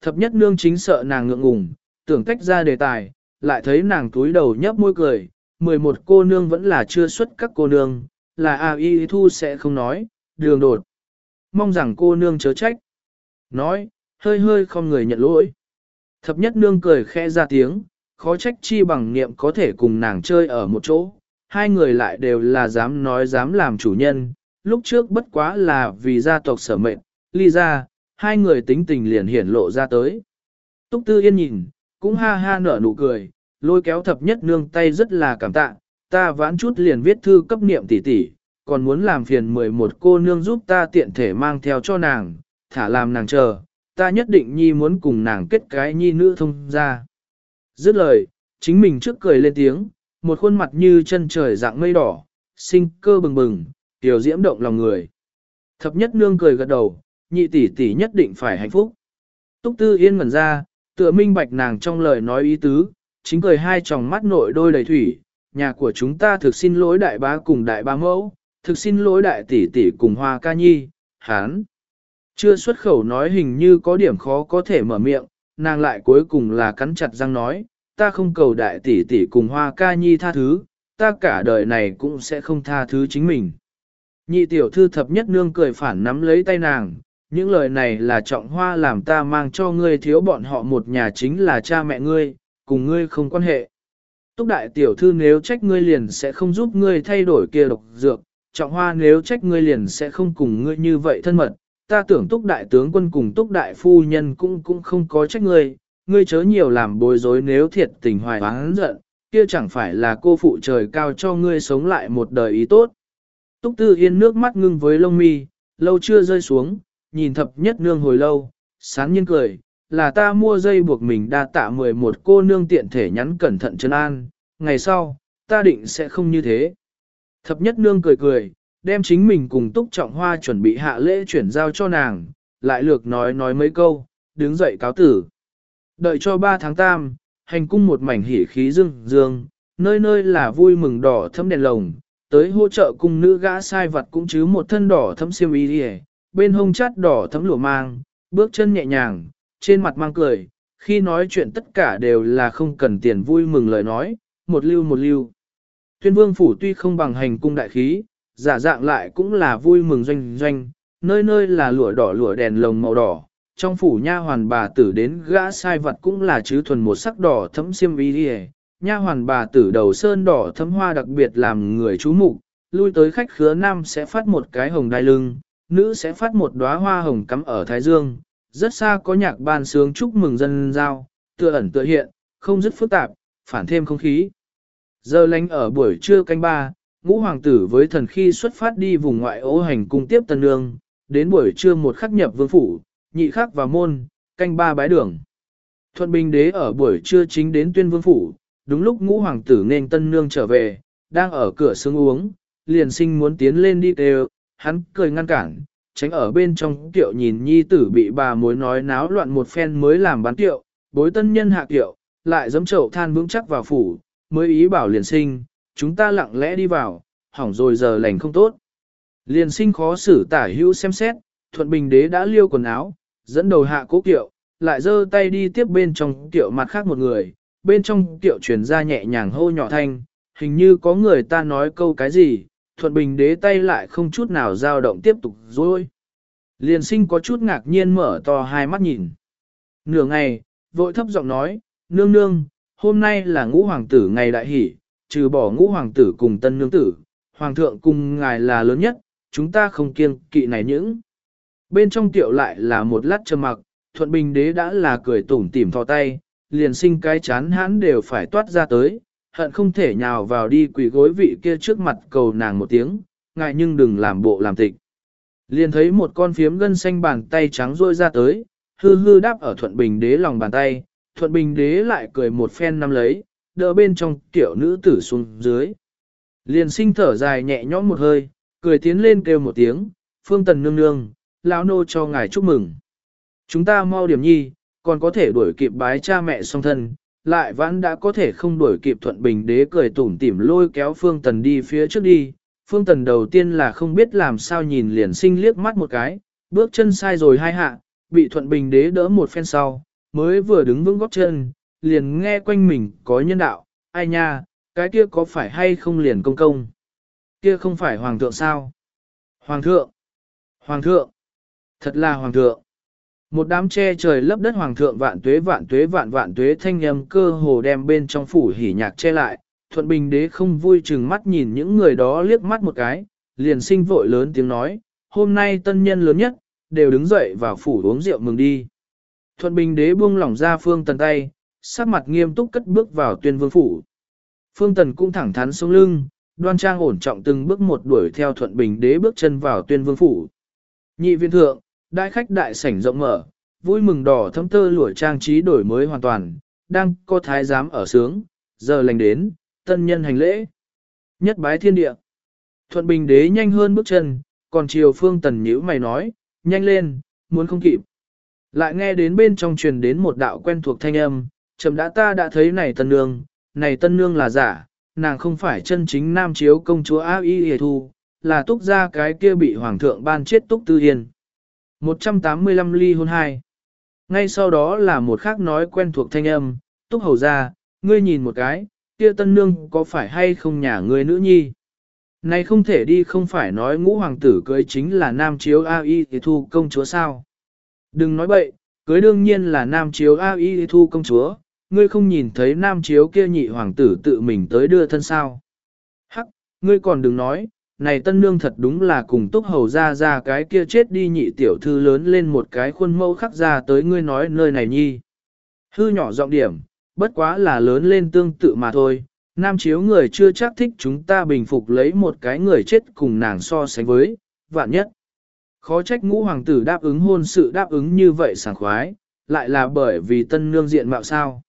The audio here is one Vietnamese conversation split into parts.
Thập nhất nương chính sợ nàng ngượng ngùng, tưởng tách ra đề tài, lại thấy nàng túi đầu nhấp môi cười, 11 cô nương vẫn là chưa xuất các cô nương, là A Y Thu sẽ không nói, đường đột. Mong rằng cô nương chớ trách. Nói, hơi hơi không người nhận lỗi. Thập nhất nương cười khẽ ra tiếng, khó trách chi bằng niệm có thể cùng nàng chơi ở một chỗ. Hai người lại đều là dám nói dám làm chủ nhân, lúc trước bất quá là vì gia tộc sở mệnh, ly ra, hai người tính tình liền hiển lộ ra tới. Túc Tư Yên nhìn, cũng ha ha nở nụ cười, lôi kéo thập nhất nương tay rất là cảm tạ, ta vãn chút liền viết thư cấp niệm tỷ tỷ, còn muốn làm phiền 11 cô nương giúp ta tiện thể mang theo cho nàng, thả làm nàng chờ, ta nhất định nhi muốn cùng nàng kết cái nhi nữ thông ra. Dứt lời, chính mình trước cười lên tiếng, một khuôn mặt như chân trời dạng mây đỏ, sinh cơ bừng bừng, tiểu diễm động lòng người. Thập nhất nương cười gật đầu, nhị tỷ tỷ nhất định phải hạnh phúc. Túc tư yên ngẩn ra, tựa minh bạch nàng trong lời nói ý tứ, chính cười hai tròng mắt nội đôi đầy thủy, nhà của chúng ta thực xin lỗi đại bá cùng đại bá mẫu, thực xin lỗi đại tỷ tỷ cùng hoa ca nhi, hán. Chưa xuất khẩu nói hình như có điểm khó có thể mở miệng, nàng lại cuối cùng là cắn chặt răng nói, ta không cầu đại tỷ tỷ cùng hoa ca nhi tha thứ, ta cả đời này cũng sẽ không tha thứ chính mình. Nhị tiểu thư thập nhất nương cười phản nắm lấy tay nàng, những lời này là trọng hoa làm ta mang cho ngươi thiếu bọn họ một nhà chính là cha mẹ ngươi, cùng ngươi không quan hệ. Túc đại tiểu thư nếu trách ngươi liền sẽ không giúp ngươi thay đổi kia độc dược, trọng hoa nếu trách ngươi liền sẽ không cùng ngươi như vậy thân mật. Ta tưởng túc đại tướng quân cùng túc đại phu nhân cũng cũng không có trách ngươi, ngươi chớ nhiều làm bối rối nếu thiệt tình hoài oán giận, kia chẳng phải là cô phụ trời cao cho ngươi sống lại một đời ý tốt. Túc tư yên nước mắt ngưng với lông mi, lâu chưa rơi xuống, nhìn thập nhất nương hồi lâu, sáng nhiên cười, là ta mua dây buộc mình đa tạ 11 cô nương tiện thể nhắn cẩn thận chân an, ngày sau, ta định sẽ không như thế. Thập nhất nương cười cười, đem chính mình cùng túc trọng hoa chuẩn bị hạ lễ chuyển giao cho nàng, lại lược nói nói mấy câu, đứng dậy cáo tử. Đợi cho 3 tháng tam, hành cung một mảnh hỉ khí dương dương, nơi nơi là vui mừng đỏ thấm đèn lồng, tới hỗ trợ cung nữ gã sai vật cũng chứ một thân đỏ thấm siêu y đi bên hông chát đỏ thấm lụa mang, bước chân nhẹ nhàng, trên mặt mang cười, khi nói chuyện tất cả đều là không cần tiền vui mừng lời nói, một lưu một lưu. Tuyên vương phủ tuy không bằng hành cung đại khí, giả dạng lại cũng là vui mừng doanh doanh, nơi nơi là lụa đỏ lụa đèn lồng màu đỏ, trong phủ nha hoàn bà tử đến gã sai vật cũng là chứ thuần một sắc đỏ thấm xiêm y đi nha hoàn bà tử đầu sơn đỏ thấm hoa đặc biệt làm người chú mục lui tới khách khứa nam sẽ phát một cái hồng đai lưng, nữ sẽ phát một đóa hoa hồng cắm ở thái dương, rất xa có nhạc ban sướng chúc mừng dân giao, tựa ẩn tựa hiện, không dứt phức tạp, phản thêm không khí. Giờ lánh ở buổi trưa canh ba, ngũ hoàng tử với thần khi xuất phát đi vùng ngoại ô hành cung tiếp tân nương, đến buổi trưa một khắc nhập vương phủ, nhị khắc vào môn, canh ba bái đường. Thuận Bình đế ở buổi trưa chính đến tuyên vương phủ, đúng lúc ngũ hoàng tử nên tân nương trở về, đang ở cửa sướng uống, liền sinh muốn tiến lên đi đều, hắn cười ngăn cản, tránh ở bên trong kiệu nhìn nhi tử bị bà mối nói náo loạn một phen mới làm bán kiệu, bối tân nhân hạ kiệu, lại giấm chậu than vững chắc vào phủ, mới ý bảo liền sinh, chúng ta lặng lẽ đi vào, hỏng rồi giờ lành không tốt. Liền sinh khó xử tả hữu xem xét, thuận bình đế đã liêu quần áo, dẫn đầu hạ cố kiệu, lại giơ tay đi tiếp bên trong kiệu mặt khác một người, bên trong kiệu truyền ra nhẹ nhàng hô nhỏ thanh, hình như có người ta nói câu cái gì, thuận bình đế tay lại không chút nào dao động tiếp tục dối. Liền sinh có chút ngạc nhiên mở to hai mắt nhìn. Nửa ngày, vội thấp giọng nói, nương nương, hôm nay là ngũ hoàng tử ngày đại hỷ, trừ bỏ ngũ hoàng tử cùng tân nương tử, hoàng thượng cùng ngài là lớn nhất, chúng ta không kiêng kỵ này những. Bên trong tiệu lại là một lát trầm mặc, thuận bình đế đã là cười tủm tỉm thò tay, liền sinh cái chán hãn đều phải toát ra tới, hận không thể nhào vào đi quỳ gối vị kia trước mặt cầu nàng một tiếng, ngại nhưng đừng làm bộ làm tịch. Liền thấy một con phiếm gân xanh bàn tay trắng rôi ra tới, hư hư đáp ở thuận bình đế lòng bàn tay, thuận bình đế lại cười một phen nắm lấy, đỡ bên trong tiểu nữ tử xuống dưới. Liền sinh thở dài nhẹ nhõm một hơi, cười tiến lên kêu một tiếng, phương tần nương nương, lão nô cho ngài chúc mừng. Chúng ta mau điểm nhi, còn có thể đuổi kịp bái cha mẹ song thân, lại vẫn đã có thể không đuổi kịp thuận bình đế cười tủm tỉm lôi kéo phương tần đi phía trước đi. Phương tần đầu tiên là không biết làm sao nhìn liền sinh liếc mắt một cái, bước chân sai rồi hai hạ, bị thuận bình đế đỡ một phen sau, mới vừa đứng vững góc chân, liền nghe quanh mình có nhân đạo, ai nha, cái kia có phải hay không liền công công? Kia không phải hoàng thượng sao? Hoàng thượng! Hoàng thượng! Thật là hoàng thượng! Một đám che trời lấp đất hoàng thượng vạn tuế vạn tuế vạn vạn tuế thanh âm cơ hồ đem bên trong phủ hỉ nhạc che lại, thuận bình đế không vui chừng mắt nhìn những người đó liếc mắt một cái, liền sinh vội lớn tiếng nói, hôm nay tân nhân lớn nhất, đều đứng dậy vào phủ uống rượu mừng đi. Thuận bình đế buông lỏng ra phương tần tay, sắc mặt nghiêm túc cất bước vào tuyên vương phủ. Phương tần cũng thẳng thắn sống lưng, đoan trang ổn trọng từng bước một đuổi theo thuận bình đế bước chân vào tuyên vương phủ. Nhị viên thượng, đại khách đại sảnh rộng mở, vui mừng đỏ thấm tơ lụa trang trí đổi mới hoàn toàn, đang có thái giám ở sướng, giờ lành đến, tân nhân hành lễ. Nhất bái thiên địa. Thuận bình đế nhanh hơn bước chân, còn chiều phương tần nhữ mày nói, nhanh lên, muốn không kịp. Lại nghe đến bên trong truyền đến một đạo quen thuộc thanh âm, chậm đã ta đã thấy này tân nương, này tân nương là giả, nàng không phải chân chính nam chiếu công chúa A Y Hề Thu, là túc ra cái kia bị hoàng thượng ban chết túc tư hiền. 185 ly hôn hai. Ngay sau đó là một khác nói quen thuộc thanh âm, túc hầu ra, ngươi nhìn một cái, kia tân nương có phải hay không nhà ngươi nữ nhi. Này không thể đi không phải nói ngũ hoàng tử cưới chính là nam chiếu A Y thì thu công chúa sao. Đừng nói bậy, cưới đương nhiên là nam chiếu A Y thì thu công chúa, ngươi không nhìn thấy nam chiếu kia nhị hoàng tử tự mình tới đưa thân sao. Hắc, ngươi còn đừng nói, này tân nương thật đúng là cùng túc hầu ra ra cái kia chết đi nhị tiểu thư lớn lên một cái khuôn mẫu khắc ra tới ngươi nói nơi này nhi. Hư nhỏ giọng điểm, bất quá là lớn lên tương tự mà thôi, nam chiếu người chưa chắc thích chúng ta bình phục lấy một cái người chết cùng nàng so sánh với, vạn nhất. Khó trách ngũ hoàng tử đáp ứng hôn sự đáp ứng như vậy sảng khoái, lại là bởi vì tân nương diện mạo sao.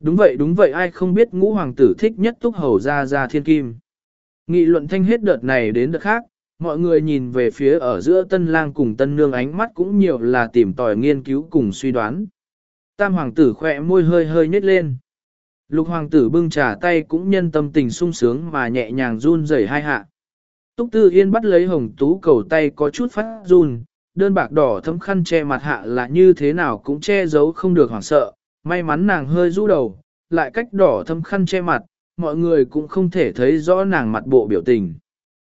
Đúng vậy đúng vậy ai không biết ngũ hoàng tử thích nhất túc hầu ra ra thiên kim. Nghị luận thanh hết đợt này đến đợt khác, mọi người nhìn về phía ở giữa tân lang cùng tân nương ánh mắt cũng nhiều là tìm tòi nghiên cứu cùng suy đoán. Tam hoàng tử khỏe môi hơi hơi nhếch lên. Lục hoàng tử bưng trà tay cũng nhân tâm tình sung sướng mà nhẹ nhàng run rẩy hai hạ. Túc Tư Yên bắt lấy hồng tú cầu tay có chút phát run, đơn bạc đỏ thấm khăn che mặt hạ là như thế nào cũng che giấu không được hoảng sợ, may mắn nàng hơi rũ đầu, lại cách đỏ thấm khăn che mặt, mọi người cũng không thể thấy rõ nàng mặt bộ biểu tình.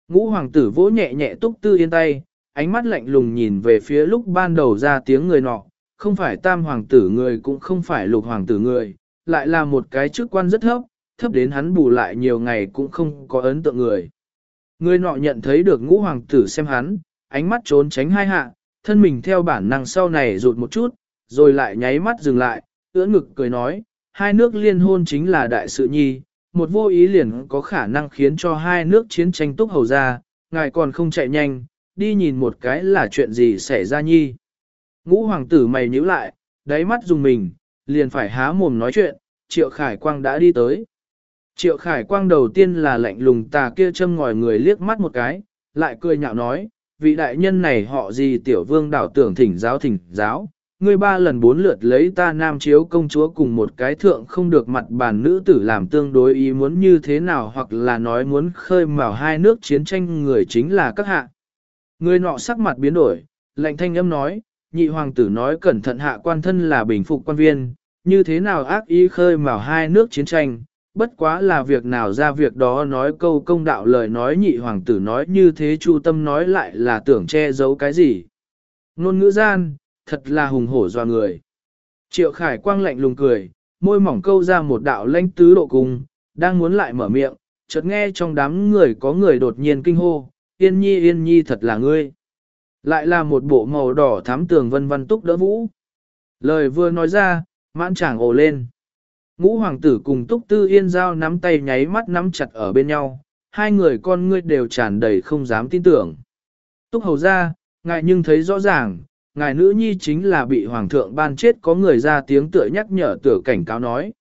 Ngũ hoàng tử vỗ nhẹ nhẹ Túc Tư Yên tay, ánh mắt lạnh lùng nhìn về phía lúc ban đầu ra tiếng người nọ, không phải tam hoàng tử người cũng không phải lục hoàng tử người, lại là một cái chức quan rất thấp, thấp đến hắn bù lại nhiều ngày cũng không có ấn tượng người. Người nọ nhận thấy được ngũ hoàng tử xem hắn, ánh mắt trốn tránh hai hạ, thân mình theo bản năng sau này rụt một chút, rồi lại nháy mắt dừng lại, ưỡn ngực cười nói, hai nước liên hôn chính là đại sự nhi, một vô ý liền có khả năng khiến cho hai nước chiến tranh túc hầu ra, ngài còn không chạy nhanh, đi nhìn một cái là chuyện gì xảy ra nhi. Ngũ hoàng tử mày nhíu lại, đáy mắt dùng mình, liền phải há mồm nói chuyện, Triệu Khải Quang đã đi tới. Triệu Khải Quang đầu tiên là lạnh lùng tà kia châm ngòi người liếc mắt một cái, lại cười nhạo nói, vị đại nhân này họ gì tiểu vương đảo tưởng thỉnh giáo thỉnh giáo, ngươi ba lần bốn lượt lấy ta nam chiếu công chúa cùng một cái thượng không được mặt bàn nữ tử làm tương đối ý muốn như thế nào hoặc là nói muốn khơi mào hai nước chiến tranh người chính là các hạ. Người nọ sắc mặt biến đổi, lạnh thanh âm nói, nhị hoàng tử nói cẩn thận hạ quan thân là bình phục quan viên, như thế nào ác ý khơi mào hai nước chiến tranh, bất quá là việc nào ra việc đó nói câu công đạo lời nói nhị hoàng tử nói như thế chu tâm nói lại là tưởng che giấu cái gì. Nôn ngữ gian, thật là hùng hổ doa người. Triệu khải quang lạnh lùng cười, môi mỏng câu ra một đạo lãnh tứ độ cung, đang muốn lại mở miệng, chợt nghe trong đám người có người đột nhiên kinh hô, yên nhi yên nhi thật là ngươi. Lại là một bộ màu đỏ thám tường vân vân túc đỡ vũ. Lời vừa nói ra, mãn chàng ồ lên. Ngũ hoàng tử cùng túc tư yên giao nắm tay nháy mắt nắm chặt ở bên nhau, hai người con ngươi đều tràn đầy không dám tin tưởng. Túc hầu ra, ngại nhưng thấy rõ ràng, ngài nữ nhi chính là bị hoàng thượng ban chết có người ra tiếng tựa nhắc nhở tựa cảnh cáo nói.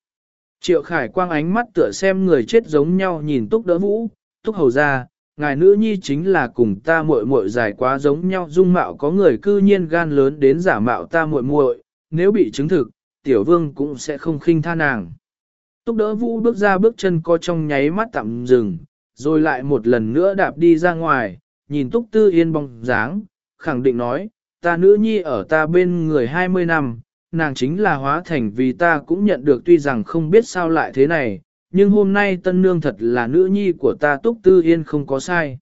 Triệu khải quang ánh mắt tựa xem người chết giống nhau nhìn túc đỡ vũ, túc hầu ra, ngài nữ nhi chính là cùng ta muội muội dài quá giống nhau dung mạo có người cư nhiên gan lớn đến giả mạo ta muội muội, nếu bị chứng thực, tiểu vương cũng sẽ không khinh tha nàng. Túc đỡ vũ bước ra bước chân co trong nháy mắt tạm dừng, rồi lại một lần nữa đạp đi ra ngoài, nhìn túc tư yên bóng dáng, khẳng định nói, ta nữ nhi ở ta bên người 20 năm, nàng chính là hóa thành vì ta cũng nhận được tuy rằng không biết sao lại thế này, nhưng hôm nay tân nương thật là nữ nhi của ta Túc Tư Yên không có sai.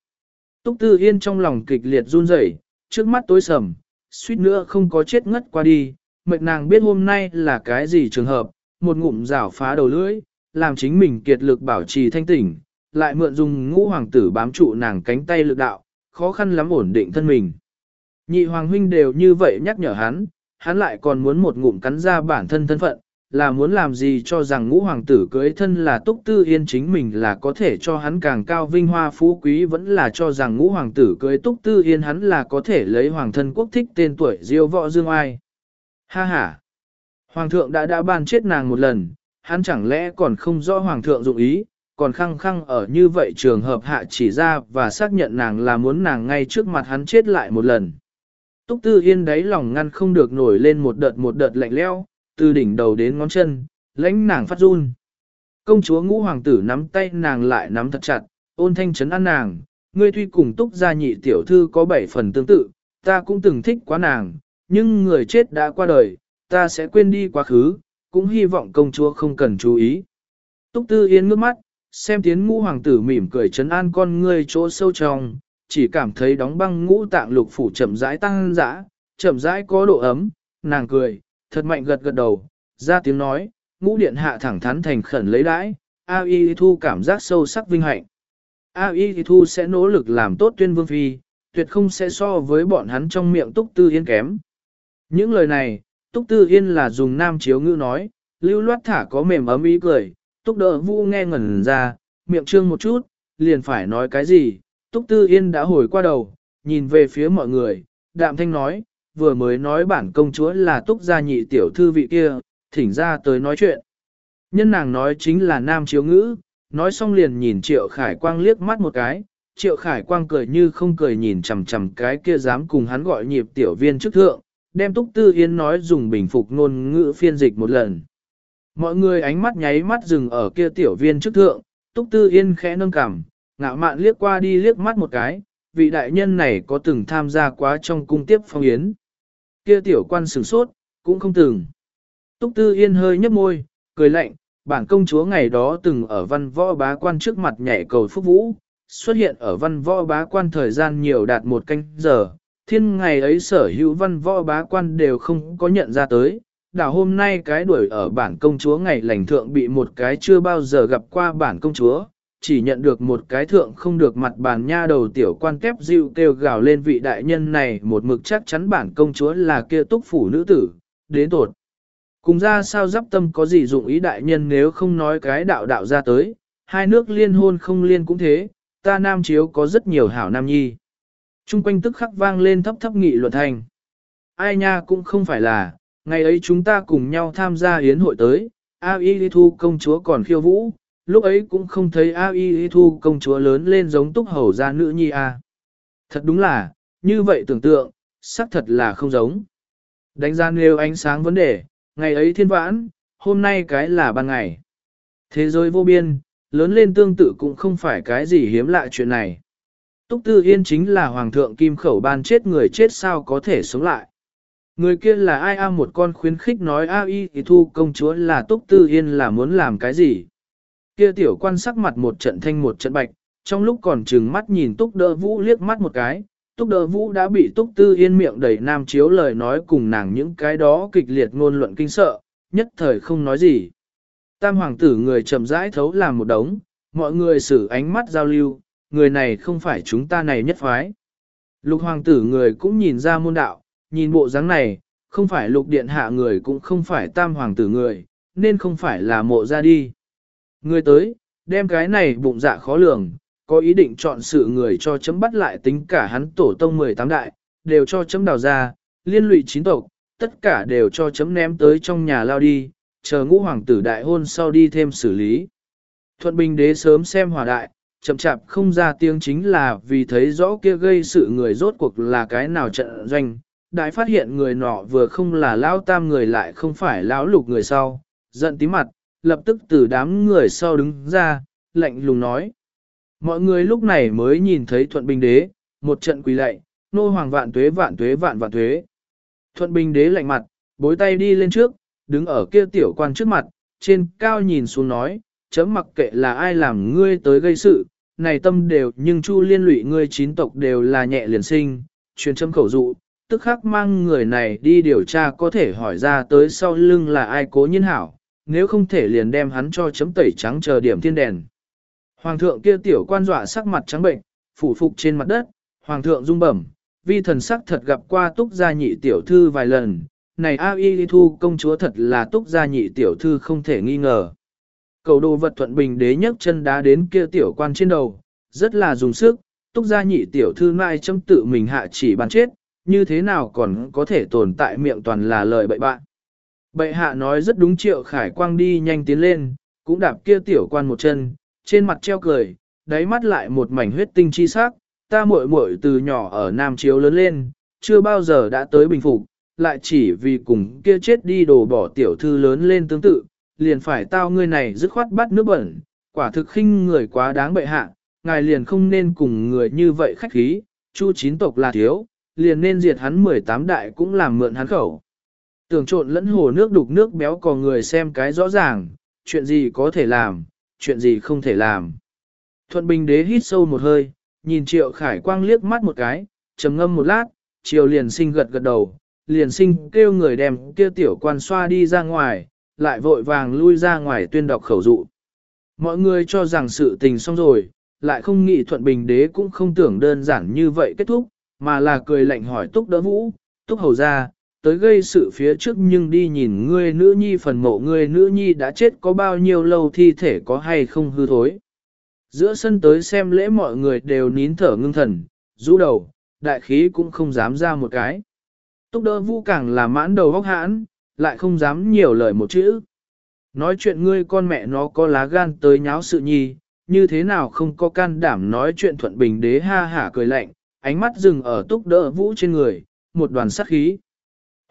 Túc Tư Yên trong lòng kịch liệt run rẩy, trước mắt tối sầm, suýt nữa không có chết ngất qua đi, mệnh nàng biết hôm nay là cái gì trường hợp, một ngụm rảo phá đầu lưỡi, làm chính mình kiệt lực bảo trì thanh tỉnh, lại mượn dùng ngũ hoàng tử bám trụ nàng cánh tay lực đạo, khó khăn lắm ổn định thân mình. Nhị hoàng huynh đều như vậy nhắc nhở hắn, hắn lại còn muốn một ngụm cắn ra bản thân thân phận, là muốn làm gì cho rằng ngũ hoàng tử cưới thân là túc tư yên chính mình là có thể cho hắn càng cao vinh hoa phú quý vẫn là cho rằng ngũ hoàng tử cưới túc tư yên hắn là có thể lấy hoàng thân quốc thích tên tuổi diêu võ dương ai. Ha ha! Hoàng thượng đã đã ban chết nàng một lần, hắn chẳng lẽ còn không rõ hoàng thượng dụng ý, còn khăng khăng ở như vậy trường hợp hạ chỉ ra và xác nhận nàng là muốn nàng ngay trước mặt hắn chết lại một lần. Túc Tư Yên đáy lòng ngăn không được nổi lên một đợt một đợt lạnh leo, từ đỉnh đầu đến ngón chân, lãnh nàng phát run. Công chúa ngũ hoàng tử nắm tay nàng lại nắm thật chặt, ôn thanh chấn an nàng, ngươi tuy cùng Túc gia nhị tiểu thư có bảy phần tương tự, ta cũng từng thích quá nàng, nhưng người chết đã qua đời, ta sẽ quên đi quá khứ, cũng hy vọng công chúa không cần chú ý. Túc Tư Yên ngước mắt, xem tiến ngũ hoàng tử mỉm cười chấn an con ngươi chỗ sâu trong, chỉ cảm thấy đóng băng ngũ tạng lục phủ chậm rãi tăng dã, chậm rãi có độ ấm, nàng cười, thật mạnh gật gật đầu, ra tiếng nói, ngũ điện hạ thẳng thắn thành khẩn lấy đãi, A Y Thu cảm giác sâu sắc vinh hạnh. A Y Thu sẽ nỗ lực làm tốt tuyên vương phi, tuyệt không sẽ so với bọn hắn trong miệng túc tư yên kém. Những lời này, túc tư yên là dùng nam chiếu ngữ nói, lưu loát thả có mềm ấm ý cười, túc đỡ vu nghe ngẩn ra, miệng trương một chút, liền phải nói cái gì, Túc Tư Yên đã hồi qua đầu, nhìn về phía mọi người, đạm thanh nói, vừa mới nói bản công chúa là Túc gia nhị tiểu thư vị kia, thỉnh ra tới nói chuyện. Nhân nàng nói chính là nam chiếu ngữ, nói xong liền nhìn Triệu Khải Quang liếc mắt một cái, Triệu Khải Quang cười như không cười nhìn chằm chằm cái kia dám cùng hắn gọi nhịp tiểu viên chức thượng, đem Túc Tư Yên nói dùng bình phục ngôn ngữ phiên dịch một lần. Mọi người ánh mắt nháy mắt dừng ở kia tiểu viên chức thượng, Túc Tư Yên khẽ nâng cằm, ngạo mạn liếc qua đi liếc mắt một cái, vị đại nhân này có từng tham gia quá trong cung tiếp phong yến. Kia tiểu quan sửng sốt, cũng không từng. Túc Tư Yên hơi nhấp môi, cười lạnh, bản công chúa ngày đó từng ở văn võ bá quan trước mặt nhảy cầu phúc vũ, xuất hiện ở văn võ bá quan thời gian nhiều đạt một canh giờ, thiên ngày ấy sở hữu văn võ bá quan đều không có nhận ra tới. Đảo hôm nay cái đuổi ở bản công chúa ngày lành thượng bị một cái chưa bao giờ gặp qua bản công chúa, chỉ nhận được một cái thượng không được mặt bàn nha đầu tiểu quan kép dịu kêu gào lên vị đại nhân này một mực chắc chắn bản công chúa là kia túc phủ nữ tử, đến tột. Cùng ra sao giáp tâm có gì dụng ý đại nhân nếu không nói cái đạo đạo ra tới, hai nước liên hôn không liên cũng thế, ta nam chiếu có rất nhiều hảo nam nhi. Trung quanh tức khắc vang lên thấp thấp nghị luận thành. Ai nha cũng không phải là, ngày ấy chúng ta cùng nhau tham gia hiến hội tới, A Y Thu công chúa còn khiêu vũ, lúc ấy cũng không thấy A Y Thu công chúa lớn lên giống túc hầu gia nữ nhi A. Thật đúng là, như vậy tưởng tượng, xác thật là không giống. Đánh ra nêu ánh sáng vấn đề, ngày ấy thiên vãn, hôm nay cái là ban ngày. Thế giới vô biên, lớn lên tương tự cũng không phải cái gì hiếm lạ chuyện này. Túc Tư Yên chính là hoàng thượng kim khẩu ban chết người chết sao có thể sống lại. Người kia là ai a một con khuyến khích nói a y thì thu công chúa là Túc Tư Yên là muốn làm cái gì. Kia tiểu quan sắc mặt một trận thanh một trận bạch, trong lúc còn trừng mắt nhìn túc đỡ vũ liếc mắt một cái, túc đỡ vũ đã bị túc tư yên miệng đầy nam chiếu lời nói cùng nàng những cái đó kịch liệt ngôn luận kinh sợ, nhất thời không nói gì. Tam hoàng tử người chậm rãi thấu làm một đống, mọi người xử ánh mắt giao lưu, người này không phải chúng ta này nhất phái. Lục hoàng tử người cũng nhìn ra môn đạo, nhìn bộ dáng này, không phải lục điện hạ người cũng không phải tam hoàng tử người, nên không phải là mộ ra đi. Người tới, đem cái này bụng dạ khó lường, có ý định chọn sự người cho chấm bắt lại tính cả hắn tổ tông 18 đại, đều cho chấm đào ra, liên lụy chín tộc, tất cả đều cho chấm ném tới trong nhà lao đi, chờ ngũ hoàng tử đại hôn sau đi thêm xử lý. Thuận Bình đế sớm xem hòa đại, chậm chạp không ra tiếng chính là vì thấy rõ kia gây sự người rốt cuộc là cái nào trận doanh. Đại phát hiện người nọ vừa không là lão tam người lại không phải lão lục người sau, giận tí mặt, lập tức từ đám người sau đứng ra, lạnh lùng nói. Mọi người lúc này mới nhìn thấy Thuận Bình Đế, một trận quỳ lạy, nô hoàng vạn tuế vạn tuế vạn vạn tuế. Thuận Bình Đế lạnh mặt, bối tay đi lên trước, đứng ở kia tiểu quan trước mặt, trên cao nhìn xuống nói, chấm mặc kệ là ai làm ngươi tới gây sự, này tâm đều nhưng chu liên lụy ngươi chín tộc đều là nhẹ liền sinh, truyền châm khẩu dụ, tức khắc mang người này đi điều tra có thể hỏi ra tới sau lưng là ai cố nhiên hảo, nếu không thể liền đem hắn cho chấm tẩy trắng chờ điểm thiên đèn. Hoàng thượng kia tiểu quan dọa sắc mặt trắng bệnh, phủ phục trên mặt đất, hoàng thượng rung bẩm, vi thần sắc thật gặp qua túc gia nhị tiểu thư vài lần, này A Y Thu công chúa thật là túc gia nhị tiểu thư không thể nghi ngờ. Cầu đồ vật thuận bình đế nhấc chân đá đến kia tiểu quan trên đầu, rất là dùng sức, túc gia nhị tiểu thư mai châm tự mình hạ chỉ bàn chết, như thế nào còn có thể tồn tại miệng toàn là lời bậy bạn. Bệ hạ nói rất đúng triệu khải quang đi nhanh tiến lên, cũng đạp kia tiểu quan một chân, trên mặt treo cười, đáy mắt lại một mảnh huyết tinh chi sắc, ta muội muội từ nhỏ ở Nam Chiếu lớn lên, chưa bao giờ đã tới bình phục, lại chỉ vì cùng kia chết đi đồ bỏ tiểu thư lớn lên tương tự, liền phải tao ngươi này dứt khoát bắt nước bẩn, quả thực khinh người quá đáng bệ hạ, ngài liền không nên cùng người như vậy khách khí, chu chín tộc là thiếu, liền nên diệt hắn 18 đại cũng làm mượn hắn khẩu. Tưởng trộn lẫn hồ nước đục nước béo có người xem cái rõ ràng, chuyện gì có thể làm, chuyện gì không thể làm. Thuận Bình đế hít sâu một hơi, nhìn Triệu Khải Quang liếc mắt một cái, trầm ngâm một lát, Triệu liền sinh gật gật đầu, liền sinh kêu người đem kia tiểu quan xoa đi ra ngoài, lại vội vàng lui ra ngoài tuyên đọc khẩu dụ. Mọi người cho rằng sự tình xong rồi, lại không nghĩ Thuận Bình đế cũng không tưởng đơn giản như vậy kết thúc, mà là cười lạnh hỏi Túc Đỡ Vũ, Túc Hầu ra, tới gây sự phía trước nhưng đi nhìn ngươi nữ nhi phần mộ ngươi nữ nhi đã chết có bao nhiêu lâu thi thể có hay không hư thối. Giữa sân tới xem lễ mọi người đều nín thở ngưng thần, rũ đầu, đại khí cũng không dám ra một cái. Túc đỡ vũ càng là mãn đầu góc hãn, lại không dám nhiều lời một chữ. Nói chuyện ngươi con mẹ nó có lá gan tới nháo sự nhi, như thế nào không có can đảm nói chuyện thuận bình đế ha hả cười lạnh, ánh mắt dừng ở túc đỡ vũ trên người, một đoàn sát khí.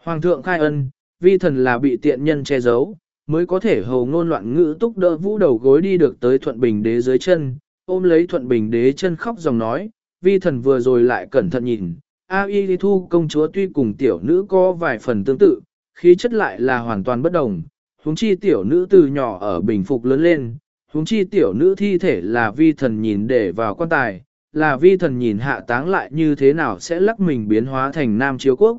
Hoàng thượng khai ân, vi thần là bị tiện nhân che giấu, mới có thể hầu ngôn loạn ngữ túc đỡ vũ đầu gối đi được tới thuận bình đế dưới chân, ôm lấy thuận bình đế chân khóc dòng nói, vi thần vừa rồi lại cẩn thận nhìn, A Y Thu công chúa tuy cùng tiểu nữ có vài phần tương tự, khí chất lại là hoàn toàn bất đồng, huống chi tiểu nữ từ nhỏ ở bình phục lớn lên, huống chi tiểu nữ thi thể là vi thần nhìn để vào quan tài, là vi thần nhìn hạ táng lại như thế nào sẽ lắc mình biến hóa thành nam chiếu quốc.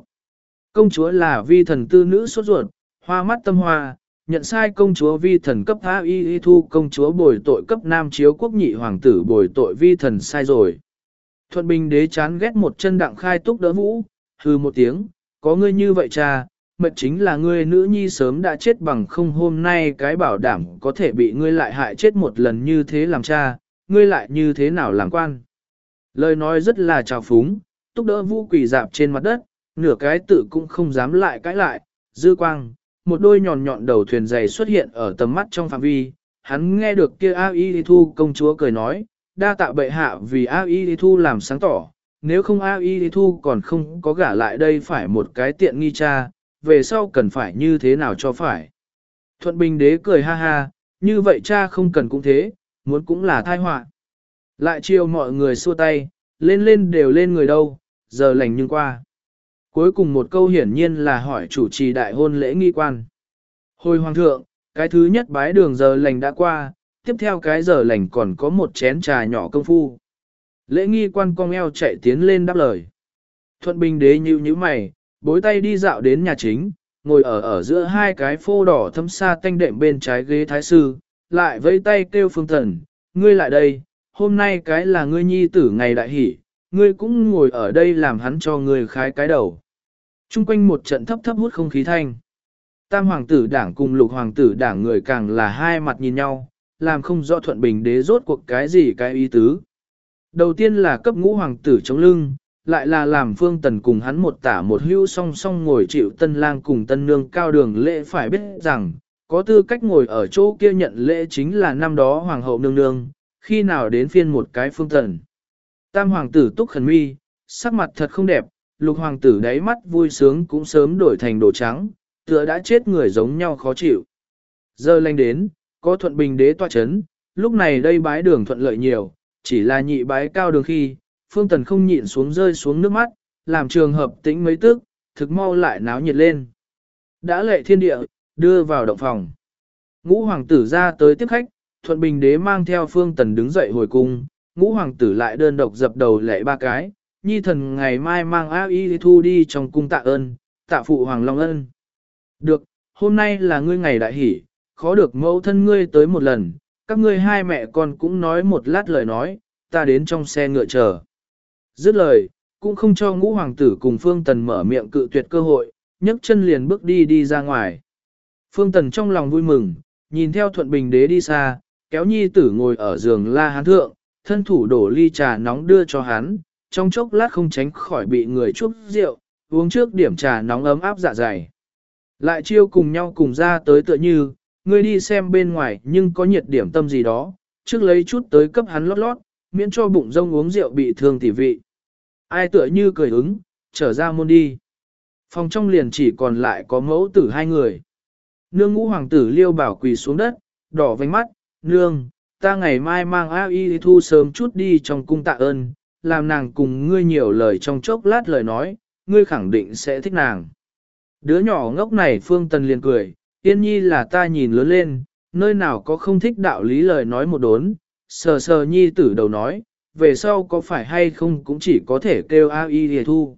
Công chúa là vi thần tư nữ sốt ruột, hoa mắt tâm hoa, nhận sai công chúa vi thần cấp A Y Y thu công chúa bồi tội cấp nam chiếu quốc nhị hoàng tử bồi tội vi thần sai rồi. Thuận bình đế chán ghét một chân đặng khai túc đỡ vũ, hư một tiếng, có ngươi như vậy cha, mệnh chính là ngươi nữ nhi sớm đã chết bằng không hôm nay cái bảo đảm có thể bị ngươi lại hại chết một lần như thế làm cha, ngươi lại như thế nào làm quan. Lời nói rất là trào phúng, túc đỡ vũ quỳ dạp trên mặt đất, nửa cái tự cũng không dám lại cãi lại, dư quang, một đôi nhọn nhọn đầu thuyền dày xuất hiện ở tầm mắt trong phạm vi, hắn nghe được kia A Y Thu công chúa cười nói, đa tạ bệ hạ vì A Y Thu làm sáng tỏ, nếu không A Y Thu còn không có gả lại đây phải một cái tiện nghi cha, về sau cần phải như thế nào cho phải. Thuận Bình đế cười ha ha, như vậy cha không cần cũng thế, muốn cũng là thai họa. Lại chiều mọi người xua tay, lên lên đều lên người đâu, giờ lành nhưng qua. Cuối cùng một câu hiển nhiên là hỏi chủ trì đại hôn lễ nghi quan. Hồi hoàng thượng, cái thứ nhất bái đường giờ lành đã qua, tiếp theo cái giờ lành còn có một chén trà nhỏ công phu. Lễ nghi quan cong eo chạy tiến lên đáp lời. Thuận bình đế nhíu nhíu mày, bối tay đi dạo đến nhà chính, ngồi ở ở giữa hai cái phô đỏ thâm xa tanh đệm bên trái ghế thái sư, lại vẫy tay kêu phương thần, ngươi lại đây, hôm nay cái là ngươi nhi tử ngày đại hỷ, ngươi cũng ngồi ở đây làm hắn cho ngươi khái cái đầu. Trung quanh một trận thấp thấp hút không khí thanh. Tam hoàng tử đảng cùng lục hoàng tử đảng người càng là hai mặt nhìn nhau, làm không rõ thuận bình đế rốt cuộc cái gì cái ý tứ. Đầu tiên là cấp ngũ hoàng tử chống lưng, lại là làm phương tần cùng hắn một tả một hưu song song ngồi chịu tân lang cùng tân nương cao đường lễ phải biết rằng, có tư cách ngồi ở chỗ kia nhận lễ chính là năm đó hoàng hậu nương nương, khi nào đến phiên một cái phương tần. Tam hoàng tử túc khẩn mi, sắc mặt thật không đẹp, lục hoàng tử đáy mắt vui sướng cũng sớm đổi thành đồ trắng, tựa đã chết người giống nhau khó chịu. Giờ lanh đến, có thuận bình đế tọa chấn, lúc này đây bái đường thuận lợi nhiều, chỉ là nhị bái cao đường khi, phương tần không nhịn xuống rơi xuống nước mắt, làm trường hợp tĩnh mấy tức, thực mau lại náo nhiệt lên. Đã lệ thiên địa, đưa vào động phòng. Ngũ hoàng tử ra tới tiếp khách, thuận bình đế mang theo phương tần đứng dậy hồi cung, ngũ hoàng tử lại đơn độc dập đầu lệ ba cái, nhi thần ngày mai mang A Y Thu đi trong cung tạ ơn, tạ phụ hoàng long ân. Được, hôm nay là ngươi ngày đại hỷ, khó được mẫu thân ngươi tới một lần, các ngươi hai mẹ con cũng nói một lát lời nói, ta đến trong xe ngựa chờ. Dứt lời, cũng không cho ngũ hoàng tử cùng Phương Tần mở miệng cự tuyệt cơ hội, nhấc chân liền bước đi đi ra ngoài. Phương Tần trong lòng vui mừng, nhìn theo thuận bình đế đi xa, kéo nhi tử ngồi ở giường la hán thượng, thân thủ đổ ly trà nóng đưa cho hắn, trong chốc lát không tránh khỏi bị người chuốc rượu, uống trước điểm trà nóng ấm áp dạ dày. Lại chiêu cùng nhau cùng ra tới tựa như, ngươi đi xem bên ngoài nhưng có nhiệt điểm tâm gì đó, trước lấy chút tới cấp hắn lót lót, miễn cho bụng rông uống rượu bị thương tỉ vị. Ai tựa như cười ứng, trở ra môn đi. Phòng trong liền chỉ còn lại có mẫu tử hai người. Nương ngũ hoàng tử liêu bảo quỳ xuống đất, đỏ vánh mắt, nương, ta ngày mai mang A Y thu sớm chút đi trong cung tạ ơn, làm nàng cùng ngươi nhiều lời trong chốc lát lời nói, ngươi khẳng định sẽ thích nàng. Đứa nhỏ ngốc này Phương Tần liền cười, tiên nhi là ta nhìn lớn lên, nơi nào có không thích đạo lý lời nói một đốn, sờ sờ nhi tử đầu nói, về sau có phải hay không cũng chỉ có thể kêu A Y hề thu.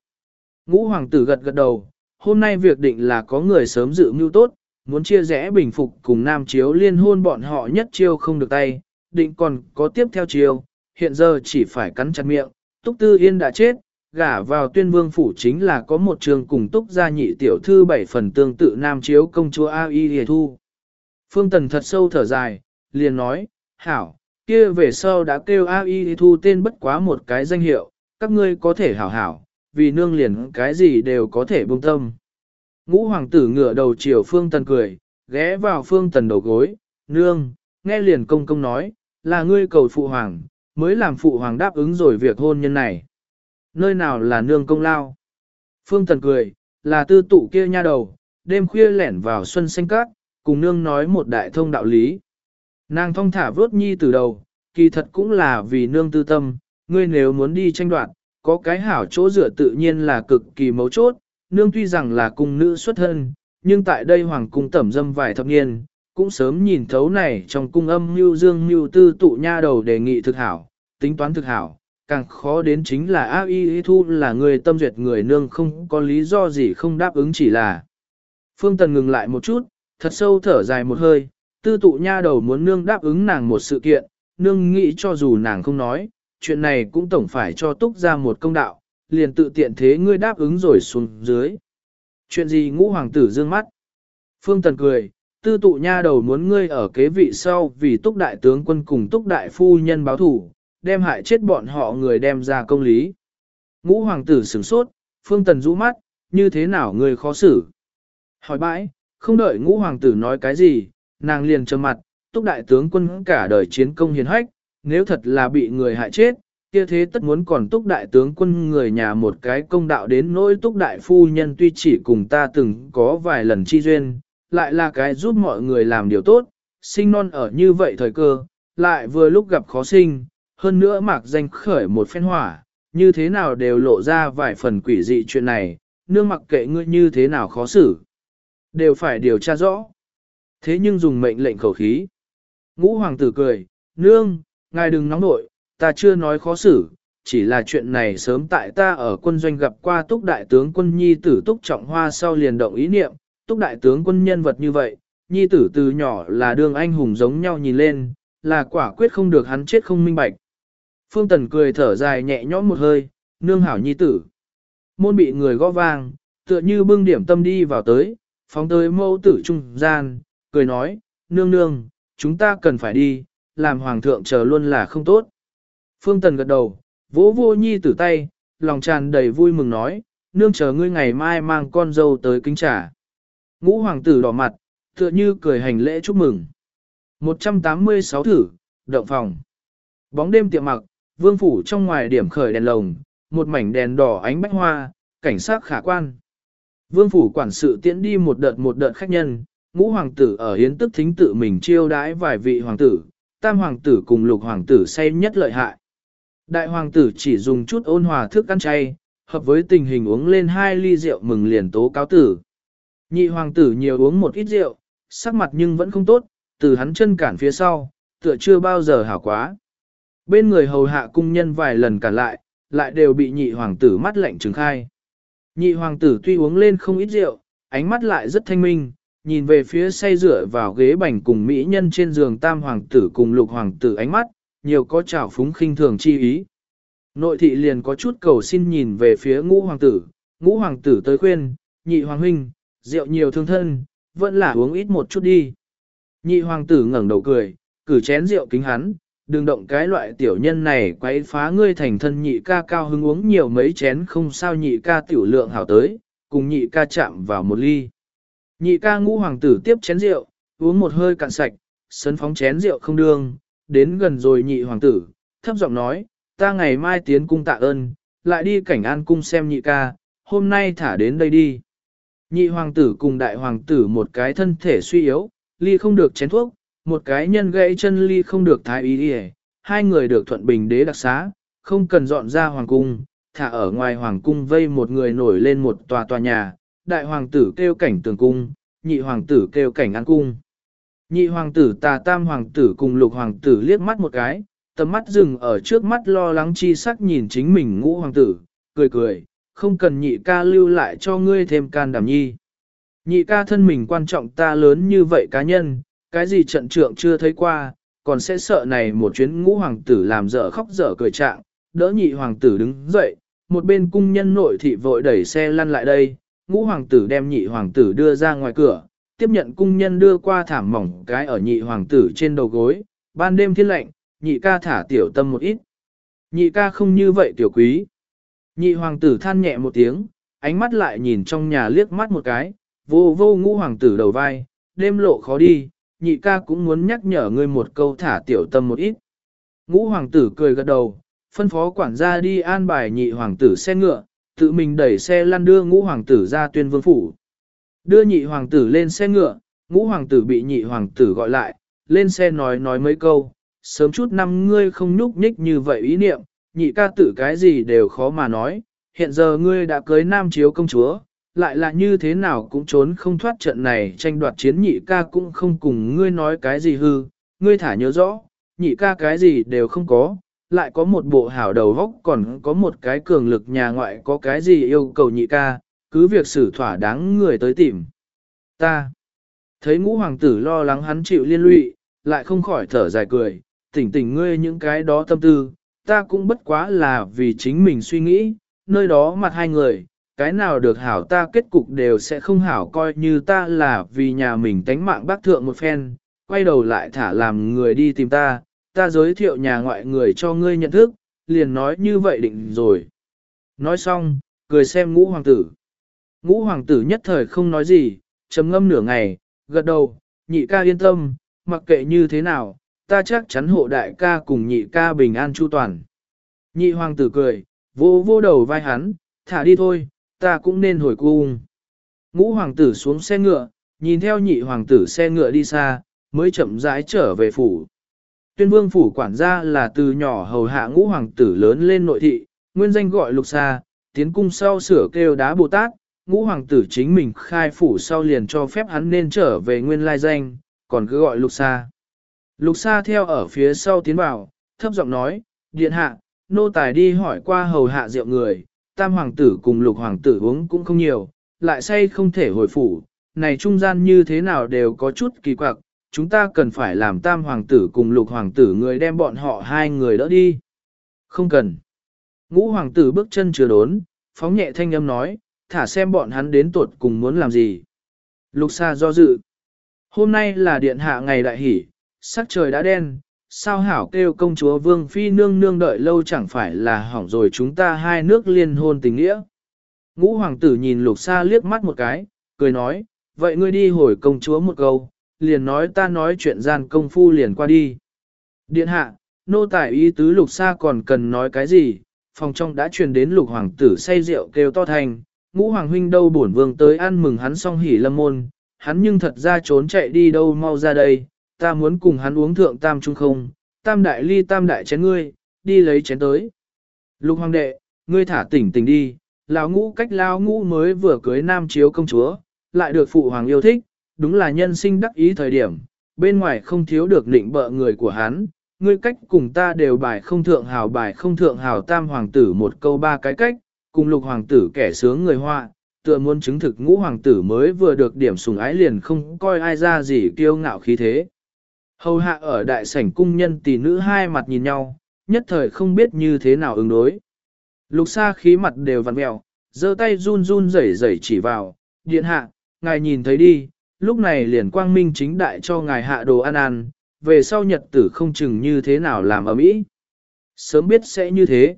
Ngũ hoàng tử gật gật đầu, hôm nay việc định là có người sớm dự mưu tốt, muốn chia rẽ bình phục cùng nam chiếu liên hôn bọn họ nhất chiêu không được tay, định còn có tiếp theo chiêu, hiện giờ chỉ phải cắn chặt miệng, túc tư yên đã chết, gả vào tuyên vương phủ chính là có một trường cùng túc gia nhị tiểu thư bảy phần tương tự nam chiếu công chúa A Y hề thu. Phương Tần thật sâu thở dài, liền nói, hảo, kia về sau đã kêu A Y thu tên bất quá một cái danh hiệu, các ngươi có thể hảo hảo, vì nương liền cái gì đều có thể buông tâm. Ngũ hoàng tử ngửa đầu chiều phương tần cười, ghé vào phương tần đầu gối, nương, nghe liền công công nói, là ngươi cầu phụ hoàng, mới làm phụ hoàng đáp ứng rồi việc hôn nhân này. Nơi nào là nương công lao? Phương tần cười, là tư tụ kia nha đầu, đêm khuya lẻn vào xuân xanh cát, cùng nương nói một đại thông đạo lý. Nàng thong thả vớt nhi từ đầu, kỳ thật cũng là vì nương tư tâm, ngươi nếu muốn đi tranh đoạt, có cái hảo chỗ dựa tự nhiên là cực kỳ mấu chốt, nương tuy rằng là cung nữ xuất thân, nhưng tại đây hoàng cung tẩm dâm vài thập niên, cũng sớm nhìn thấu này trong cung âm mưu dương mưu tư tụ nha đầu đề nghị thực hảo, tính toán thực hảo, càng khó đến chính là A Y Thu là người tâm duyệt người nương không có lý do gì không đáp ứng chỉ là. Phương Tần ngừng lại một chút, thật sâu thở dài một hơi, tư tụ nha đầu muốn nương đáp ứng nàng một sự kiện, nương nghĩ cho dù nàng không nói, chuyện này cũng tổng phải cho túc ra một công đạo, liền tự tiện thế ngươi đáp ứng rồi xuống dưới. Chuyện gì ngũ hoàng tử dương mắt? Phương Tần cười, tư tụ nha đầu muốn ngươi ở kế vị sau vì túc đại tướng quân cùng túc đại phu nhân báo thủ, đem hại chết bọn họ người đem ra công lý. Ngũ hoàng tử sửng sốt, Phương Tần rũ mắt, như thế nào ngươi khó xử? Hỏi bãi, không đợi ngũ hoàng tử nói cái gì, nàng liền trầm mặt, túc đại tướng quân cả đời chiến công hiền hách, nếu thật là bị người hại chết, kia thế tất muốn còn túc đại tướng quân người nhà một cái công đạo đến nỗi túc đại phu nhân tuy chỉ cùng ta từng có vài lần chi duyên, lại là cái giúp mọi người làm điều tốt, sinh non ở như vậy thời cơ, lại vừa lúc gặp khó sinh, hơn nữa mạc danh khởi một phen hỏa, như thế nào đều lộ ra vài phần quỷ dị chuyện này, nương mặc kệ ngươi như thế nào khó xử, đều phải điều tra rõ. Thế nhưng dùng mệnh lệnh khẩu khí. Ngũ hoàng tử cười, nương, ngài đừng nóng nội, ta chưa nói khó xử, chỉ là chuyện này sớm tại ta ở quân doanh gặp qua túc đại tướng quân nhi tử túc trọng hoa sau liền động ý niệm, túc đại tướng quân nhân vật như vậy, nhi tử từ nhỏ là đương anh hùng giống nhau nhìn lên, là quả quyết không được hắn chết không minh bạch. Phương Tần cười thở dài nhẹ nhõm một hơi, nương hảo nhi tử. Môn bị người gõ vang, tựa như bưng điểm tâm đi vào tới, phóng tới mẫu tử trung gian, cười nói, nương nương, chúng ta cần phải đi, làm hoàng thượng chờ luôn là không tốt. Phương Tần gật đầu, vỗ vô nhi tử tay, lòng tràn đầy vui mừng nói, nương chờ ngươi ngày mai mang con dâu tới kính trả. Ngũ hoàng tử đỏ mặt, tựa như cười hành lễ chúc mừng. 186 thử, động phòng. Bóng đêm tiệm mặc, vương phủ trong ngoài điểm khởi đèn lồng, một mảnh đèn đỏ ánh bách hoa, cảnh sát khả quan. Vương phủ quản sự tiễn đi một đợt một đợt khách nhân, ngũ hoàng tử ở hiến tức thính tự mình chiêu đãi vài vị hoàng tử, tam hoàng tử cùng lục hoàng tử say nhất lợi hại. Đại hoàng tử chỉ dùng chút ôn hòa thức ăn chay, hợp với tình hình uống lên hai ly rượu mừng liền tố cáo tử. Nhị hoàng tử nhiều uống một ít rượu, sắc mặt nhưng vẫn không tốt, từ hắn chân cản phía sau, tựa chưa bao giờ hảo quá. Bên người hầu hạ cung nhân vài lần cản lại, lại đều bị nhị hoàng tử mắt lạnh trừng khai. Nhị hoàng tử tuy uống lên không ít rượu, ánh mắt lại rất thanh minh, nhìn về phía say rửa vào ghế bành cùng mỹ nhân trên giường tam hoàng tử cùng lục hoàng tử ánh mắt, nhiều có trào phúng khinh thường chi ý. Nội thị liền có chút cầu xin nhìn về phía ngũ hoàng tử, ngũ hoàng tử tới khuyên, nhị hoàng huynh, rượu nhiều thương thân, vẫn là uống ít một chút đi. Nhị hoàng tử ngẩng đầu cười, cử chén rượu kính hắn, đừng động cái loại tiểu nhân này quấy phá ngươi thành thân nhị ca cao hứng uống nhiều mấy chén không sao nhị ca tiểu lượng hảo tới, cùng nhị ca chạm vào một ly. Nhị ca ngũ hoàng tử tiếp chén rượu, uống một hơi cạn sạch, sấn phóng chén rượu không đương, đến gần rồi nhị hoàng tử, thấp giọng nói, ta ngày mai tiến cung tạ ơn, lại đi cảnh an cung xem nhị ca, hôm nay thả đến đây đi. Nhị hoàng tử cùng đại hoàng tử một cái thân thể suy yếu, ly không được chén thuốc, một cái nhân gãy chân ly không được thái ý đi hai người được thuận bình đế đặc xá, không cần dọn ra hoàng cung, thả ở ngoài hoàng cung vây một người nổi lên một tòa tòa nhà, đại hoàng tử kêu cảnh tường cung, nhị hoàng tử kêu cảnh an cung. Nhị hoàng tử tà tam hoàng tử cùng lục hoàng tử liếc mắt một cái, tầm mắt dừng ở trước mắt lo lắng chi sắc nhìn chính mình ngũ hoàng tử, cười cười, không cần nhị ca lưu lại cho ngươi thêm can đảm nhi. Nhị ca thân mình quan trọng ta lớn như vậy cá nhân, cái gì trận trượng chưa thấy qua, còn sẽ sợ này một chuyến ngũ hoàng tử làm dở khóc dở cười trạng, đỡ nhị hoàng tử đứng dậy, một bên cung nhân nội thị vội đẩy xe lăn lại đây, ngũ hoàng tử đem nhị hoàng tử đưa ra ngoài cửa, tiếp nhận cung nhân đưa qua thảm mỏng cái ở nhị hoàng tử trên đầu gối, ban đêm thiên lạnh, nhị ca thả tiểu tâm một ít. Nhị ca không như vậy tiểu quý. Nhị hoàng tử than nhẹ một tiếng, ánh mắt lại nhìn trong nhà liếc mắt một cái, vô vô ngũ hoàng tử đầu vai, đêm lộ khó đi, nhị ca cũng muốn nhắc nhở ngươi một câu thả tiểu tâm một ít. Ngũ hoàng tử cười gật đầu, phân phó quản gia đi an bài nhị hoàng tử xe ngựa, tự mình đẩy xe lăn đưa ngũ hoàng tử ra tuyên vương phủ. Đưa nhị hoàng tử lên xe ngựa, ngũ hoàng tử bị nhị hoàng tử gọi lại, lên xe nói nói mấy câu, sớm chút năm ngươi không nhúc nhích như vậy ý niệm, nhị ca tử cái gì đều khó mà nói, hiện giờ ngươi đã cưới nam chiếu công chúa, lại là như thế nào cũng trốn không thoát trận này tranh đoạt chiến nhị ca cũng không cùng ngươi nói cái gì hư, ngươi thả nhớ rõ, nhị ca cái gì đều không có, lại có một bộ hảo đầu góc còn có một cái cường lực nhà ngoại có cái gì yêu cầu nhị ca, cứ việc xử thỏa đáng người tới tìm. Ta thấy ngũ hoàng tử lo lắng hắn chịu liên lụy, lại không khỏi thở dài cười, tỉnh tỉnh ngươi những cái đó tâm tư, ta cũng bất quá là vì chính mình suy nghĩ, nơi đó mặt hai người, cái nào được hảo ta kết cục đều sẽ không hảo coi như ta là vì nhà mình tánh mạng bác thượng một phen, quay đầu lại thả làm người đi tìm ta, ta giới thiệu nhà ngoại người cho ngươi nhận thức, liền nói như vậy định rồi. Nói xong, cười xem ngũ hoàng tử. Ngũ hoàng tử nhất thời không nói gì, trầm ngâm nửa ngày, gật đầu, nhị ca yên tâm, mặc kệ như thế nào, ta chắc chắn hộ đại ca cùng nhị ca bình an chu toàn. Nhị hoàng tử cười, vô vô đầu vai hắn, thả đi thôi, ta cũng nên hồi cung. Ngũ hoàng tử xuống xe ngựa, nhìn theo nhị hoàng tử xe ngựa đi xa, mới chậm rãi trở về phủ. Tuyên vương phủ quản gia là từ nhỏ hầu hạ ngũ hoàng tử lớn lên nội thị, nguyên danh gọi lục xa, tiến cung sau sửa kêu đá Bồ Tát, ngũ hoàng tử chính mình khai phủ sau liền cho phép hắn nên trở về nguyên lai danh, còn cứ gọi lục xa. Lục Sa theo ở phía sau tiến vào, thấp giọng nói, điện hạ, nô tài đi hỏi qua hầu hạ rượu người, tam hoàng tử cùng lục hoàng tử uống cũng không nhiều, lại say không thể hồi phủ, này trung gian như thế nào đều có chút kỳ quặc, chúng ta cần phải làm tam hoàng tử cùng lục hoàng tử người đem bọn họ hai người đỡ đi. Không cần. Ngũ hoàng tử bước chân chưa đốn, phóng nhẹ thanh âm nói, thả xem bọn hắn đến tuột cùng muốn làm gì. Lục Sa do dự. Hôm nay là điện hạ ngày đại hỷ, sắc trời đã đen, sao hảo kêu công chúa vương phi nương nương đợi lâu chẳng phải là hỏng rồi chúng ta hai nước liên hôn tình nghĩa. Ngũ hoàng tử nhìn lục xa liếc mắt một cái, cười nói, vậy ngươi đi hồi công chúa một câu, liền nói ta nói chuyện gian công phu liền qua đi. Điện hạ, nô tài ý tứ lục xa còn cần nói cái gì, phòng trong đã truyền đến lục hoàng tử say rượu kêu to thành, ngũ hoàng huynh đâu bổn vương tới ăn mừng hắn xong hỉ lâm môn, hắn nhưng thật ra trốn chạy đi đâu mau ra đây, ta muốn cùng hắn uống thượng tam trung không, tam đại ly tam đại chén ngươi, đi lấy chén tới. Lục hoàng đệ, ngươi thả tỉnh tỉnh đi, lão ngũ cách lão ngũ mới vừa cưới nam chiếu công chúa, lại được phụ hoàng yêu thích, đúng là nhân sinh đắc ý thời điểm, bên ngoài không thiếu được nịnh bợ người của hắn, ngươi cách cùng ta đều bài không thượng hào bài không thượng hào tam hoàng tử một câu ba cái cách, cùng lục hoàng tử kẻ sướng người hoa, tựa muốn chứng thực ngũ hoàng tử mới vừa được điểm sùng ái liền không coi ai ra gì kiêu ngạo khí thế. Hầu hạ ở đại sảnh cung nhân tỷ nữ hai mặt nhìn nhau, nhất thời không biết như thế nào ứng đối. Lục xa khí mặt đều vặn mẹo, giơ tay run run rẩy rẩy chỉ vào, điện hạ, ngài nhìn thấy đi, lúc này liền quang minh chính đại cho ngài hạ đồ ăn ăn, về sau nhật tử không chừng như thế nào làm ở mỹ. Sớm biết sẽ như thế.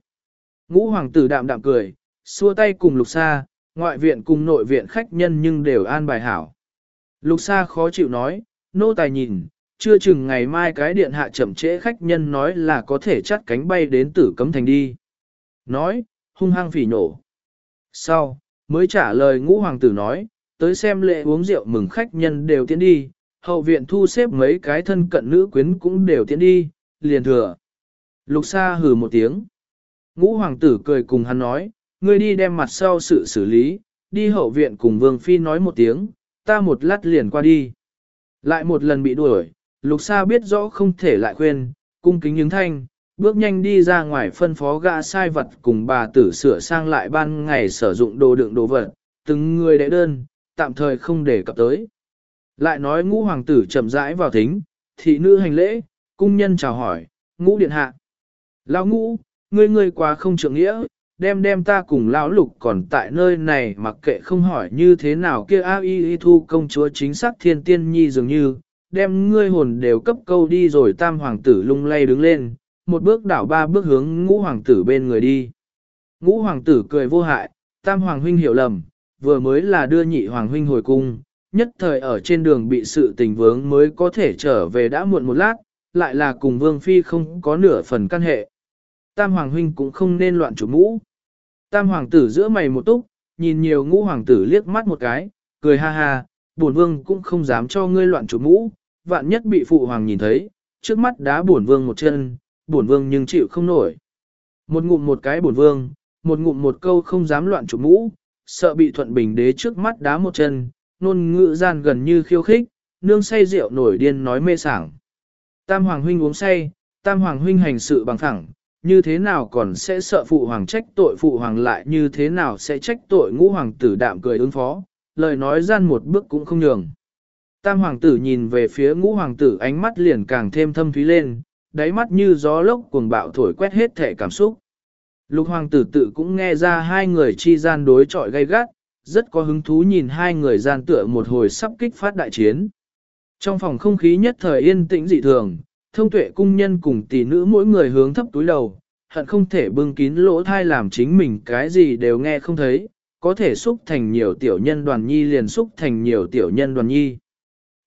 Ngũ hoàng tử đạm đạm cười, xua tay cùng lục xa, ngoại viện cùng nội viện khách nhân nhưng đều an bài hảo. Lục xa khó chịu nói, nô tài nhìn, chưa chừng ngày mai cái điện hạ chậm trễ khách nhân nói là có thể chắt cánh bay đến tử cấm thành đi. Nói, hung hăng phỉ nổ. Sau, mới trả lời ngũ hoàng tử nói, tới xem lễ uống rượu mừng khách nhân đều tiến đi, hậu viện thu xếp mấy cái thân cận nữ quyến cũng đều tiến đi, liền thừa. Lục Sa hừ một tiếng. Ngũ hoàng tử cười cùng hắn nói, ngươi đi đem mặt sau sự xử lý, đi hậu viện cùng Vương Phi nói một tiếng, ta một lát liền qua đi. Lại một lần bị đuổi, Lục Sa biết rõ không thể lại khuyên, cung kính những thanh, bước nhanh đi ra ngoài phân phó gã sai vật cùng bà tử sửa sang lại ban ngày sử dụng đồ đựng đồ vật, từng người đệ đơn, tạm thời không để cập tới. Lại nói ngũ hoàng tử chậm rãi vào thính, thị nữ hành lễ, cung nhân chào hỏi, ngũ điện hạ. Lão ngũ, ngươi ngươi quá không trượng nghĩa, đem đem ta cùng lão lục còn tại nơi này mặc kệ không hỏi như thế nào kia a y y thu công chúa chính xác thiên tiên nhi dường như, đem ngươi hồn đều cấp câu đi rồi tam hoàng tử lung lay đứng lên, một bước đảo ba bước hướng ngũ hoàng tử bên người đi. Ngũ hoàng tử cười vô hại, tam hoàng huynh hiểu lầm, vừa mới là đưa nhị hoàng huynh hồi cung, nhất thời ở trên đường bị sự tình vướng mới có thể trở về đã muộn một lát, lại là cùng vương phi không có nửa phần căn hệ. Tam hoàng huynh cũng không nên loạn chủ mũ. Tam hoàng tử giữa mày một túc, nhìn nhiều ngũ hoàng tử liếc mắt một cái, cười ha ha, bổn vương cũng không dám cho ngươi loạn chủ mũ, vạn nhất bị phụ hoàng nhìn thấy, trước mắt đá bổn vương một chân, bổn vương nhưng chịu không nổi. Một ngụm một cái bổn vương, một ngụm một câu không dám loạn chủ mũ, sợ bị thuận bình đế trước mắt đá một chân, nôn ngữ gian gần như khiêu khích, nương say rượu nổi điên nói mê sảng. Tam hoàng huynh uống say, tam hoàng huynh hành sự bằng thẳng, như thế nào còn sẽ sợ phụ hoàng trách tội phụ hoàng lại như thế nào sẽ trách tội ngũ hoàng tử đạm cười ứng phó, lời nói gian một bước cũng không nhường. Tam hoàng tử nhìn về phía ngũ hoàng tử ánh mắt liền càng thêm thâm thúy lên, đáy mắt như gió lốc cuồng bạo thổi quét hết thể cảm xúc. Lục hoàng tử tự cũng nghe ra hai người chi gian đối trọi gay gắt, rất có hứng thú nhìn hai người gian tựa một hồi sắp kích phát đại chiến. Trong phòng không khí nhất thời yên tĩnh dị thường, thông tuệ cung nhân cùng tỷ nữ mỗi người hướng thấp túi đầu, hận không thể bưng kín lỗ thai làm chính mình cái gì đều nghe không thấy, có thể xúc thành nhiều tiểu nhân đoàn nhi liền xúc thành nhiều tiểu nhân đoàn nhi.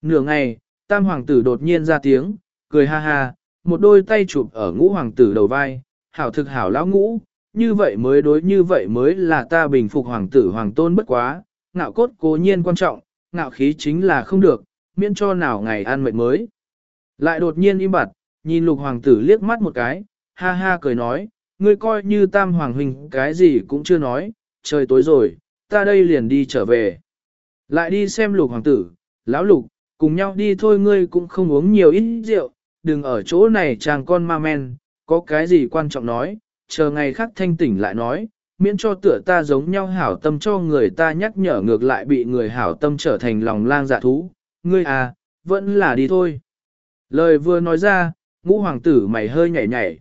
Nửa ngày, tam hoàng tử đột nhiên ra tiếng, cười ha ha, một đôi tay chụp ở ngũ hoàng tử đầu vai, hảo thực hảo lão ngũ, như vậy mới đối như vậy mới là ta bình phục hoàng tử hoàng tôn bất quá, ngạo cốt cố nhiên quan trọng, ngạo khí chính là không được, miễn cho nào ngày ăn mệt mới. Lại đột nhiên im bặt, nhìn lục hoàng tử liếc mắt một cái, ha ha cười nói, ngươi coi như tam hoàng huynh cái gì cũng chưa nói, trời tối rồi, ta đây liền đi trở về. Lại đi xem lục hoàng tử, lão lục, cùng nhau đi thôi ngươi cũng không uống nhiều ít rượu, đừng ở chỗ này chàng con ma men, có cái gì quan trọng nói, chờ ngày khác thanh tỉnh lại nói, miễn cho tựa ta giống nhau hảo tâm cho người ta nhắc nhở ngược lại bị người hảo tâm trở thành lòng lang dạ thú, ngươi à, vẫn là đi thôi. Lời vừa nói ra, ngũ hoàng tử mày hơi nhảy nhảy.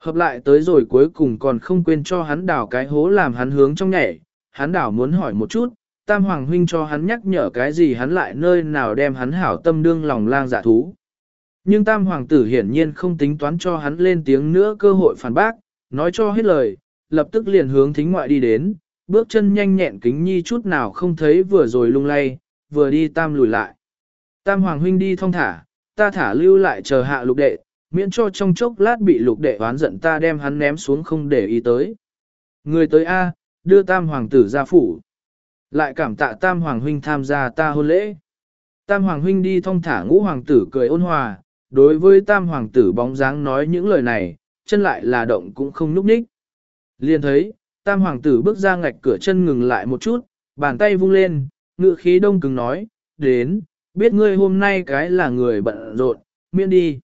Hợp lại tới rồi cuối cùng còn không quên cho hắn đảo cái hố làm hắn hướng trong nhảy, hắn đảo muốn hỏi một chút, tam hoàng huynh cho hắn nhắc nhở cái gì hắn lại nơi nào đem hắn hảo tâm đương lòng lang dạ thú. Nhưng tam hoàng tử hiển nhiên không tính toán cho hắn lên tiếng nữa cơ hội phản bác, nói cho hết lời, lập tức liền hướng thính ngoại đi đến, bước chân nhanh nhẹn kính nhi chút nào không thấy vừa rồi lung lay, vừa đi tam lùi lại. Tam hoàng huynh đi thong thả, ta thả lưu lại chờ hạ lục đệ, miễn cho trong chốc lát bị lục đệ oán giận ta đem hắn ném xuống không để ý tới. Người tới A, đưa tam hoàng tử ra phủ. Lại cảm tạ tam hoàng huynh tham gia ta hôn lễ. Tam hoàng huynh đi thong thả ngũ hoàng tử cười ôn hòa, đối với tam hoàng tử bóng dáng nói những lời này, chân lại là động cũng không núp ních. Liền thấy, tam hoàng tử bước ra ngạch cửa chân ngừng lại một chút, bàn tay vung lên, ngự khí đông cứng nói, đến, biết ngươi hôm nay cái là người bận rộn, miễn đi.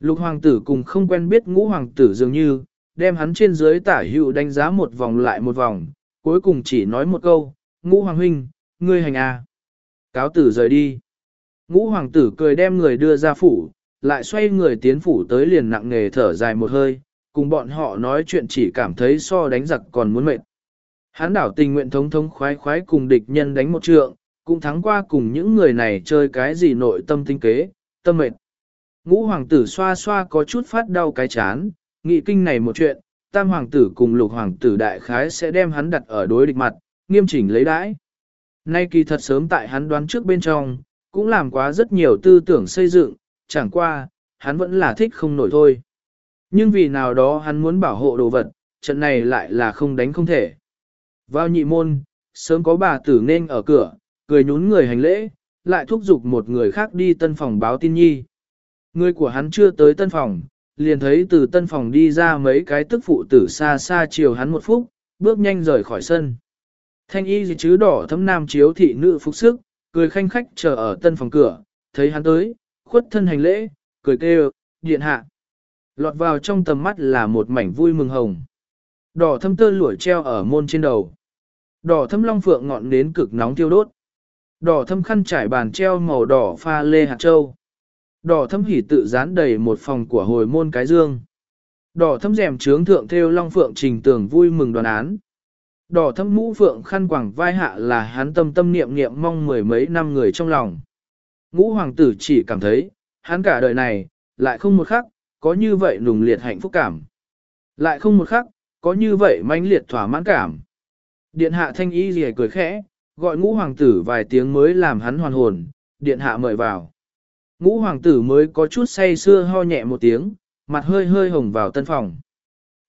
Lục hoàng tử cùng không quen biết ngũ hoàng tử dường như, đem hắn trên dưới tả hữu đánh giá một vòng lại một vòng, cuối cùng chỉ nói một câu, ngũ hoàng huynh, ngươi hành à. Cáo tử rời đi. Ngũ hoàng tử cười đem người đưa ra phủ, lại xoay người tiến phủ tới liền nặng nghề thở dài một hơi, cùng bọn họ nói chuyện chỉ cảm thấy so đánh giặc còn muốn mệt. Hắn đảo tình nguyện thống thống khoái khoái cùng địch nhân đánh một trượng, cũng thắng qua cùng những người này chơi cái gì nội tâm tinh kế, tâm mệt. Ngũ hoàng tử xoa xoa có chút phát đau cái chán, nghị kinh này một chuyện, tam hoàng tử cùng lục hoàng tử đại khái sẽ đem hắn đặt ở đối địch mặt, nghiêm chỉnh lấy đãi. Nay kỳ thật sớm tại hắn đoán trước bên trong, cũng làm quá rất nhiều tư tưởng xây dựng, chẳng qua, hắn vẫn là thích không nổi thôi. Nhưng vì nào đó hắn muốn bảo hộ đồ vật, trận này lại là không đánh không thể. Vào nhị môn, sớm có bà tử nên ở cửa, cười nhún người hành lễ, lại thúc giục một người khác đi tân phòng báo tin nhi. Người của hắn chưa tới tân phòng, liền thấy từ tân phòng đi ra mấy cái tức phụ tử xa xa chiều hắn một phút, bước nhanh rời khỏi sân. Thanh y gì chứ đỏ thấm nam chiếu thị nữ phục sức, cười khanh khách chờ ở tân phòng cửa, thấy hắn tới, khuất thân hành lễ, cười kêu, điện hạ. Lọt vào trong tầm mắt là một mảnh vui mừng hồng. Đỏ thâm tơ lụa treo ở môn trên đầu. Đỏ thâm long phượng ngọn đến cực nóng tiêu đốt. Đỏ thâm khăn trải bàn treo màu đỏ pha lê hạt châu. Đỏ thâm hỉ tự dán đầy một phòng của hồi môn cái dương. Đỏ thâm rèm trướng thượng theo long phượng trình tường vui mừng đoàn án. Đỏ thâm mũ phượng khăn quảng vai hạ là hắn tâm tâm niệm niệm mong mười mấy năm người trong lòng. Ngũ hoàng tử chỉ cảm thấy, hắn cả đời này, lại không một khắc, có như vậy nùng liệt hạnh phúc cảm. Lại không một khắc, có như vậy mãnh liệt thỏa mãn cảm. Điện hạ thanh y gì cười khẽ, gọi ngũ hoàng tử vài tiếng mới làm hắn hoàn hồn, điện hạ mời vào. Ngũ hoàng tử mới có chút say sưa ho nhẹ một tiếng, mặt hơi hơi hồng vào tân phòng.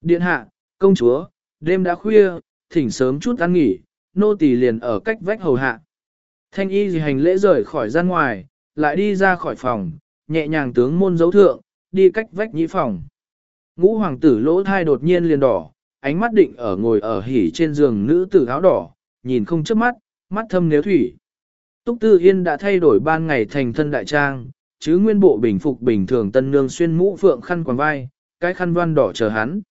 Điện hạ, công chúa, đêm đã khuya, thỉnh sớm chút ăn nghỉ, nô tỳ liền ở cách vách hầu hạ. Thanh y gì hành lễ rời khỏi gian ngoài, lại đi ra khỏi phòng, nhẹ nhàng tướng môn dấu thượng, đi cách vách nhĩ phòng. Ngũ hoàng tử lỗ thai đột nhiên liền đỏ, ánh mắt định ở ngồi ở hỉ trên giường nữ tử áo đỏ, nhìn không chớp mắt, mắt thâm nếu thủy. Túc Tư Yên đã thay đổi ban ngày thành thân đại trang, chứ nguyên bộ bình phục bình thường tân nương xuyên mũ phượng khăn quàng vai, cái khăn đoan đỏ chờ hắn.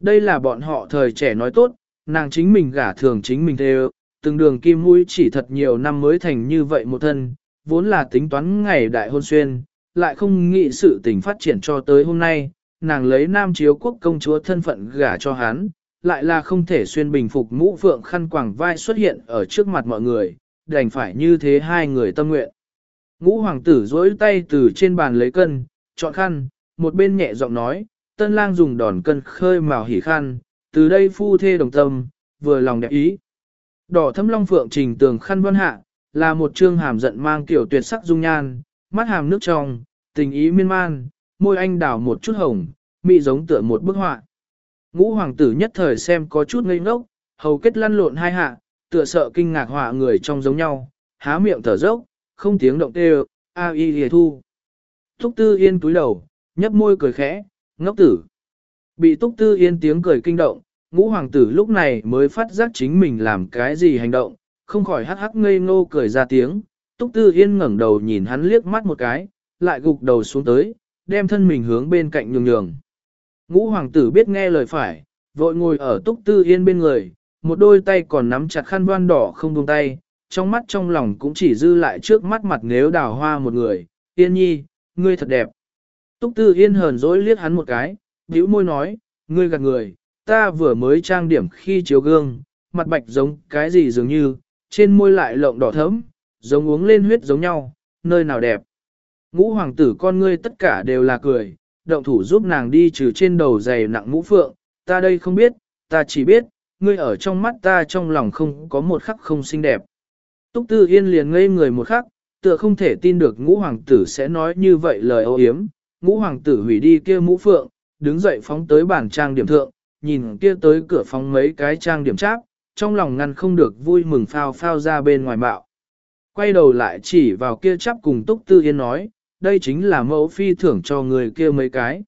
Đây là bọn họ thời trẻ nói tốt, nàng chính mình gả thường chính mình theo, từng đường kim mũi chỉ thật nhiều năm mới thành như vậy một thân, vốn là tính toán ngày đại hôn xuyên, lại không nghĩ sự tình phát triển cho tới hôm nay, nàng lấy nam chiếu quốc công chúa thân phận gả cho hắn, lại là không thể xuyên bình phục mũ phượng khăn quàng vai xuất hiện ở trước mặt mọi người, đành phải như thế hai người tâm nguyện. Ngũ hoàng tử duỗi tay từ trên bàn lấy cân, chọn khăn, một bên nhẹ giọng nói, tân lang dùng đòn cân khơi màu hỉ khăn, từ đây phu thê đồng tâm, vừa lòng đẹp ý. Đỏ thâm long phượng trình tường khăn văn hạ, là một trương hàm giận mang kiểu tuyệt sắc dung nhan, mắt hàm nước trong, tình ý miên man, môi anh đảo một chút hồng, mị giống tựa một bức họa. Ngũ hoàng tử nhất thời xem có chút ngây ngốc, hầu kết lăn lộn hai hạ, tựa sợ kinh ngạc họa người trong giống nhau, há miệng thở dốc, không tiếng động tê a y hề thu. thúc tư yên túi đầu, nhấp môi cười khẽ, ngốc tử. Bị túc tư yên tiếng cười kinh động, ngũ hoàng tử lúc này mới phát giác chính mình làm cái gì hành động, không khỏi hắc hắc ngây ngô cười ra tiếng. Túc tư yên ngẩng đầu nhìn hắn liếc mắt một cái, lại gục đầu xuống tới, đem thân mình hướng bên cạnh nhường nhường. Ngũ hoàng tử biết nghe lời phải, vội ngồi ở túc tư yên bên người, một đôi tay còn nắm chặt khăn voan đỏ không buông tay, trong mắt trong lòng cũng chỉ dư lại trước mắt mặt nếu đào hoa một người, yên nhi, ngươi thật đẹp. Túc tư yên hờn dỗi liếc hắn một cái, bĩu môi nói, ngươi gạt người, ta vừa mới trang điểm khi chiếu gương, mặt bạch giống cái gì dường như, trên môi lại lộng đỏ thẫm, giống uống lên huyết giống nhau, nơi nào đẹp. Ngũ hoàng tử con ngươi tất cả đều là cười, động thủ giúp nàng đi trừ trên đầu dày nặng mũ phượng, ta đây không biết, ta chỉ biết, ngươi ở trong mắt ta trong lòng không có một khắc không xinh đẹp. Túc Tư Yên liền ngây người một khắc, tựa không thể tin được ngũ hoàng tử sẽ nói như vậy lời ô yếm, Ngũ hoàng tử hủy đi kia mũ phượng, đứng dậy phóng tới bàn trang điểm thượng, nhìn kia tới cửa phóng mấy cái trang điểm cháp, trong lòng ngăn không được vui mừng phao phao ra bên ngoài bạo. Quay đầu lại chỉ vào kia chắp cùng Túc Tư Yên nói, đây chính là mẫu phi thưởng cho người kia mấy cái.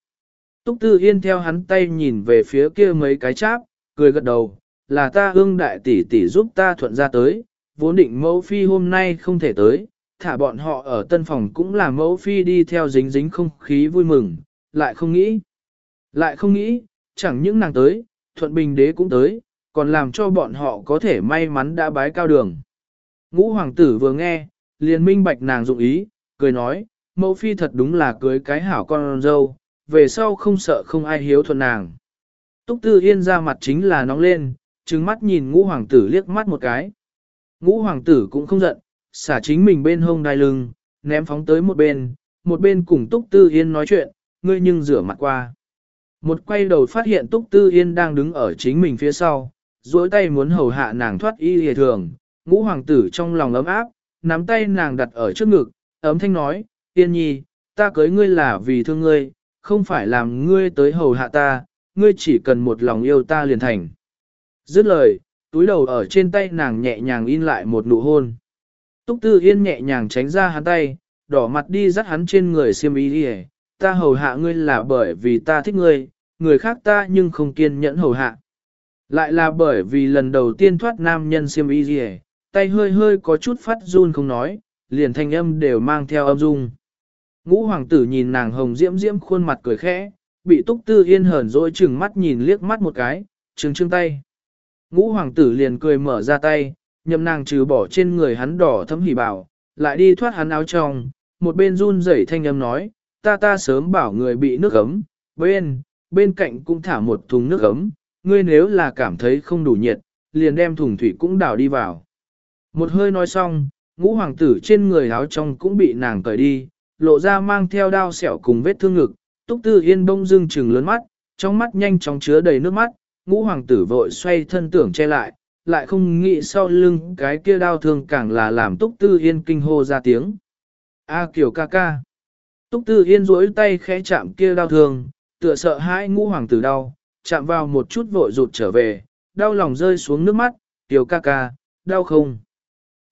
Túc Tư Yên theo hắn tay nhìn về phía kia mấy cái cháp, cười gật đầu, là ta ương đại tỷ tỷ giúp ta thuận ra tới, vốn định mẫu phi hôm nay không thể tới, thả bọn họ ở tân phòng cũng là mẫu phi đi theo dính dính không khí vui mừng, lại không nghĩ. Lại không nghĩ, chẳng những nàng tới, thuận bình đế cũng tới, còn làm cho bọn họ có thể may mắn đã bái cao đường. Ngũ hoàng tử vừa nghe, liền minh bạch nàng dụng ý, cười nói, mẫu phi thật đúng là cưới cái hảo con dâu, về sau không sợ không ai hiếu thuận nàng. Túc tư yên ra mặt chính là nóng lên, trừng mắt nhìn ngũ hoàng tử liếc mắt một cái. Ngũ hoàng tử cũng không giận, xả chính mình bên hông đai lưng, ném phóng tới một bên, một bên cùng Túc Tư Yên nói chuyện, ngươi nhưng rửa mặt qua. Một quay đầu phát hiện Túc Tư Yên đang đứng ở chính mình phía sau, duỗi tay muốn hầu hạ nàng thoát y hề thường, ngũ hoàng tử trong lòng ấm áp, nắm tay nàng đặt ở trước ngực, ấm thanh nói, Yên nhi, ta cưới ngươi là vì thương ngươi, không phải làm ngươi tới hầu hạ ta, ngươi chỉ cần một lòng yêu ta liền thành. Dứt lời, túi đầu ở trên tay nàng nhẹ nhàng in lại một nụ hôn. Túc Tư Yên nhẹ nhàng tránh ra hắn tay, đỏ mặt đi dắt hắn trên người xiêm y đi ta hầu hạ ngươi là bởi vì ta thích ngươi, người khác ta nhưng không kiên nhẫn hầu hạ. Lại là bởi vì lần đầu tiên thoát nam nhân xiêm y gì tay hơi hơi có chút phát run không nói, liền thanh âm đều mang theo âm dung. Ngũ hoàng tử nhìn nàng hồng diễm diễm khuôn mặt cười khẽ, bị túc tư yên hờn dỗi chừng mắt nhìn liếc mắt một cái, trừng trưng tay. Ngũ hoàng tử liền cười mở ra tay, nhậm nàng trừ bỏ trên người hắn đỏ thấm hỉ bảo, lại đi thoát hắn áo trong, một bên run rẩy thanh âm nói, ta ta sớm bảo người bị nước ấm, bên, bên cạnh cũng thả một thùng nước ấm, ngươi nếu là cảm thấy không đủ nhiệt, liền đem thùng thủy cũng đảo đi vào. Một hơi nói xong, ngũ hoàng tử trên người áo trong cũng bị nàng cởi đi, lộ ra mang theo đao sẹo cùng vết thương ngực, túc tư yên bông dưng trừng lớn mắt, trong mắt nhanh chóng chứa đầy nước mắt, ngũ hoàng tử vội xoay thân tưởng che lại, lại không nghĩ sau lưng cái kia đau thương càng là làm túc tư yên kinh hô ra tiếng. A kiểu ca ca. Túc tư yên duỗi tay khẽ chạm kia đau thương, tựa sợ hãi ngũ hoàng tử đau, chạm vào một chút vội rụt trở về, đau lòng rơi xuống nước mắt, tiểu ca ca, đau không?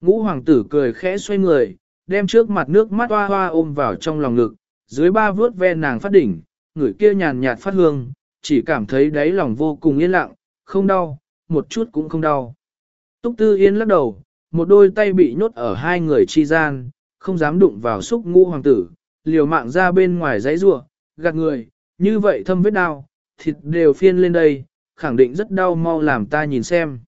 Ngũ hoàng tử cười khẽ xoay người, đem trước mặt nước mắt hoa hoa ôm vào trong lòng ngực, dưới ba vướt ve nàng phát đỉnh, người kia nhàn nhạt phát hương, chỉ cảm thấy đáy lòng vô cùng yên lặng, không đau, một chút cũng không đau. Túc Tư Yên lắc đầu, một đôi tay bị nhốt ở hai người chi gian, không dám đụng vào xúc ngũ hoàng tử, liều mạng ra bên ngoài giấy rua, gạt người, như vậy thâm vết đau, thịt đều phiên lên đây, khẳng định rất đau mau làm ta nhìn xem.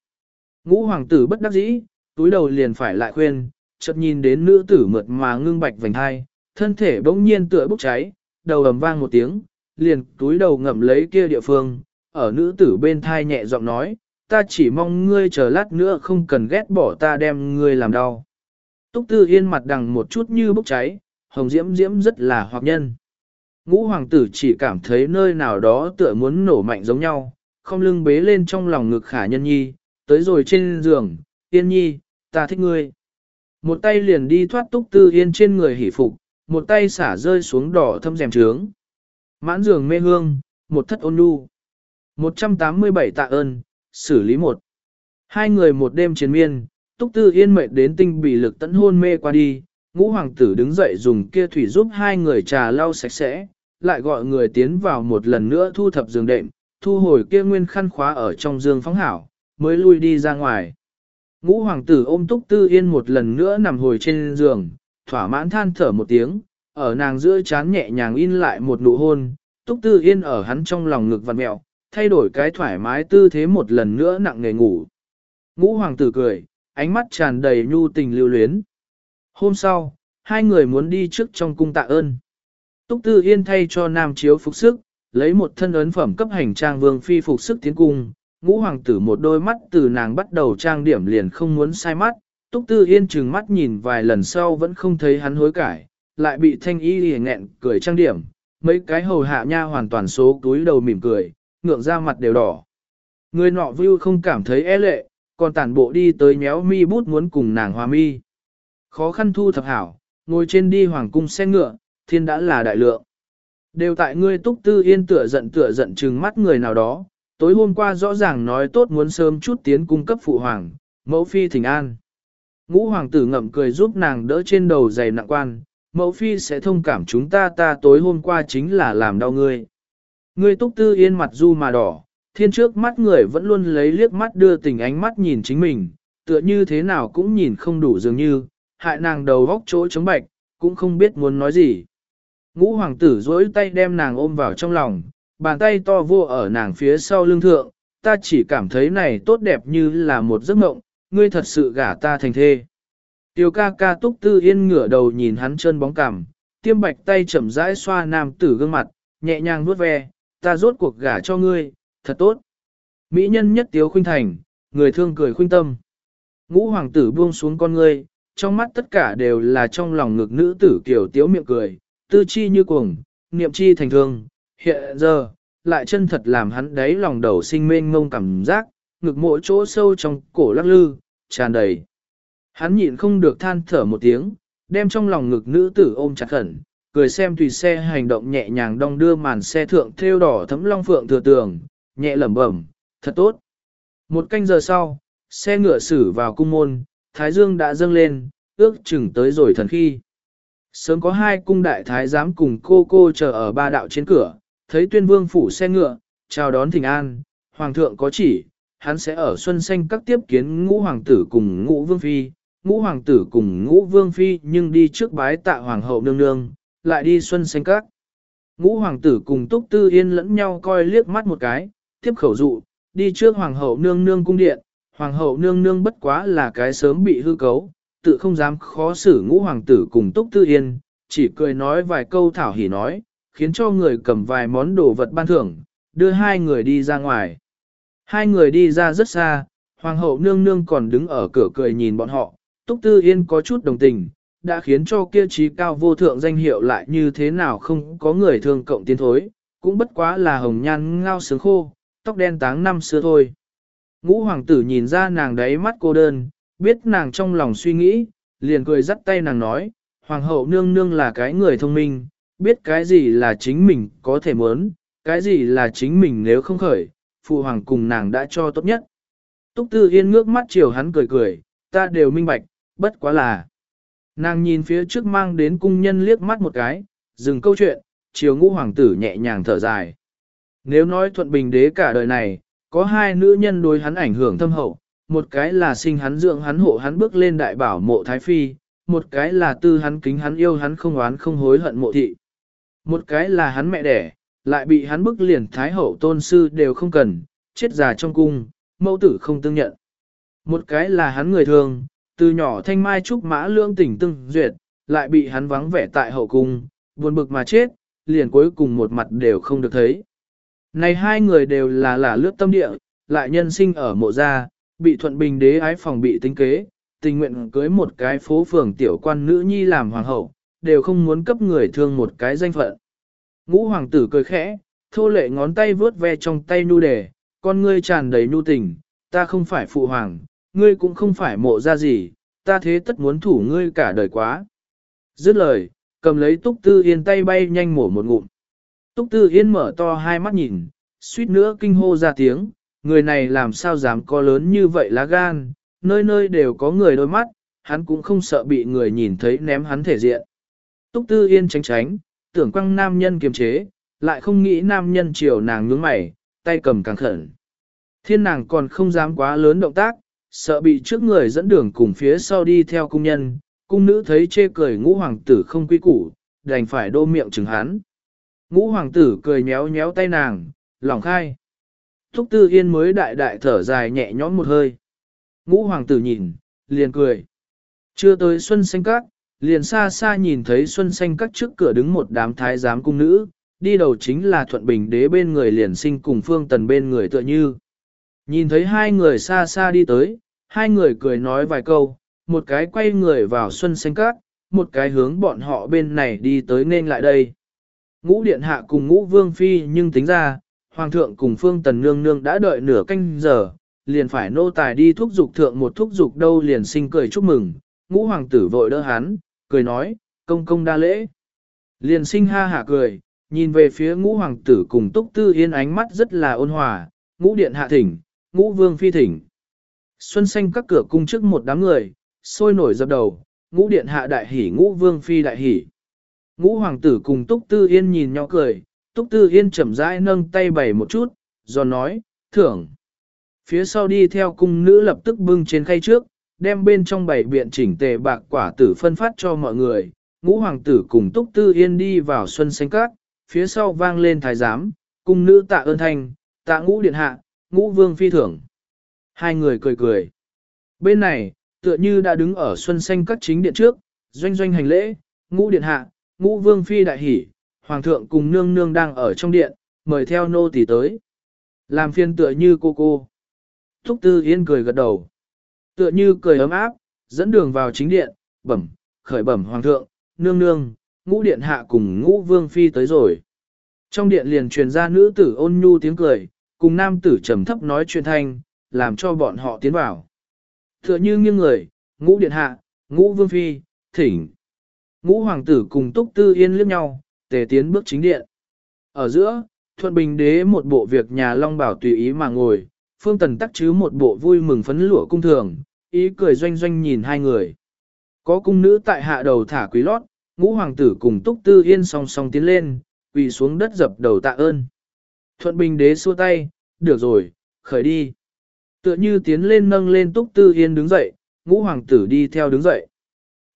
Ngũ hoàng tử bất đắc dĩ, túi đầu liền phải lại khuyên, chợt nhìn đến nữ tử mượt mà ngưng bạch vành hai, thân thể bỗng nhiên tựa bốc cháy, đầu ầm vang một tiếng, liền túi đầu ngậm lấy kia địa phương, ở nữ tử bên thai nhẹ giọng nói, ta chỉ mong ngươi chờ lát nữa không cần ghét bỏ ta đem ngươi làm đau. Túc Tư Yên mặt đằng một chút như bốc cháy, hồng diễm diễm rất là hoặc nhân. Ngũ hoàng tử chỉ cảm thấy nơi nào đó tựa muốn nổ mạnh giống nhau, không lưng bế lên trong lòng ngực khả nhân nhi, tới rồi trên giường, Yên nhi, ta thích ngươi. Một tay liền đi thoát Túc Tư Yên trên người hỉ phục, một tay xả rơi xuống đỏ thâm rèm trướng. Mãn giường mê hương, một thất ôn nhu. 187 tạ ơn, xử lý một. Hai người một đêm chiến miên, túc tư yên mệt đến tinh bị lực tận hôn mê qua đi, ngũ hoàng tử đứng dậy dùng kia thủy giúp hai người trà lau sạch sẽ, lại gọi người tiến vào một lần nữa thu thập giường đệm, thu hồi kia nguyên khăn khóa ở trong giường phóng hảo, mới lui đi ra ngoài. Ngũ hoàng tử ôm túc tư yên một lần nữa nằm hồi trên giường, thỏa mãn than thở một tiếng, ở nàng giữa chán nhẹ nhàng in lại một nụ hôn, túc tư yên ở hắn trong lòng ngực vặn mẹo, thay đổi cái thoải mái tư thế một lần nữa nặng nề ngủ. Ngũ hoàng tử cười, ánh mắt tràn đầy nhu tình lưu luyến. Hôm sau, hai người muốn đi trước trong cung tạ ơn. Túc Tư Yên thay cho nam chiếu phục sức, lấy một thân ấn phẩm cấp hành trang vương phi phục sức tiến cung. Ngũ hoàng tử một đôi mắt từ nàng bắt đầu trang điểm liền không muốn sai mắt. Túc Tư Yên trừng mắt nhìn vài lần sau vẫn không thấy hắn hối cải, lại bị thanh y lìa nghẹn cười trang điểm. Mấy cái hầu hạ nha hoàn toàn số túi đầu mỉm cười, ngượng ra mặt đều đỏ. Người nọ view không cảm thấy e lệ, còn tản bộ đi tới nhéo mi bút muốn cùng nàng hòa mi. Khó khăn thu thập hảo, ngồi trên đi hoàng cung xe ngựa, thiên đã là đại lượng. Đều tại ngươi túc tư yên tựa giận tựa giận trừng mắt người nào đó, tối hôm qua rõ ràng nói tốt muốn sớm chút tiến cung cấp phụ hoàng, mẫu phi thỉnh an. Ngũ hoàng tử ngậm cười giúp nàng đỡ trên đầu giày nặng quan, mẫu phi sẽ thông cảm chúng ta ta tối hôm qua chính là làm đau ngươi. Ngươi túc tư yên mặt du mà đỏ, thiên trước mắt người vẫn luôn lấy liếc mắt đưa tình ánh mắt nhìn chính mình, tựa như thế nào cũng nhìn không đủ dường như, hại nàng đầu góc chỗ chống bạch, cũng không biết muốn nói gì. Ngũ hoàng tử dối tay đem nàng ôm vào trong lòng, bàn tay to vô ở nàng phía sau lưng thượng, ta chỉ cảm thấy này tốt đẹp như là một giấc mộng, ngươi thật sự gả ta thành thê. Tiêu ca ca túc tư yên ngửa đầu nhìn hắn chân bóng cằm, tiêm bạch tay chậm rãi xoa nam tử gương mặt, nhẹ nhàng vuốt ve, ta rốt cuộc gả cho ngươi, thật tốt. Mỹ nhân nhất tiếu khuynh thành, người thương cười khuynh tâm. Ngũ hoàng tử buông xuống con ngươi, trong mắt tất cả đều là trong lòng ngực nữ tử kiểu tiếu miệng cười, tư chi như cuồng, niệm chi thành thương, hiện giờ, lại chân thật làm hắn đấy lòng đầu sinh mênh ngông cảm giác, ngực mỗi chỗ sâu trong cổ lắc lư, tràn đầy. Hắn nhịn không được than thở một tiếng, đem trong lòng ngực nữ tử ôm chặt khẩn, cười xem tùy xe hành động nhẹ nhàng đong đưa màn xe thượng thêu đỏ thấm long phượng thừa tường, nhẹ lẩm bẩm, thật tốt. Một canh giờ sau, xe ngựa xử vào cung môn, thái dương đã dâng lên, ước chừng tới rồi thần khi. Sớm có hai cung đại thái giám cùng cô cô chờ ở ba đạo trên cửa, thấy tuyên vương phủ xe ngựa, chào đón thỉnh an, hoàng thượng có chỉ, hắn sẽ ở xuân xanh các tiếp kiến ngũ hoàng tử cùng ngũ vương phi, ngũ hoàng tử cùng ngũ vương phi nhưng đi trước bái tạ hoàng hậu nương nương, lại đi xuân xanh các. Ngũ hoàng tử cùng túc tư yên lẫn nhau coi liếc mắt một cái, tiếp khẩu dụ, đi trước hoàng hậu nương nương cung điện, hoàng hậu nương nương bất quá là cái sớm bị hư cấu, tự không dám khó xử ngũ hoàng tử cùng túc tư yên, chỉ cười nói vài câu thảo hỉ nói, khiến cho người cầm vài món đồ vật ban thưởng, đưa hai người đi ra ngoài. Hai người đi ra rất xa, hoàng hậu nương nương còn đứng ở cửa cười nhìn bọn họ, túc tư yên có chút đồng tình, đã khiến cho kia trí cao vô thượng danh hiệu lại như thế nào không có người thương cộng tiến thối, cũng bất quá là hồng nhan ngao sướng khô, tóc đen táng năm xưa thôi. Ngũ hoàng tử nhìn ra nàng đáy mắt cô đơn, biết nàng trong lòng suy nghĩ, liền cười dắt tay nàng nói, hoàng hậu nương nương là cái người thông minh, biết cái gì là chính mình có thể muốn, cái gì là chính mình nếu không khởi, phụ hoàng cùng nàng đã cho tốt nhất. Túc Tư Yên ngước mắt chiều hắn cười cười, ta đều minh bạch, bất quá là. Nàng nhìn phía trước mang đến cung nhân liếc mắt một cái, dừng câu chuyện, chiều ngũ hoàng tử nhẹ nhàng thở dài. Nếu nói thuận bình đế cả đời này, có hai nữ nhân đối hắn ảnh hưởng thâm hậu, một cái là sinh hắn dưỡng hắn hộ hắn bước lên đại bảo mộ thái phi, một cái là tư hắn kính hắn yêu hắn không oán không hối hận mộ thị. Một cái là hắn mẹ đẻ, lại bị hắn bức liền thái hậu tôn sư đều không cần, chết già trong cung, mẫu tử không tương nhận. Một cái là hắn người thường, từ nhỏ thanh mai trúc mã lương tỉnh tương duyệt, lại bị hắn vắng vẻ tại hậu cung, buồn bực mà chết, liền cuối cùng một mặt đều không được thấy. Này hai người đều là là lướt tâm địa, lại nhân sinh ở mộ gia, bị thuận bình đế ái phòng bị tính kế, tình nguyện cưới một cái phố phường tiểu quan nữ nhi làm hoàng hậu, đều không muốn cấp người thương một cái danh phận. Ngũ hoàng tử cười khẽ, thô lệ ngón tay vướt ve trong tay nu đề, con ngươi tràn đầy nhu tình, ta không phải phụ hoàng, ngươi cũng không phải mộ ra gì, ta thế tất muốn thủ ngươi cả đời quá. Dứt lời, cầm lấy túc tư yên tay bay nhanh mổ một ngụm. Túc tư yên mở to hai mắt nhìn, suýt nữa kinh hô ra tiếng, người này làm sao dám có lớn như vậy lá gan, nơi nơi đều có người đôi mắt, hắn cũng không sợ bị người nhìn thấy ném hắn thể diện. Túc Tư Yên tránh tránh, tưởng quăng nam nhân kiềm chế, lại không nghĩ nam nhân chiều nàng nhướng mày, tay cầm càng khẩn. Thiên nàng còn không dám quá lớn động tác, sợ bị trước người dẫn đường cùng phía sau đi theo cung nhân, cung nữ thấy chê cười ngũ hoàng tử không quy củ, đành phải đô miệng chừng hắn. Ngũ hoàng tử cười nhéo nhéo tay nàng, lòng khai. Thúc tư yên mới đại đại thở dài nhẹ nhõm một hơi. Ngũ hoàng tử nhìn, liền cười. Chưa tới xuân xanh các, liền xa xa nhìn thấy xuân xanh các trước cửa đứng một đám thái giám cung nữ, đi đầu chính là thuận bình đế bên người liền sinh cùng phương tần bên người tựa như. Nhìn thấy hai người xa xa đi tới, hai người cười nói vài câu, một cái quay người vào xuân xanh các, một cái hướng bọn họ bên này đi tới nên lại đây. Ngũ điện hạ cùng ngũ vương phi nhưng tính ra, hoàng thượng cùng phương tần nương nương đã đợi nửa canh giờ, liền phải nô tài đi thúc dục thượng một thúc dục đâu liền sinh cười chúc mừng, ngũ hoàng tử vội đỡ hắn, cười nói, công công đa lễ. Liền sinh ha hả cười, nhìn về phía ngũ hoàng tử cùng túc tư yên ánh mắt rất là ôn hòa, ngũ điện hạ thỉnh, ngũ vương phi thỉnh. Xuân xanh các cửa cung trước một đám người, sôi nổi dập đầu, ngũ điện hạ đại hỉ ngũ vương phi đại hỉ. Ngũ hoàng tử cùng túc tư yên nhìn nhau cười, túc tư yên chậm rãi nâng tay bày một chút, do nói, thưởng. Phía sau đi theo cung nữ lập tức bưng trên khay trước, đem bên trong bảy biện chỉnh tề bạc quả tử phân phát cho mọi người, ngũ hoàng tử cùng túc tư yên đi vào xuân xanh cát, phía sau vang lên thái giám, cung nữ tạ ơn thanh, tạ ngũ điện hạ, ngũ vương phi thưởng. Hai người cười cười. Bên này, tựa như đã đứng ở xuân xanh các chính điện trước, doanh doanh hành lễ, ngũ điện hạ, ngũ vương phi đại hỷ, hoàng thượng cùng nương nương đang ở trong điện, mời theo nô tỳ tới. Làm phiên tựa như cô cô. Thúc tư yên cười gật đầu. Tựa như cười ấm áp, dẫn đường vào chính điện, bẩm, khởi bẩm hoàng thượng, nương nương, ngũ điện hạ cùng ngũ vương phi tới rồi. Trong điện liền truyền ra nữ tử ôn nhu tiếng cười, cùng nam tử trầm thấp nói chuyện thanh, làm cho bọn họ tiến vào. Tựa như nghiêng người, ngũ điện hạ, ngũ vương phi, thỉnh. Ngũ hoàng tử cùng túc tư yên liếc nhau, tề tiến bước chính điện. Ở giữa, thuận bình đế một bộ việc nhà long bảo tùy ý mà ngồi, phương tần tắc chứ một bộ vui mừng phấn lụa cung thường, ý cười doanh doanh nhìn hai người. Có cung nữ tại hạ đầu thả quý lót, ngũ hoàng tử cùng túc tư yên song song tiến lên, quỳ xuống đất dập đầu tạ ơn. Thuận bình đế xua tay, được rồi, khởi đi. Tựa như tiến lên nâng lên túc tư yên đứng dậy, ngũ hoàng tử đi theo đứng dậy.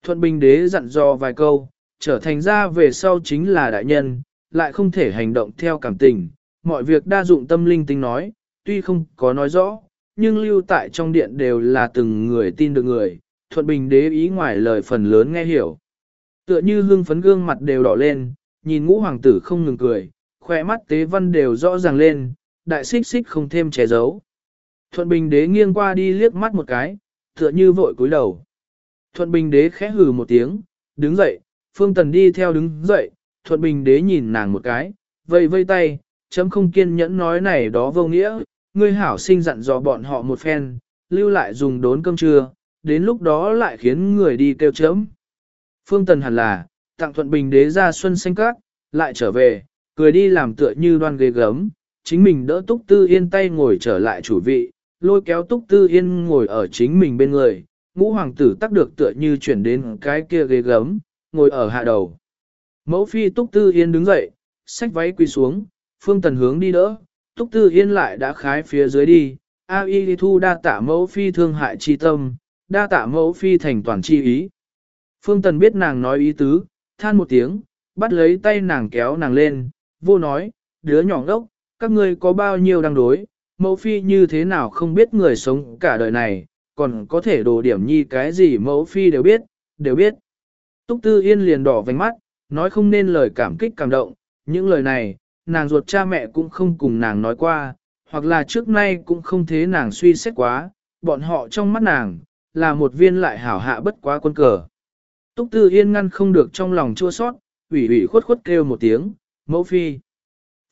Thuận bình đế dặn dò vài câu, trở thành ra về sau chính là đại nhân, lại không thể hành động theo cảm tình, mọi việc đa dụng tâm linh tính nói, tuy không có nói rõ, nhưng lưu tại trong điện đều là từng người tin được người, thuận bình đế ý ngoài lời phần lớn nghe hiểu. Tựa như hương phấn gương mặt đều đỏ lên, nhìn ngũ hoàng tử không ngừng cười, khỏe mắt tế văn đều rõ ràng lên, đại xích xích không thêm che giấu. Thuận bình đế nghiêng qua đi liếc mắt một cái, tựa như vội cúi đầu. Thuận bình đế khẽ hừ một tiếng, đứng dậy, phương tần đi theo đứng dậy, thuận bình đế nhìn nàng một cái, vây vây tay, chấm không kiên nhẫn nói này đó vô nghĩa, ngươi hảo sinh dặn dò bọn họ một phen, lưu lại dùng đốn cơm trưa, đến lúc đó lại khiến người đi kêu chấm. Phương tần hẳn là, tặng thuận bình đế ra xuân xanh cát, lại trở về, cười đi làm tựa như đoan ghê gấm, chính mình đỡ túc tư yên tay ngồi trở lại chủ vị, lôi kéo túc tư yên ngồi ở chính mình bên người, ngũ hoàng tử tắc được tựa như chuyển đến cái kia ghê gấm, ngồi ở hạ đầu. Mẫu phi túc tư yên đứng dậy, xách váy quỳ xuống, phương tần hướng đi đỡ, túc tư yên lại đã khái phía dưới đi, a y thu đa tạ mẫu phi thương hại chi tâm, đa tạ mẫu phi thành toàn chi ý. Phương tần biết nàng nói ý tứ, than một tiếng, bắt lấy tay nàng kéo nàng lên, vô nói, đứa nhỏ ngốc, các ngươi có bao nhiêu đang đối, mẫu phi như thế nào không biết người sống cả đời này, còn có thể đồ điểm nhi cái gì mẫu phi đều biết, đều biết. Túc Tư Yên liền đỏ vành mắt, nói không nên lời cảm kích cảm động, những lời này, nàng ruột cha mẹ cũng không cùng nàng nói qua, hoặc là trước nay cũng không thế nàng suy xét quá, bọn họ trong mắt nàng, là một viên lại hảo hạ bất quá quân cờ. Túc Tư Yên ngăn không được trong lòng chua sót, ủy ủy khuất khuất kêu một tiếng, mẫu phi.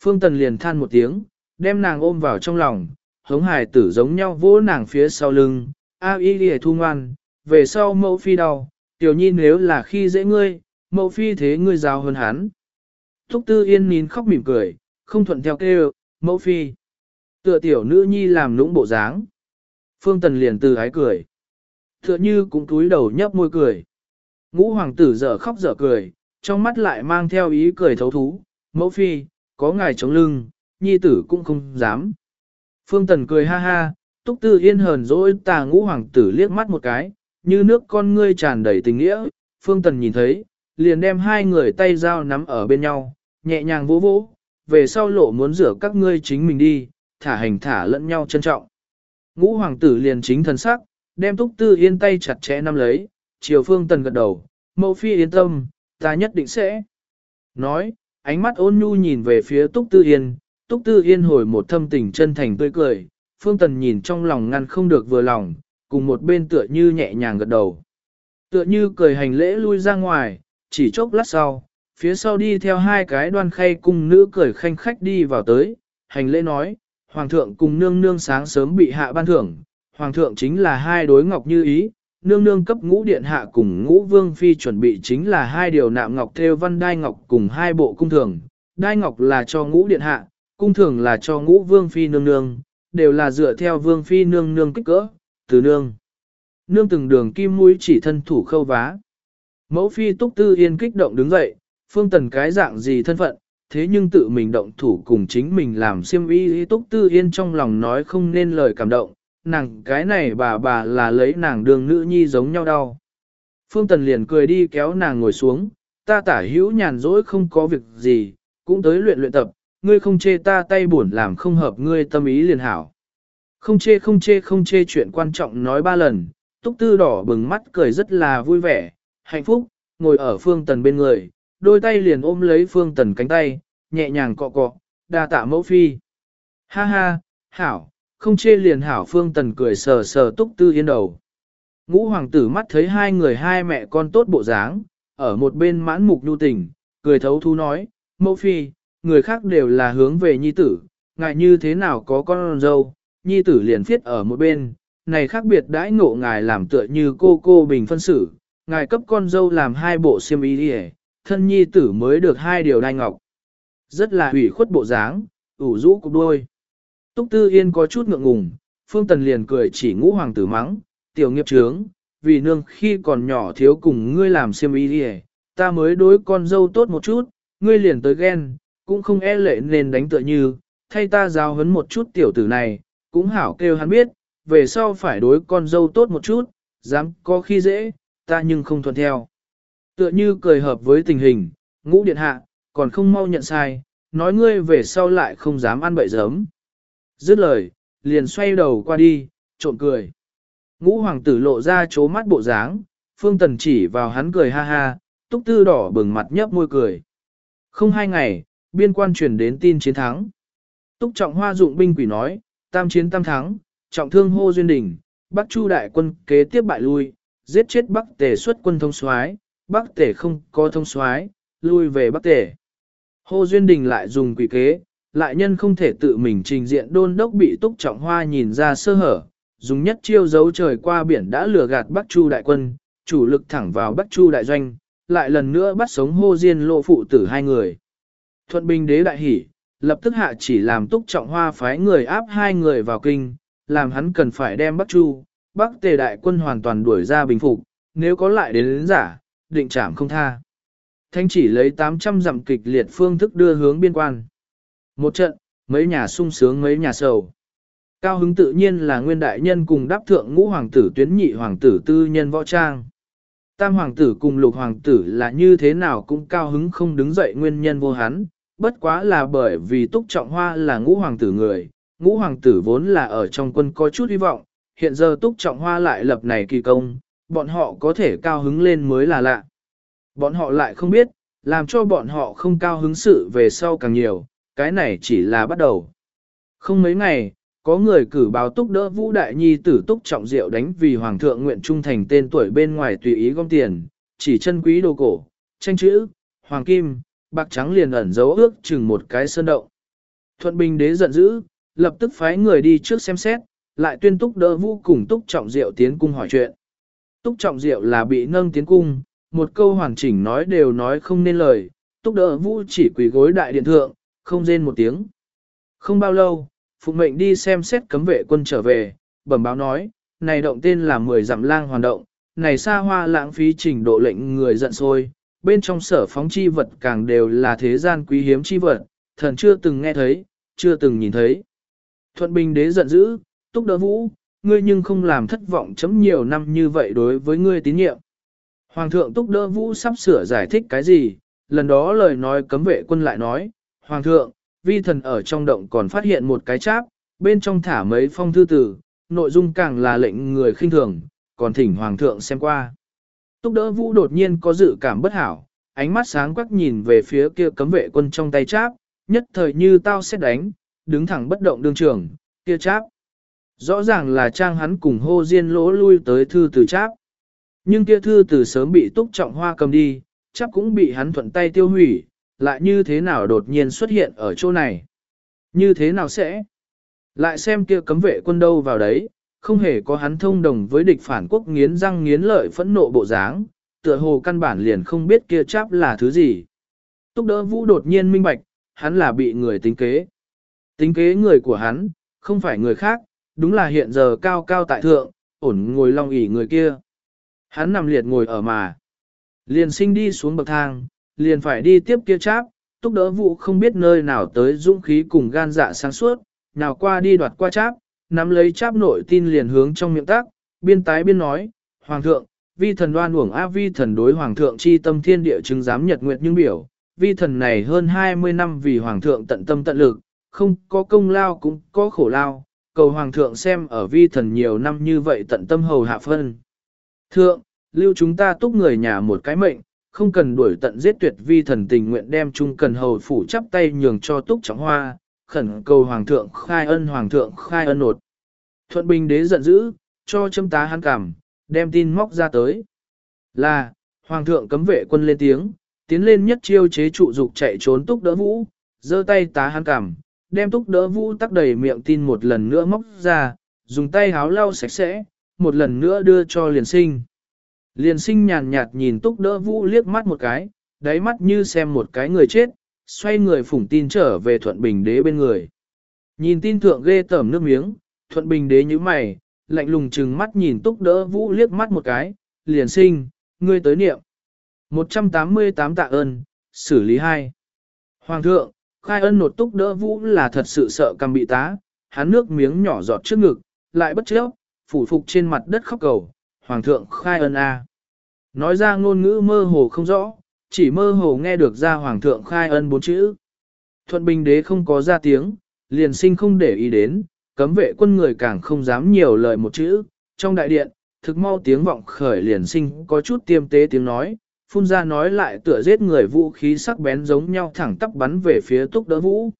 Phương Tần liền than một tiếng, đem nàng ôm vào trong lòng, hống hài tử giống nhau vỗ nàng phía sau lưng, a y lìa thu ngoan, về sau mẫu phi đau, tiểu nhi nếu là khi dễ ngươi, mẫu phi thế ngươi giáo hơn hắn. Thúc tư yên nín khóc mỉm cười, không thuận theo kêu, mẫu phi. Tựa tiểu nữ nhi làm lũng bộ dáng. Phương Tần liền từ ái cười. Tựa như cũng túi đầu nhấp môi cười. Ngũ hoàng tử dở khóc dở cười, trong mắt lại mang theo ý cười thấu thú. Mẫu phi, có ngài chống lưng, nhi tử cũng không dám. Phương Tần cười ha ha, túc tư yên hờn dỗi tà ngũ hoàng tử liếc mắt một cái, như nước con ngươi tràn đầy tình nghĩa. Phương Tần nhìn thấy, liền đem hai người tay dao nắm ở bên nhau, nhẹ nhàng vỗ vỗ, về sau lộ muốn rửa các ngươi chính mình đi, thả hành thả lẫn nhau trân trọng. Ngũ hoàng tử liền chính thần sắc, đem túc tư yên tay chặt chẽ nắm lấy, chiều phương tần gật đầu, mẫu phi yên tâm, ta nhất định sẽ. Nói, ánh mắt ôn nhu nhìn về phía túc tư yên, túc tư yên hồi một thâm tình chân thành tươi cười, phương tần nhìn trong lòng ngăn không được vừa lòng, cùng một bên tựa như nhẹ nhàng gật đầu. Tựa như cười hành lễ lui ra ngoài, chỉ chốc lát sau, phía sau đi theo hai cái đoan khay cung nữ cười khanh khách đi vào tới, hành lễ nói, Hoàng thượng cùng nương nương sáng sớm bị hạ ban thưởng, Hoàng thượng chính là hai đối ngọc như ý, nương nương cấp ngũ điện hạ cùng ngũ vương phi chuẩn bị chính là hai điều nạm ngọc theo văn đai ngọc cùng hai bộ cung thường, đai ngọc là cho ngũ điện hạ, cung thường là cho ngũ vương phi nương nương, đều là dựa theo vương phi nương nương kích cỡ, từ nương. Nương từng đường kim mũi chỉ thân thủ khâu vá. Mẫu phi túc tư yên kích động đứng dậy, phương tần cái dạng gì thân phận, thế nhưng tự mình động thủ cùng chính mình làm siêm y túc tư yên trong lòng nói không nên lời cảm động, nàng cái này bà bà là lấy nàng đường nữ nhi giống nhau đau. Phương Tần liền cười đi kéo nàng ngồi xuống, ta tả hữu nhàn rỗi không có việc gì, cũng tới luyện luyện tập, ngươi không chê ta tay buồn làm không hợp ngươi tâm ý liền hảo. Không chê không chê không chê chuyện quan trọng nói ba lần, túc tư đỏ bừng mắt cười rất là vui vẻ, hạnh phúc, ngồi ở phương tần bên người, đôi tay liền ôm lấy phương tần cánh tay, nhẹ nhàng cọ cọ, đa tạ mẫu phi. Ha ha, hảo, không chê liền hảo phương tần cười sờ sờ túc tư yên đầu. Ngũ hoàng tử mắt thấy hai người hai mẹ con tốt bộ dáng, ở một bên mãn mục nhu tình, cười thấu thú nói, mẫu phi, người khác đều là hướng về nhi tử, ngại như thế nào có con dâu, nhi tử liền viết ở một bên, này khác biệt đãi ngộ ngài làm tựa như cô cô bình phân xử, ngài cấp con dâu làm hai bộ xiêm y đi thân nhi tử mới được hai điều đai ngọc. Rất là hủy khuất bộ dáng, ủ rũ cục đôi. Túc Tư Yên có chút ngượng ngùng, Phương Tần liền cười chỉ ngũ hoàng tử mắng, tiểu nghiệp trướng, vì nương khi còn nhỏ thiếu cùng ngươi làm xiêm y đi ta mới đối con dâu tốt một chút, ngươi liền tới ghen, cũng không e lệ nên đánh tựa như, thay ta giáo huấn một chút tiểu tử này, cũng hảo kêu hắn biết, về sau phải đối con dâu tốt một chút, dám có khi dễ, ta nhưng không thuận theo. Tựa như cười hợp với tình hình, ngũ điện hạ, còn không mau nhận sai, nói ngươi về sau lại không dám ăn bậy giấm. Dứt lời, liền xoay đầu qua đi, trộn cười. Ngũ hoàng tử lộ ra chố mắt bộ dáng, phương tần chỉ vào hắn cười ha ha, túc tư đỏ bừng mặt nhấp môi cười. Không hai ngày, biên quan truyền đến tin chiến thắng. Túc trọng hoa dụng binh quỷ nói, tam chiến tam thắng, trọng thương hô duyên đỉnh, bắc chu đại quân kế tiếp bại lui, giết chết bắc tề xuất quân thông soái, bắc tề không có thông soái, lui về bắc tề. Hô duyên đình lại dùng quỷ kế, lại nhân không thể tự mình trình diện đôn đốc bị túc trọng hoa nhìn ra sơ hở, dùng nhất chiêu giấu trời qua biển đã lừa gạt bắc chu đại quân, chủ lực thẳng vào bắc chu đại doanh, lại lần nữa bắt sống hô diên lộ phụ tử hai người. Thuận Bình đế đại hỉ, lập tức hạ chỉ làm túc trọng hoa phái người áp hai người vào kinh, làm hắn cần phải đem Bắc Chu, Bắc Tề đại quân hoàn toàn đuổi ra bình phục, nếu có lại đến, đến giả, định trảm không tha. Thanh chỉ lấy 800 dặm kịch liệt phương thức đưa hướng biên quan. Một trận, mấy nhà sung sướng mấy nhà sầu. Cao hứng tự nhiên là nguyên đại nhân cùng đáp thượng ngũ hoàng tử tuyến nhị hoàng tử tư nhân võ trang. Tam hoàng tử cùng lục hoàng tử là như thế nào cũng cao hứng không đứng dậy nguyên nhân vô hắn, bất quá là bởi vì túc trọng hoa là ngũ hoàng tử người, ngũ hoàng tử vốn là ở trong quân có chút hy vọng, hiện giờ túc trọng hoa lại lập này kỳ công, bọn họ có thể cao hứng lên mới là lạ. Bọn họ lại không biết, làm cho bọn họ không cao hứng sự về sau càng nhiều, cái này chỉ là bắt đầu. Không mấy ngày, có người cử báo túc đỡ Vũ Đại Nhi tử túc trọng diệu đánh vì Hoàng thượng nguyện trung thành tên tuổi bên ngoài tùy ý gom tiền, chỉ chân quý đồ cổ, tranh chữ, hoàng kim, bạc trắng liền ẩn dấu ước chừng một cái sơn động. Thuận Bình đế giận dữ, lập tức phái người đi trước xem xét, lại tuyên túc đỡ Vũ cùng túc trọng diệu tiến cung hỏi chuyện. Túc trọng diệu là bị nâng tiến cung, một câu hoàn chỉnh nói đều nói không nên lời, túc đỡ Vũ chỉ quỳ gối đại điện thượng, không rên một tiếng. Không bao lâu, phụ mệnh đi xem xét cấm vệ quân trở về, bẩm báo nói, này động tên là 10 dặm lang hoàn động, này xa hoa lãng phí trình độ lệnh người giận sôi bên trong sở phóng chi vật càng đều là thế gian quý hiếm chi vật, thần chưa từng nghe thấy, chưa từng nhìn thấy. Thuận Bình đế giận dữ, túc đỡ vũ, ngươi nhưng không làm thất vọng chấm nhiều năm như vậy đối với ngươi tín nhiệm. Hoàng thượng túc đỡ vũ sắp sửa giải thích cái gì, lần đó lời nói cấm vệ quân lại nói, Hoàng thượng, vi thần ở trong động còn phát hiện một cái cháp, bên trong thả mấy phong thư tử, nội dung càng là lệnh người khinh thường, còn thỉnh hoàng thượng xem qua. Túc đỡ vũ đột nhiên có dự cảm bất hảo, ánh mắt sáng quắc nhìn về phía kia cấm vệ quân trong tay cháp, nhất thời như tao xét đánh, đứng thẳng bất động đương trường, kia cháp. Rõ ràng là trang hắn cùng hô diên lỗ lui tới thư từ cháp. Nhưng kia thư từ sớm bị túc trọng hoa cầm đi, cháp cũng bị hắn thuận tay tiêu hủy, lại như thế nào đột nhiên xuất hiện ở chỗ này? Như thế nào sẽ? Lại xem kia cấm vệ quân đâu vào đấy, không hề có hắn thông đồng với địch phản quốc nghiến răng nghiến lợi phẫn nộ bộ dáng, tựa hồ căn bản liền không biết kia cháp là thứ gì. Túc đỡ vũ đột nhiên minh bạch, hắn là bị người tính kế. Tính kế người của hắn, không phải người khác, đúng là hiện giờ cao cao tại thượng, ổn ngồi long ỉ người kia. Hắn nằm liệt ngồi ở mà. Liền sinh đi xuống bậc thang, liền phải đi tiếp kia cháp, túc đỡ vụ không biết nơi nào tới dũng khí cùng gan dạ sáng suốt, nào qua đi đoạt qua cháp, nắm lấy cháp nội tin liền hướng trong miệng tác, biên tái biên nói, Hoàng thượng, vi thần đoan uổng a vi thần đối Hoàng thượng chi tâm thiên địa chứng giám nhật nguyệt nhưng biểu, vi thần này hơn 20 năm vì Hoàng thượng tận tâm tận lực, không có công lao cũng có khổ lao, cầu Hoàng thượng xem ở vi thần nhiều năm như vậy tận tâm hầu hạ phân. Thượng, lưu chúng ta túc người nhà một cái mệnh, không cần đuổi tận giết tuyệt vi thần tình nguyện đem chung cần hầu phủ chắp tay nhường cho túc trọng hoa, khẩn cầu hoàng thượng khai ân hoàng thượng khai ân nột. Thuận bình đế giận dữ, cho châm tá hắn cảm, đem tin móc ra tới. Là, hoàng thượng cấm vệ quân lên tiếng, tiến lên nhất chiêu chế trụ dục chạy trốn túc đỡ vũ, giơ tay tá hắn cảm, đem túc đỡ vũ tắc đầy miệng tin một lần nữa móc ra, dùng tay háo lau sạch sẽ, một lần nữa đưa cho liền sinh. Liền sinh nhàn nhạt nhìn túc đỡ vũ liếc mắt một cái, đáy mắt như xem một cái người chết, xoay người phủng tin trở về thuận bình đế bên người. Nhìn tin thượng ghê tởm nước miếng, thuận bình đế như mày, lạnh lùng chừng mắt nhìn túc đỡ vũ liếc mắt một cái, liền sinh, ngươi tới niệm. 188 tạ ơn, xử lý hai. Hoàng thượng, khai ân nột túc đỡ vũ là thật sự sợ cầm bị tá, hắn nước miếng nhỏ giọt trước ngực, lại bất chấp, phủ phục trên mặt đất khóc cầu, Hoàng thượng khai ân a. Nói ra ngôn ngữ mơ hồ không rõ, chỉ mơ hồ nghe được ra Hoàng thượng khai ân bốn chữ. Thuận Bình đế không có ra tiếng, liền sinh không để ý đến, cấm vệ quân người càng không dám nhiều lời một chữ. Trong đại điện, thực mau tiếng vọng khởi liền sinh có chút tiêm tế tiếng nói, phun ra nói lại tựa giết người vũ khí sắc bén giống nhau thẳng tắp bắn về phía túc đỡ vũ.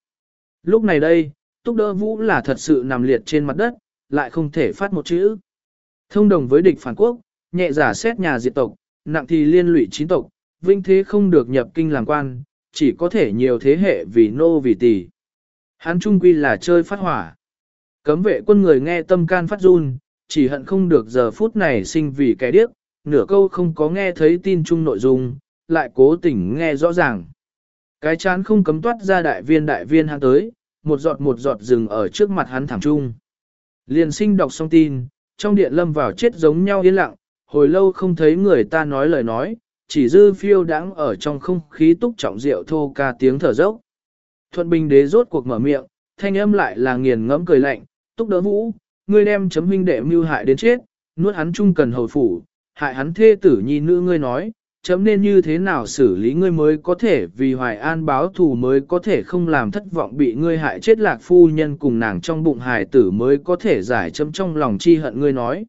Lúc này đây, túc đỡ vũ là thật sự nằm liệt trên mặt đất, lại không thể phát một chữ. Thông đồng với địch phản quốc, nhẹ giả xét nhà diệt tộc, nặng thì liên lụy chín tộc, vinh thế không được nhập kinh làm quan, chỉ có thể nhiều thế hệ vì nô vì tỷ. Hắn trung quy là chơi phát hỏa. Cấm vệ quân người nghe tâm can phát run, chỉ hận không được giờ phút này sinh vì kẻ điếc, nửa câu không có nghe thấy tin chung nội dung, lại cố tình nghe rõ ràng. Cái chán không cấm toát ra đại viên đại viên hắn tới, một giọt một giọt rừng ở trước mặt hắn thẳng trung. Liền sinh đọc xong tin, trong điện lâm vào chết giống nhau yên lặng, hồi lâu không thấy người ta nói lời nói, chỉ dư phiêu đãng ở trong không khí túc trọng rượu thô ca tiếng thở dốc. Thuận Bình đế rốt cuộc mở miệng, thanh âm lại là nghiền ngẫm cười lạnh, túc đỡ vũ, ngươi đem chấm huynh đệ mưu hại đến chết, nuốt hắn chung cần hồi phủ, hại hắn thê tử nhi nữ ngươi nói, chấm nên như thế nào xử lý ngươi mới có thể vì hoài an báo thù mới có thể không làm thất vọng bị ngươi hại chết lạc phu nhân cùng nàng trong bụng hài tử mới có thể giải chấm trong lòng chi hận ngươi nói.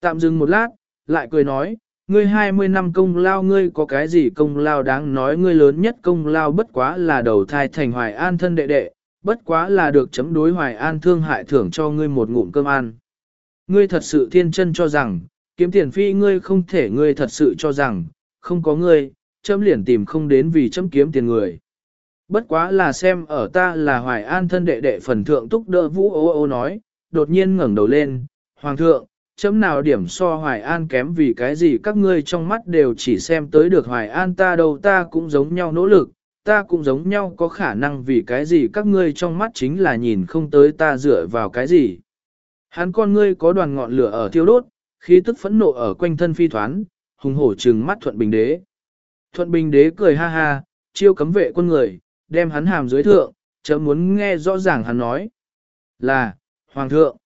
Tạm dừng một lát, lại cười nói, ngươi 20 năm công lao ngươi có cái gì công lao đáng nói ngươi lớn nhất công lao bất quá là đầu thai thành hoài an thân đệ đệ, bất quá là được chấm đối hoài an thương hại thưởng cho ngươi một ngụm cơm ăn. Ngươi thật sự thiên chân cho rằng, kiếm tiền phi ngươi không thể ngươi thật sự cho rằng, không có ngươi, chấm liền tìm không đến vì chấm kiếm tiền người. Bất quá là xem ở ta là hoài an thân đệ đệ phần thượng túc đỡ vũ ô ô nói, đột nhiên ngẩng đầu lên, Hoàng thượng, chấm nào điểm so hoài an kém vì cái gì các ngươi trong mắt đều chỉ xem tới được hoài an ta đâu ta cũng giống nhau nỗ lực, ta cũng giống nhau có khả năng vì cái gì các ngươi trong mắt chính là nhìn không tới ta dựa vào cái gì. Hắn con ngươi có đoàn ngọn lửa ở thiêu đốt, khí tức phẫn nộ ở quanh thân phi thoán, hùng hổ trừng mắt thuận bình đế. Thuận bình đế cười ha ha, chiêu cấm vệ quân người, đem hắn hàm dưới thượng, chấm muốn nghe rõ ràng hắn nói. Là, Hoàng thượng.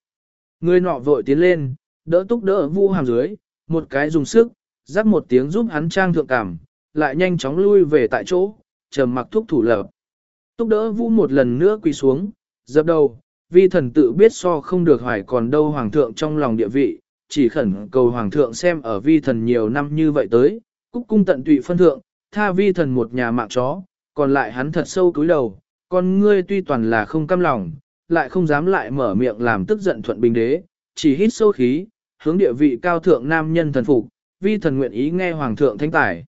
Người nọ vội tiến lên, đỡ túc đỡ vu hàm dưới, một cái dùng sức, rắc một tiếng giúp hắn trang thượng cảm, lại nhanh chóng lui về tại chỗ, trầm mặc thúc thủ lập. Túc đỡ vu một lần nữa quỳ xuống, dập đầu, vi thần tự biết so không được hoài còn đâu hoàng thượng trong lòng địa vị, chỉ khẩn cầu hoàng thượng xem ở vi thần nhiều năm như vậy tới, cúc cung tận tụy phân thượng, tha vi thần một nhà mạng chó, còn lại hắn thật sâu cúi đầu, con ngươi tuy toàn là không cam lòng, lại không dám lại mở miệng làm tức giận thuận bình đế, chỉ hít sâu khí, hướng địa vị cao thượng nam nhân thần phục, vi thần nguyện ý nghe hoàng thượng thánh tải.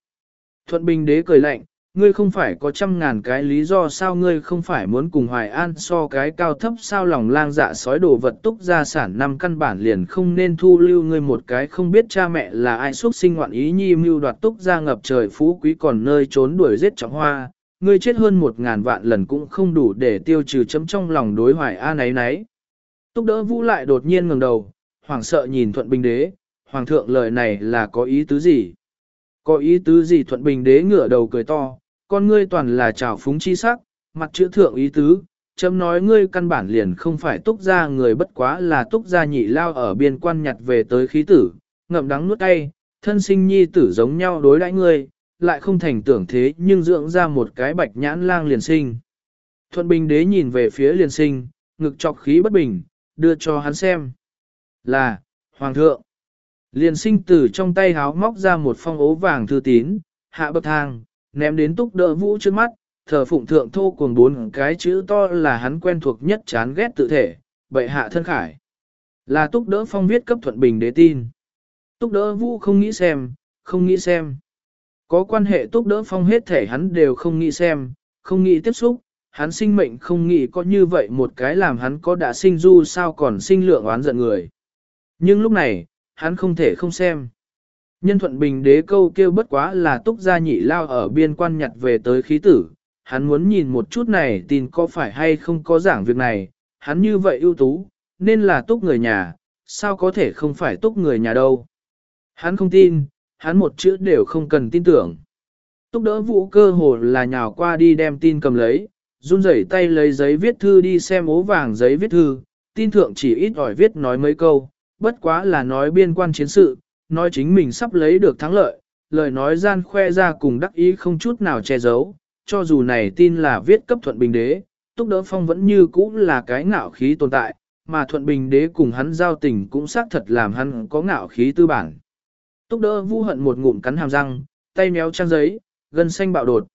Thuận bình đế cười lạnh, ngươi không phải có trăm ngàn cái lý do sao ngươi không phải muốn cùng hoài an so cái cao thấp sao lòng lang dạ sói đồ vật túc gia sản năm căn bản liền không nên thu lưu ngươi một cái không biết cha mẹ là ai xuất sinh ngoạn ý nhi mưu đoạt túc gia ngập trời phú quý còn nơi trốn đuổi giết trọng hoa, ngươi chết hơn một ngàn vạn lần cũng không đủ để tiêu trừ chấm trong lòng đối hoài an ấy nấy. Túc đỡ vũ lại đột nhiên ngẩng đầu, hoàng sợ nhìn thuận bình đế, hoàng thượng lời này là có ý tứ gì? Có ý tứ gì thuận bình đế ngửa đầu cười to, con ngươi toàn là trào phúng chi sắc, mặt chữ thượng ý tứ, chấm nói ngươi căn bản liền không phải túc gia người bất quá là túc gia nhị lao ở biên quan nhặt về tới khí tử, ngậm đắng nuốt cay, thân sinh nhi tử giống nhau đối đãi ngươi, lại không thành tưởng thế nhưng dưỡng ra một cái bạch nhãn lang liền sinh. Thuận Bình đế nhìn về phía liền sinh, ngực chọc khí bất bình, đưa cho hắn xem. Là, Hoàng thượng. Liền sinh tử trong tay háo móc ra một phong ố vàng thư tín, hạ bậc thang, ném đến túc đỡ vũ trước mắt, thờ phụng thượng thô cuồng bốn cái chữ to là hắn quen thuộc nhất chán ghét tự thể, bệ hạ thân khải. Là túc đỡ phong viết cấp thuận bình đế tin. Túc đỡ vũ không nghĩ xem, không nghĩ xem. Có quan hệ túc đỡ phong hết thể hắn đều không nghĩ xem, không nghĩ tiếp xúc, hắn sinh mệnh không nghĩ có như vậy một cái làm hắn có đã sinh du sao còn sinh lượng oán giận người. Nhưng lúc này, hắn không thể không xem. Nhân thuận bình đế câu kêu bất quá là túc gia nhị lao ở biên quan nhặt về tới khí tử, hắn muốn nhìn một chút này tin có phải hay không có giảng việc này, hắn như vậy ưu tú, nên là túc người nhà, sao có thể không phải túc người nhà đâu. Hắn không tin, hắn một chữ đều không cần tin tưởng. Túc đỡ vũ cơ hồ là nhào qua đi đem tin cầm lấy, run rẩy tay lấy giấy viết thư đi xem ố vàng giấy viết thư, tin thượng chỉ ít ỏi viết nói mấy câu, bất quá là nói biên quan chiến sự, nói chính mình sắp lấy được thắng lợi, lời nói gian khoe ra cùng đắc ý không chút nào che giấu, cho dù này tin là viết cấp thuận bình đế, túc đỡ phong vẫn như cũ là cái ngạo khí tồn tại, mà thuận bình đế cùng hắn giao tình cũng xác thật làm hắn có ngạo khí tư bản. Túc đỡ vu hận một ngụm cắn hàm răng, tay méo trang giấy, gân xanh bạo đột.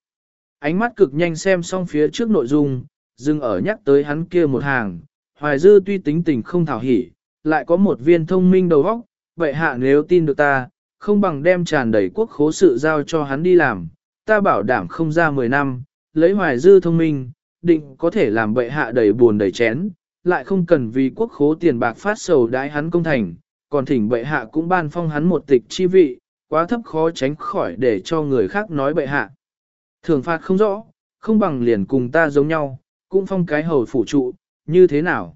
Ánh mắt cực nhanh xem xong phía trước nội dung, dừng ở nhắc tới hắn kia một hàng, hoài dư tuy tính tình không thảo hỉ, lại có một viên thông minh đầu óc, vậy hạ nếu tin được ta, không bằng đem tràn đầy quốc khố sự giao cho hắn đi làm, ta bảo đảm không ra 10 năm, lấy hoài dư thông minh, định có thể làm bệ hạ đầy buồn đầy chén, lại không cần vì quốc khố tiền bạc phát sầu đái hắn công thành, còn thỉnh bệ hạ cũng ban phong hắn một tịch chi vị, quá thấp khó tránh khỏi để cho người khác nói bệ hạ. Thường phạt không rõ, không bằng liền cùng ta giống nhau, cũng phong cái hầu phủ trụ, như thế nào?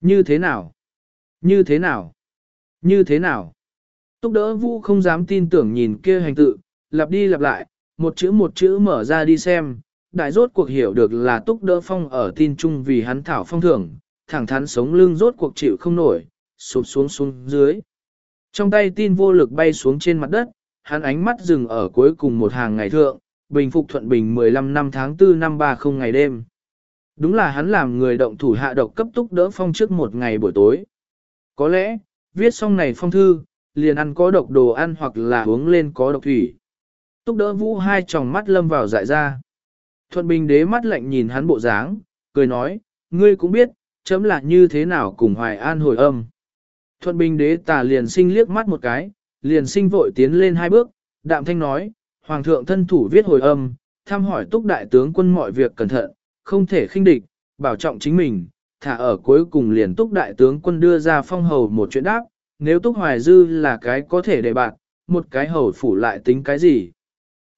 Như thế nào? Như thế nào? Như thế nào? Túc đỡ vũ không dám tin tưởng nhìn kia hành tự, lặp đi lặp lại, một chữ một chữ mở ra đi xem, đại rốt cuộc hiểu được là túc đỡ phong ở tin chung vì hắn thảo phong thưởng, thẳng thắn sống lưng rốt cuộc chịu không nổi, sụp xuống xuống dưới. Trong tay tin vô lực bay xuống trên mặt đất, hắn ánh mắt dừng ở cuối cùng một hàng ngày thượng, bình phục thuận bình 15 năm tháng 4 năm 30 ngày đêm. Đúng là hắn làm người động thủ hạ độc cấp túc đỡ phong trước một ngày buổi tối. Có lẽ, viết xong này phong thư, liền ăn có độc đồ ăn hoặc là uống lên có độc thủy. Túc đỡ vũ hai tròng mắt lâm vào dại ra. Thuận bình đế mắt lạnh nhìn hắn bộ dáng, cười nói, ngươi cũng biết, chấm là như thế nào cùng hoài an hồi âm. Thuận bình đế tà liền sinh liếc mắt một cái, liền sinh vội tiến lên hai bước, đạm thanh nói, hoàng thượng thân thủ viết hồi âm, thăm hỏi túc đại tướng quân mọi việc cẩn thận, không thể khinh địch, bảo trọng chính mình, thả ở cuối cùng liền túc đại tướng quân đưa ra phong hầu một chuyện đáp, nếu túc hoài dư là cái có thể để bạn, một cái hầu phủ lại tính cái gì.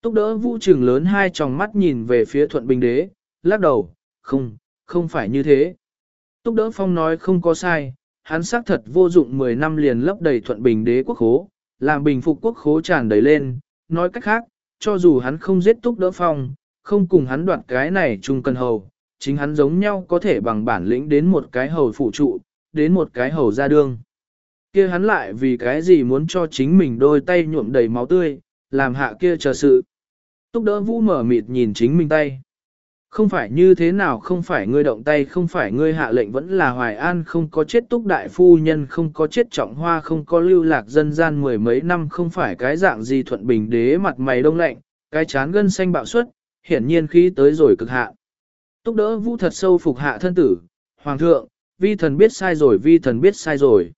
Túc đỡ vũ trường lớn hai tròng mắt nhìn về phía thuận bình đế, lắc đầu, không, không phải như thế. Túc đỡ phong nói không có sai, hắn xác thật vô dụng 10 năm liền lấp đầy thuận bình đế quốc khố, làm bình phục quốc khố tràn đầy lên, nói cách khác, cho dù hắn không giết túc đỡ phong, không cùng hắn đoạt cái này chung cần hầu, chính hắn giống nhau có thể bằng bản lĩnh đến một cái hầu phụ trụ, đến một cái hầu ra đương. kia hắn lại vì cái gì muốn cho chính mình đôi tay nhuộm đầy máu tươi, làm hạ kia chờ sự. Túc đỡ vũ mở mịt nhìn chính mình tay. Không phải như thế nào không phải ngươi động tay không phải ngươi hạ lệnh vẫn là hoài an không có chết túc đại phu nhân không có chết trọng hoa không có lưu lạc dân gian mười mấy năm không phải cái dạng gì thuận bình đế mặt mày đông lạnh, cái chán gân xanh bạo suất, hiển nhiên khí tới rồi cực hạ. Túc đỡ vũ thật sâu phục hạ thân tử, hoàng thượng, vi thần biết sai rồi vi thần biết sai rồi.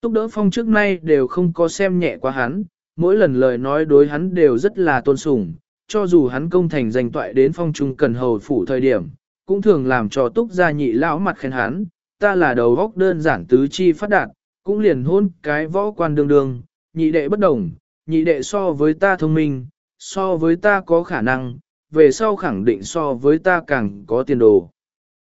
Túc đỡ phong trước nay đều không có xem nhẹ qua hắn, mỗi lần lời nói đối hắn đều rất là tôn sùng, cho dù hắn công thành danh toại đến phong trung cần hầu phủ thời điểm, cũng thường làm cho túc gia nhị lão mặt khen hắn, ta là đầu góc đơn giản tứ chi phát đạt, cũng liền hôn cái võ quan đương đương, nhị đệ bất đồng, nhị đệ so với ta thông minh, so với ta có khả năng, về sau khẳng định so với ta càng có tiền đồ.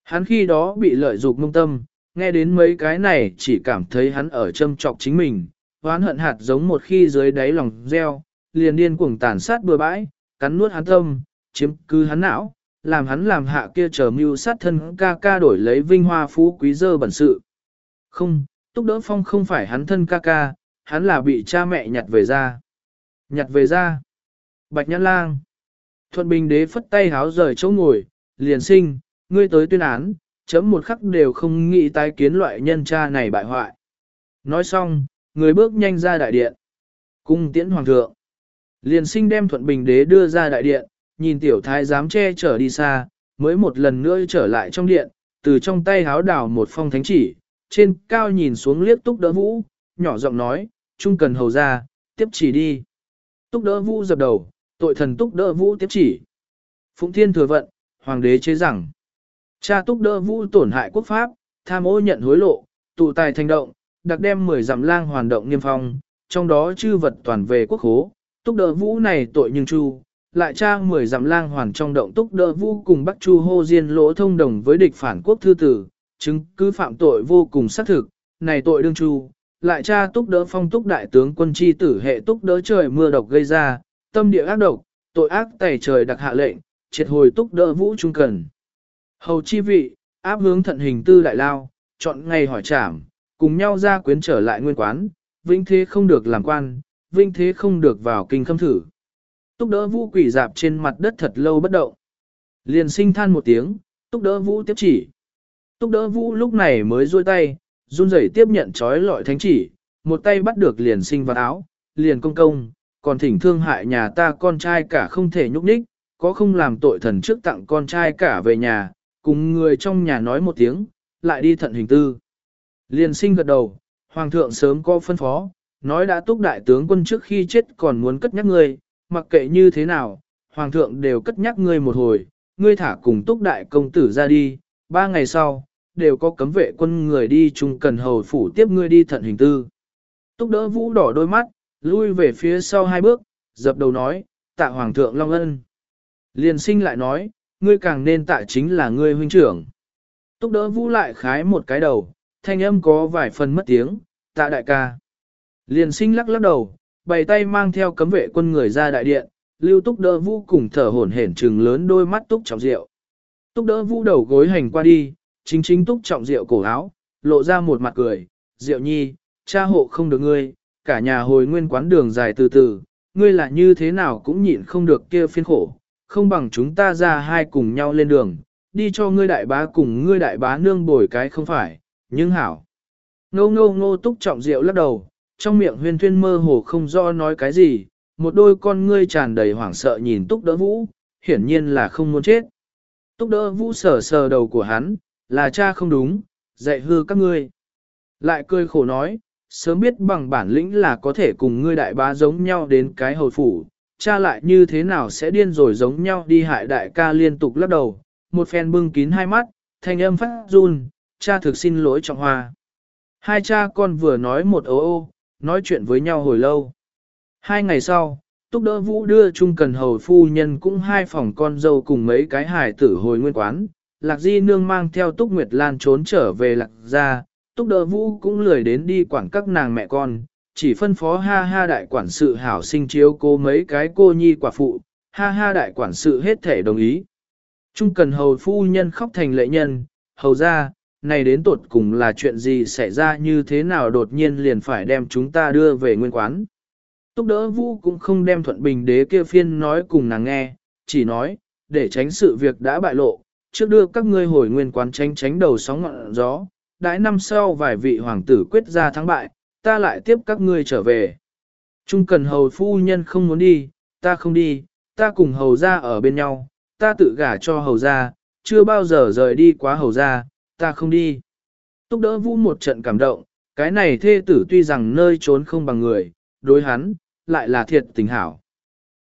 Hắn khi đó bị lợi dụng mông tâm, nghe đến mấy cái này chỉ cảm thấy hắn ở châm trọc chính mình, hoán hận hạt giống một khi dưới đáy lòng gieo, liền điên cuồng tàn sát bừa bãi, cắn nuốt hắn tâm, chiếm cứ hắn não, làm hắn làm hạ kia chờ mưu sát thân ca ca đổi lấy vinh hoa phú quý dơ bẩn sự. Không, Túc Đỡ Phong không phải hắn thân ca ca, hắn là bị cha mẹ nhặt về ra. Nhặt về ra. Bạch Nhãn Lang. Thuận Bình Đế phất tay háo rời chỗ ngồi, liền sinh, ngươi tới tuyên án, chấm một khắc đều không nghĩ tái kiến loại nhân cha này bại hoại. Nói xong, người bước nhanh ra đại điện. Cung tiễn hoàng thượng. Liền sinh đem Thuận Bình Đế đưa ra đại điện, nhìn tiểu thái giám che chở đi xa, mới một lần nữa trở lại trong điện, từ trong tay háo đảo một phong thánh chỉ, trên cao nhìn xuống liếc túc đỡ vũ, nhỏ giọng nói, trung cần hầu ra, tiếp chỉ đi. Túc đỡ vũ dập đầu, tội thần túc đỡ vũ tiếp chỉ. Phụng thiên thừa vận, hoàng đế chế rằng, cha túc đỡ vũ tổn hại quốc pháp, tham ô nhận hối lộ, tụ tài thành động, đặc đem 10 dặm lang hoàn động nghiêm phong, trong đó chư vật toàn về quốc hố, túc đỡ vũ này tội nhưng chu, lại tra 10 dặm lang hoàn trong động túc đỡ vũ cùng bắc chu hô diên lỗ thông đồng với địch phản quốc thư tử, chứng cứ phạm tội vô cùng xác thực, này tội đương chu, lại tra túc đỡ phong túc đại tướng quân chi tử hệ túc đỡ trời mưa độc gây ra, tâm địa ác độc, tội ác tẩy trời đặc hạ lệnh, triệt hồi túc đỡ vũ trung cần. Hầu chi vị, áp hướng thận hình tư đại lao, chọn ngày hỏi trảm, cùng nhau ra quyến trở lại nguyên quán, vinh thế không được làm quan, vinh thế không được vào kinh khâm thử. Túc đỡ vũ quỷ dạp trên mặt đất thật lâu bất động. Liền sinh than một tiếng, túc đỡ vũ tiếp chỉ. Túc đỡ vũ lúc này mới duỗi tay, run rẩy tiếp nhận trói lọi thánh chỉ, một tay bắt được liền sinh vào áo, liền công công, còn thỉnh thương hại nhà ta con trai cả không thể nhúc nhích, có không làm tội thần trước tặng con trai cả về nhà, cùng người trong nhà nói một tiếng, lại đi thận hình tư. Liền sinh gật đầu, hoàng thượng sớm có phân phó, nói đã túc đại tướng quân trước khi chết còn muốn cất nhắc ngươi, mặc kệ như thế nào, hoàng thượng đều cất nhắc ngươi một hồi, ngươi thả cùng túc đại công tử ra đi, ba ngày sau, đều có cấm vệ quân người đi chung cần hầu phủ tiếp ngươi đi thận hình tư. Túc đỡ vũ đỏ đôi mắt, lui về phía sau hai bước, dập đầu nói, tạ hoàng thượng long ân. Liền sinh lại nói, ngươi càng nên tạ chính là ngươi huynh trưởng. Túc đỡ vũ lại khái một cái đầu, thanh âm có vài phần mất tiếng, tạ đại ca. Liền sinh lắc lắc đầu, bày tay mang theo cấm vệ quân người ra đại điện, lưu túc đỡ vũ cùng thở hổn hển trừng lớn đôi mắt túc trọng rượu. Túc đỡ vũ đầu gối hành qua đi, chính chính túc trọng rượu cổ áo, lộ ra một mặt cười, rượu nhi, cha hộ không được ngươi, cả nhà hồi nguyên quán đường dài từ từ, ngươi là như thế nào cũng nhịn không được kia phiên khổ, không bằng chúng ta ra hai cùng nhau lên đường, đi cho ngươi đại bá cùng ngươi đại bá nương bồi cái không phải, nhưng hảo. Ngô ngô ngô túc trọng rượu lắc đầu, trong miệng huyên thuyên mơ hồ không do nói cái gì, một đôi con ngươi tràn đầy hoảng sợ nhìn túc đỡ vũ, hiển nhiên là không muốn chết. Túc đỡ vũ sờ sờ đầu của hắn, là cha không đúng, dạy hư các ngươi. Lại cười khổ nói, sớm biết bằng bản lĩnh là có thể cùng ngươi đại bá giống nhau đến cái hồi phủ, cha lại như thế nào sẽ điên rồi giống nhau đi hại đại ca liên tục lắc đầu, một phen bưng kín hai mắt, thanh âm phát run, cha thực xin lỗi trọng hoa. Hai cha con vừa nói một ô ô, nói chuyện với nhau hồi lâu. Hai ngày sau, Túc Đỡ Vũ đưa Trung Cần Hầu Phu Nhân cũng hai phòng con dâu cùng mấy cái hải tử hồi nguyên quán. Lạc Di Nương mang theo Túc Nguyệt Lan trốn trở về Lạc Gia, Túc đờ Vũ cũng lười đến đi quản các nàng mẹ con, chỉ phân phó ha ha đại quản sự hảo sinh chiếu cô mấy cái cô nhi quả phụ, ha ha đại quản sự hết thể đồng ý. Trung Cần Hầu Phu Nhân khóc thành lệ nhân, hầu ra, này đến tột cùng là chuyện gì xảy ra như thế nào đột nhiên liền phải đem chúng ta đưa về nguyên quán. Túc đỡ vũ cũng không đem thuận bình đế kia phiên nói cùng nàng nghe, chỉ nói, để tránh sự việc đã bại lộ, trước đưa các ngươi hồi nguyên quán tránh tránh đầu sóng ngọn gió, đãi năm sau vài vị hoàng tử quyết ra thắng bại, ta lại tiếp các ngươi trở về. Trung cần hầu phu nhân không muốn đi, ta không đi, ta cùng hầu ra ở bên nhau, ta tự gả cho hầu ra, chưa bao giờ rời đi quá hầu ra, ta không đi. Túc đỡ vũ một trận cảm động, cái này thê tử tuy rằng nơi trốn không bằng người, đối hắn, lại là thiệt tình hảo.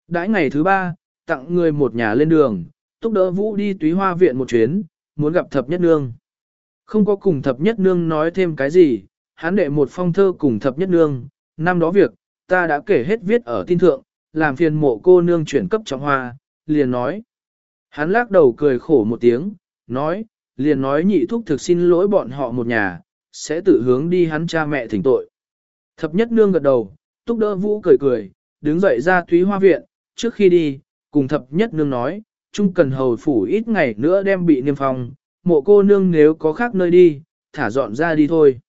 Đãi ngày thứ ba, tặng người một nhà lên đường, túc đỡ vũ đi túy hoa viện một chuyến, muốn gặp thập nhất nương. Không có cùng thập nhất nương nói thêm cái gì, hắn đệ một phong thơ cùng thập nhất nương, năm đó việc, ta đã kể hết viết ở tin thượng, làm phiền mộ cô nương chuyển cấp trọng hoa, liền nói. Hắn lắc đầu cười khổ một tiếng, nói, liền nói nhị thúc thực xin lỗi bọn họ một nhà, sẽ tự hướng đi hắn cha mẹ thỉnh tội. Thập nhất nương gật đầu, túc đỡ vũ cười cười, đứng dậy ra thúy hoa viện, trước khi đi, cùng thập nhất nương nói, chung cần hầu phủ ít ngày nữa đem bị niêm phong, mộ cô nương nếu có khác nơi đi, thả dọn ra đi thôi.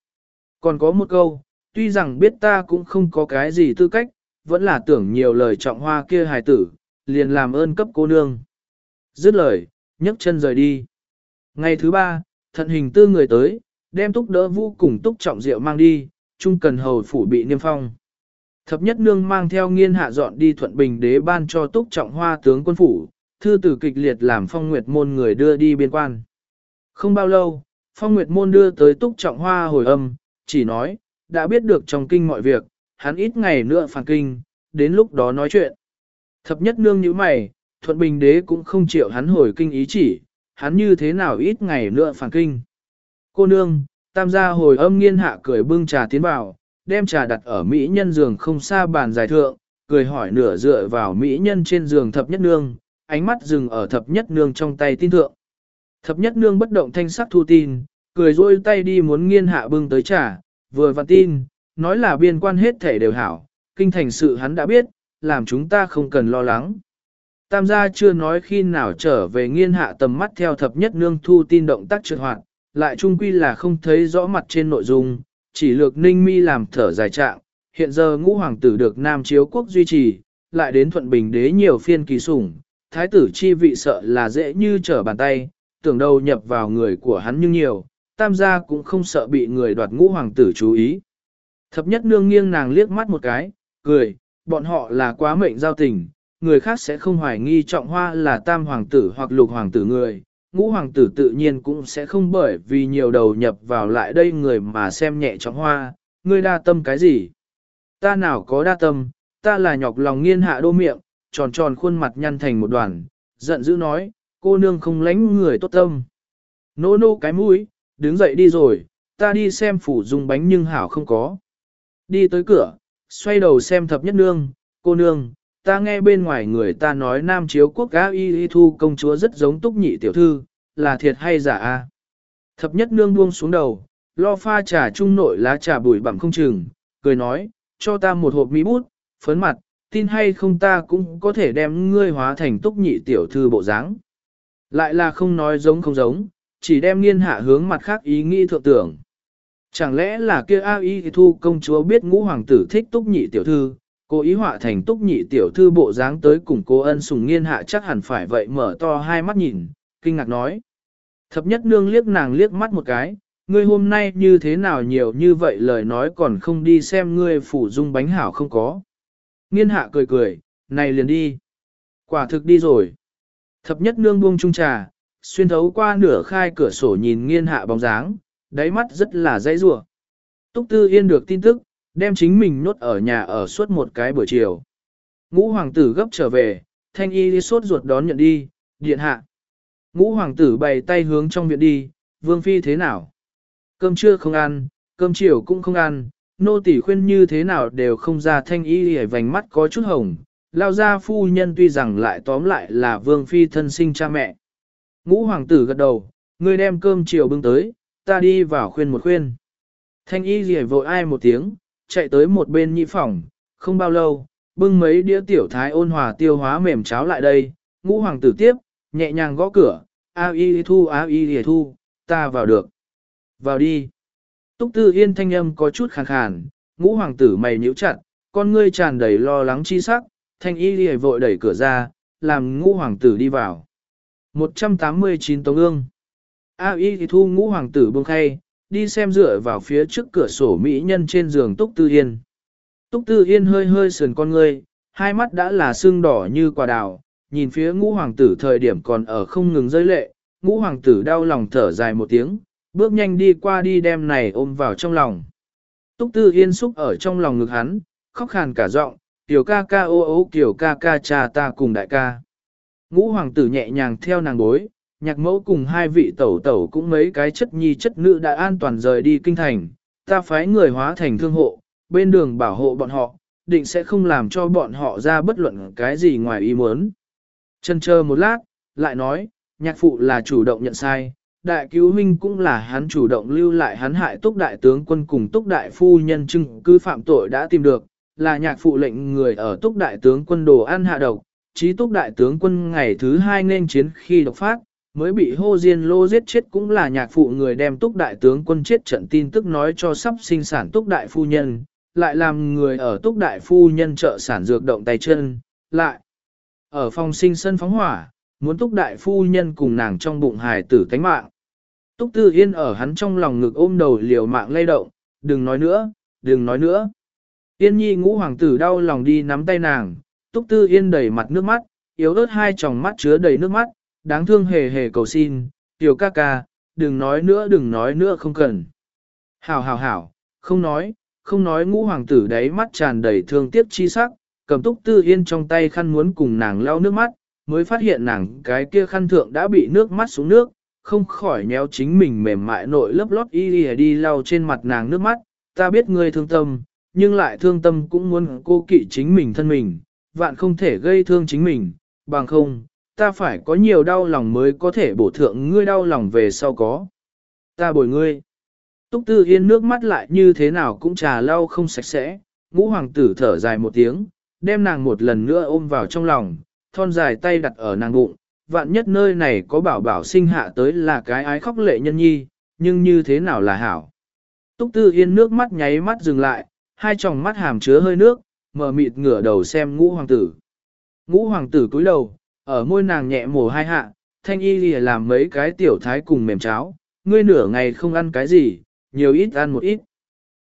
Còn có một câu, tuy rằng biết ta cũng không có cái gì tư cách, vẫn là tưởng nhiều lời trọng hoa kia hài tử, liền làm ơn cấp cô nương. Dứt lời, nhấc chân rời đi. Ngày thứ ba, thận hình tư người tới, đem túc đỡ vũ cùng túc trọng rượu mang đi, chung cần hầu phủ bị niêm phong. Thập nhất nương mang theo nghiên hạ dọn đi thuận bình đế ban cho túc trọng hoa tướng quân phủ, thư tử kịch liệt làm phong nguyệt môn người đưa đi biên quan. Không bao lâu, phong nguyệt môn đưa tới túc trọng hoa hồi âm, chỉ nói, đã biết được trong kinh mọi việc, hắn ít ngày nữa phản kinh, đến lúc đó nói chuyện. Thập nhất nương như mày, thuận bình đế cũng không chịu hắn hồi kinh ý chỉ, hắn như thế nào ít ngày nữa phản kinh. Cô nương, tam gia hồi âm nghiên hạ cười bưng trà tiến vào, đem trà đặt ở Mỹ nhân giường không xa bàn dài thượng, cười hỏi nửa dựa vào Mỹ nhân trên giường thập nhất nương, ánh mắt dừng ở thập nhất nương trong tay tin thượng. Thập nhất nương bất động thanh sắc thu tin, cười rôi tay đi muốn nghiên hạ bưng tới trà, vừa vặn tin, nói là biên quan hết thể đều hảo, kinh thành sự hắn đã biết, làm chúng ta không cần lo lắng. Tam gia chưa nói khi nào trở về nghiên hạ tầm mắt theo thập nhất nương thu tin động tác trượt hoạt, lại trung quy là không thấy rõ mặt trên nội dung, chỉ lược ninh mi làm thở dài trạng, hiện giờ ngũ hoàng tử được Nam Chiếu quốc duy trì, lại đến thuận bình đế nhiều phiên kỳ sủng, thái tử chi vị sợ là dễ như trở bàn tay, tưởng đầu nhập vào người của hắn nhưng nhiều, tam gia cũng không sợ bị người đoạt ngũ hoàng tử chú ý. Thập nhất nương nghiêng nàng liếc mắt một cái, cười, bọn họ là quá mệnh giao tình, người khác sẽ không hoài nghi trọng hoa là tam hoàng tử hoặc lục hoàng tử người, ngũ hoàng tử tự nhiên cũng sẽ không bởi vì nhiều đầu nhập vào lại đây người mà xem nhẹ trọng hoa, ngươi đa tâm cái gì? Ta nào có đa tâm, ta là nhọc lòng nghiên hạ đô miệng, tròn tròn khuôn mặt nhăn thành một đoàn, giận dữ nói, cô nương không lánh người tốt tâm. Nô nô cái mũi, đứng dậy đi rồi, ta đi xem phủ dùng bánh nhưng hảo không có. Đi tới cửa, xoay đầu xem thập nhất nương, cô nương, ta nghe bên ngoài người ta nói nam chiếu quốc á y y thu công chúa rất giống túc nhị tiểu thư, là thiệt hay giả a? Thập nhất nương buông xuống đầu, lo pha trà trung nội lá trà bụi bặm không chừng, cười nói, cho ta một hộp mỹ bút, phấn mặt, tin hay không ta cũng có thể đem ngươi hóa thành túc nhị tiểu thư bộ dáng. Lại là không nói giống không giống, chỉ đem nghiên hạ hướng mặt khác ý nghĩ thượng tưởng. Chẳng lẽ là kia A Y Thu công chúa biết ngũ hoàng tử thích túc nhị tiểu thư, cố ý họa thành túc nhị tiểu thư bộ dáng tới cùng cô ân sùng nghiên hạ chắc hẳn phải vậy mở to hai mắt nhìn, kinh ngạc nói. Thập nhất nương liếc nàng liếc mắt một cái, ngươi hôm nay như thế nào nhiều như vậy lời nói còn không đi xem ngươi phủ dung bánh hảo không có. Nghiên hạ cười cười, này liền đi. Quả thực đi rồi. Thập nhất nương buông trung trà, xuyên thấu qua nửa khai cửa sổ nhìn nghiên hạ bóng dáng, đáy mắt rất là dãy rủa. Túc Tư Yên được tin tức, đem chính mình nốt ở nhà ở suốt một cái buổi chiều. Ngũ hoàng tử gấp trở về, thanh y đi sốt ruột đón nhận đi, điện hạ. Ngũ hoàng tử bày tay hướng trong viện đi, vương phi thế nào? Cơm trưa không ăn, cơm chiều cũng không ăn, nô tỳ khuyên như thế nào đều không ra thanh y hề vành mắt có chút hồng. Lao ra phu nhân tuy rằng lại tóm lại là vương phi thân sinh cha mẹ. Ngũ hoàng tử gật đầu, người đem cơm chiều bưng tới, ta đi vào khuyên một khuyên. Thanh y gì vội ai một tiếng, chạy tới một bên nhị phòng, không bao lâu, bưng mấy đĩa tiểu thái ôn hòa tiêu hóa mềm cháo lại đây, ngũ hoàng tử tiếp, nhẹ nhàng gõ cửa, a y thu a y thu, ta vào được. Vào đi. Túc tư yên thanh âm có chút khàn khàn, ngũ hoàng tử mày nhíu chặt, con ngươi tràn đầy lo lắng chi sắc, thanh y lìa vội đẩy cửa ra, làm ngũ hoàng tử đi vào. 189 Tống ương. A y thì thu ngũ hoàng tử buông khay, đi xem dựa vào phía trước cửa sổ mỹ nhân trên giường Túc Tư Yên. Túc Tư Yên hơi hơi sườn con ngươi, hai mắt đã là sưng đỏ như quả đào, nhìn phía ngũ hoàng tử thời điểm còn ở không ngừng rơi lệ, ngũ hoàng tử đau lòng thở dài một tiếng, bước nhanh đi qua đi đem này ôm vào trong lòng. Túc Tư Yên xúc ở trong lòng ngực hắn, khóc khàn cả giọng, tiểu ca ca ô ô tiểu ca ca cha ta cùng đại ca. Ngũ hoàng tử nhẹ nhàng theo nàng bối, nhạc mẫu cùng hai vị tẩu tẩu cũng mấy cái chất nhi chất nữ đã an toàn rời đi kinh thành, ta phái người hóa thành thương hộ, bên đường bảo hộ bọn họ, định sẽ không làm cho bọn họ ra bất luận cái gì ngoài ý muốn. Chân chờ một lát, lại nói, nhạc phụ là chủ động nhận sai, đại cứu huynh cũng là hắn chủ động lưu lại hắn hại túc đại tướng quân cùng túc đại phu nhân chứng cứ phạm tội đã tìm được, là nhạc phụ lệnh người ở túc đại tướng quân đồ ăn hạ độc, trí túc đại tướng quân ngày thứ hai nên chiến khi độc phát, mới bị hô diên lô giết chết cũng là nhạc phụ người đem túc đại tướng quân chết trận tin tức nói cho sắp sinh sản túc đại phu nhân, lại làm người ở túc đại phu nhân trợ sản dược động tay chân, lại ở phòng sinh sân phóng hỏa, muốn túc đại phu nhân cùng nàng trong bụng hài tử tánh mạng. Túc Tư Yên ở hắn trong lòng ngực ôm đầu liều mạng lay động, đừng nói nữa, đừng nói nữa. Yên nhi ngũ hoàng tử đau lòng đi nắm tay nàng, Túc Tư Yên đầy mặt nước mắt, yếu ớt hai tròng mắt chứa đầy nước mắt, đáng thương hề hề cầu xin, tiểu ca ca, đừng nói nữa đừng nói nữa không cần. Hảo hảo hảo, không nói, không nói ngũ hoàng tử đấy mắt tràn đầy thương tiếc chi sắc, cầm Túc Tư Yên trong tay khăn muốn cùng nàng lau nước mắt, mới phát hiện nàng cái kia khăn thượng đã bị nước mắt xuống nước, không khỏi nhéo chính mình mềm mại nội lớp lót y đi, đi lau trên mặt nàng nước mắt, ta biết ngươi thương tâm, nhưng lại thương tâm cũng muốn cô kỵ chính mình thân mình, vạn không thể gây thương chính mình, bằng không, ta phải có nhiều đau lòng mới có thể bổ thượng ngươi đau lòng về sau có. Ta bồi ngươi. Túc Tư Yên nước mắt lại như thế nào cũng trà lau không sạch sẽ, ngũ hoàng tử thở dài một tiếng, đem nàng một lần nữa ôm vào trong lòng, thon dài tay đặt ở nàng bụng, vạn nhất nơi này có bảo bảo sinh hạ tới là cái ái khóc lệ nhân nhi, nhưng như thế nào là hảo. Túc Tư Yên nước mắt nháy mắt dừng lại, hai tròng mắt hàm chứa hơi nước, mở mịt ngửa đầu xem ngũ hoàng tử. Ngũ hoàng tử cúi đầu, ở môi nàng nhẹ mổ hai hạ, thanh y lìa làm mấy cái tiểu thái cùng mềm cháo, ngươi nửa ngày không ăn cái gì, nhiều ít ăn một ít.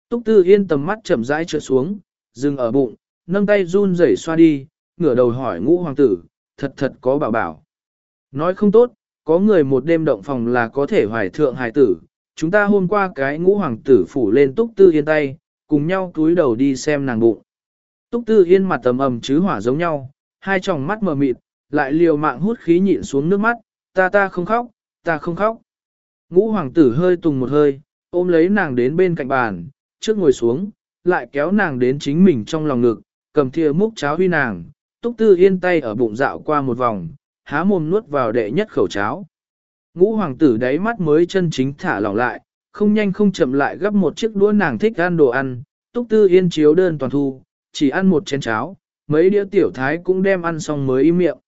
Túc Tư Yên tầm mắt chậm rãi trượt xuống, dừng ở bụng, nâng tay run rẩy xoa đi, ngửa đầu hỏi ngũ hoàng tử, thật thật có bảo bảo. Nói không tốt, có người một đêm động phòng là có thể hoài thượng hài tử, chúng ta hôm qua cái ngũ hoàng tử phủ lên túc tư yên tay, cùng nhau túi đầu đi xem nàng bụng. Túc tư yên mặt tầm ầm chứ hỏa giống nhau, hai tròng mắt mờ mịt, lại liều mạng hút khí nhịn xuống nước mắt, ta ta không khóc, ta không khóc. Ngũ hoàng tử hơi tùng một hơi, ôm lấy nàng đến bên cạnh bàn, trước ngồi xuống, lại kéo nàng đến chính mình trong lòng ngực, cầm thìa múc cháo huy nàng, túc tư yên tay ở bụng dạo qua một vòng, há mồm nuốt vào đệ nhất khẩu cháo. Ngũ hoàng tử đáy mắt mới chân chính thả lỏng lại, không nhanh không chậm lại gấp một chiếc đũa nàng thích ăn đồ ăn, túc tư yên chiếu đơn toàn thu, chỉ ăn một chén cháo, mấy đĩa tiểu thái cũng đem ăn xong mới im miệng.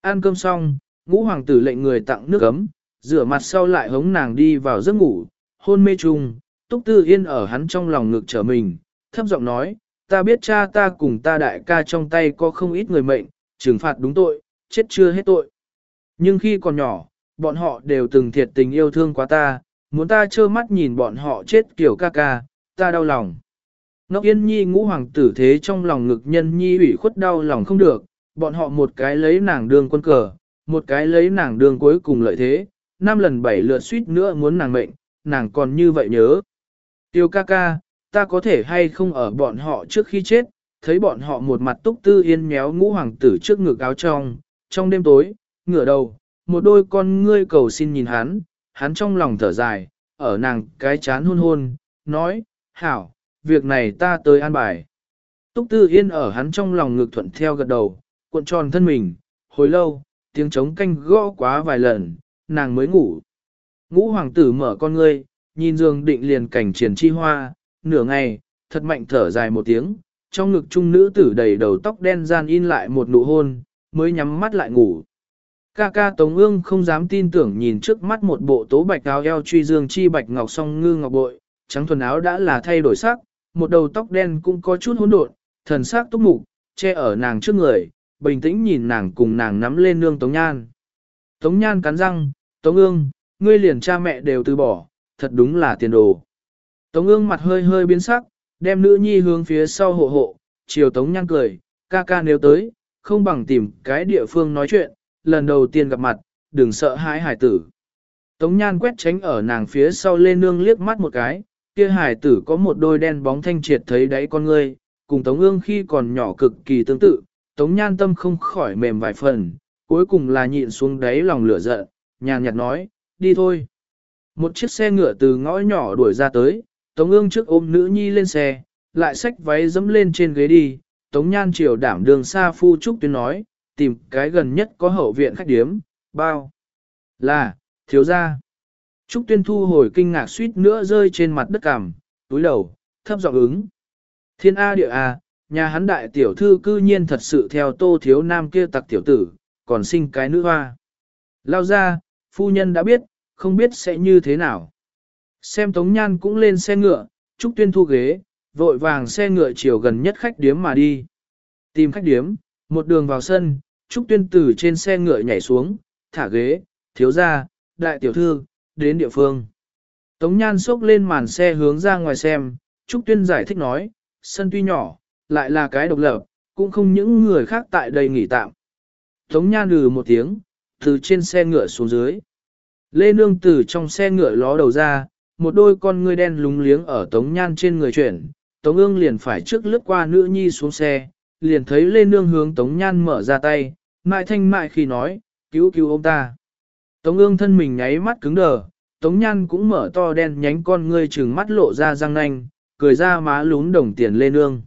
Ăn cơm xong, ngũ hoàng tử lệnh người tặng nước ấm, rửa mặt sau lại hống nàng đi vào giấc ngủ, hôn mê chung, túc tư yên ở hắn trong lòng ngực trở mình, thấp giọng nói, ta biết cha ta cùng ta đại ca trong tay có không ít người mệnh, trừng phạt đúng tội, chết chưa hết tội. Nhưng khi còn nhỏ, bọn họ đều từng thiệt tình yêu thương quá ta, muốn ta trơ mắt nhìn bọn họ chết kiểu ca ca, ta đau lòng. Ngọc Yên Nhi ngũ hoàng tử thế trong lòng ngực nhân Nhi ủy khuất đau lòng không được, bọn họ một cái lấy nàng đường quân cờ, một cái lấy nàng đường cuối cùng lợi thế, năm lần bảy lượt suýt nữa muốn nàng mệnh, nàng còn như vậy nhớ. Tiêu ca ca, ta có thể hay không ở bọn họ trước khi chết, thấy bọn họ một mặt túc tư yên méo ngũ hoàng tử trước ngực áo trong, trong đêm tối, ngửa đầu, một đôi con ngươi cầu xin nhìn hắn, hắn trong lòng thở dài, ở nàng cái chán hôn hôn, nói, hảo, việc này ta tới an bài. Túc Tư Yên ở hắn trong lòng ngực thuận theo gật đầu, cuộn tròn thân mình, hồi lâu, tiếng trống canh gõ quá vài lần, nàng mới ngủ. Ngũ hoàng tử mở con ngươi, nhìn giường định liền cảnh triển chi hoa, nửa ngày, thật mạnh thở dài một tiếng, trong ngực trung nữ tử đầy đầu tóc đen gian in lại một nụ hôn, mới nhắm mắt lại ngủ. Ca ca Tống ương không dám tin tưởng nhìn trước mắt một bộ tố bạch áo eo truy dương chi bạch ngọc song ngư ngọc bội, trắng thuần áo đã là thay đổi sắc, một đầu tóc đen cũng có chút hỗn độn, thần sắc túc mục, che ở nàng trước người, bình tĩnh nhìn nàng cùng nàng nắm lên nương Tống Nhan. Tống Nhan cắn răng, Tống ương, ngươi liền cha mẹ đều từ bỏ, thật đúng là tiền đồ. Tống ương mặt hơi hơi biến sắc, đem nữ nhi hướng phía sau hộ hộ, chiều Tống Nhan cười, ca ca nếu tới, không bằng tìm cái địa phương nói chuyện, lần đầu tiên gặp mặt, đừng sợ hãi hải tử. Tống Nhan quét tránh ở nàng phía sau lên nương liếc mắt một cái, kia hải tử có một đôi đen bóng thanh triệt thấy đáy con ngươi, cùng Tống ương khi còn nhỏ cực kỳ tương tự, Tống Nhan tâm không khỏi mềm vài phần, cuối cùng là nhịn xuống đáy lòng lửa giận, nhàn nhạt nói, đi thôi. Một chiếc xe ngựa từ ngõ nhỏ đuổi ra tới, Tống ương trước ôm nữ nhi lên xe, lại xách váy dẫm lên trên ghế đi, Tống Nhan chiều đảm đường xa phu trúc tuyên nói, tìm cái gần nhất có hậu viện khách điếm, bao. Là, thiếu gia. Trúc tuyên thu hồi kinh ngạc suýt nữa rơi trên mặt đất cằm, túi đầu, thấp giọng ứng. Thiên A địa A, Nhà hắn đại tiểu thư cư nhiên thật sự theo tô thiếu nam kia tặc tiểu tử, còn sinh cái nữ hoa. Lao ra, phu nhân đã biết, không biết sẽ như thế nào. Xem Tống Nhan cũng lên xe ngựa, Trúc Tuyên thu ghế, vội vàng xe ngựa chiều gần nhất khách điếm mà đi. Tìm khách điếm, một đường vào sân, Trúc Tuyên từ trên xe ngựa nhảy xuống, thả ghế, thiếu ra, đại tiểu thư, đến địa phương. Tống Nhan xốc lên màn xe hướng ra ngoài xem, Trúc Tuyên giải thích nói, sân tuy nhỏ, lại là cái độc lập, cũng không những người khác tại đây nghỉ tạm. Tống Nhan lừ một tiếng, từ trên xe ngựa xuống dưới. Lê Nương từ trong xe ngựa ló đầu ra, một đôi con ngươi đen lúng liếng ở Tống Nhan trên người chuyển, Tống ương liền phải trước lướt qua nữ nhi xuống xe, liền thấy Lê Nương hướng Tống Nhan mở ra tay, mại thanh mại khi nói, cứu cứu ông ta. Tống ương thân mình nháy mắt cứng đờ, Tống Nhan cũng mở to đen nhánh con ngươi trừng mắt lộ ra răng nanh, cười ra má lún đồng tiền Lê Nương.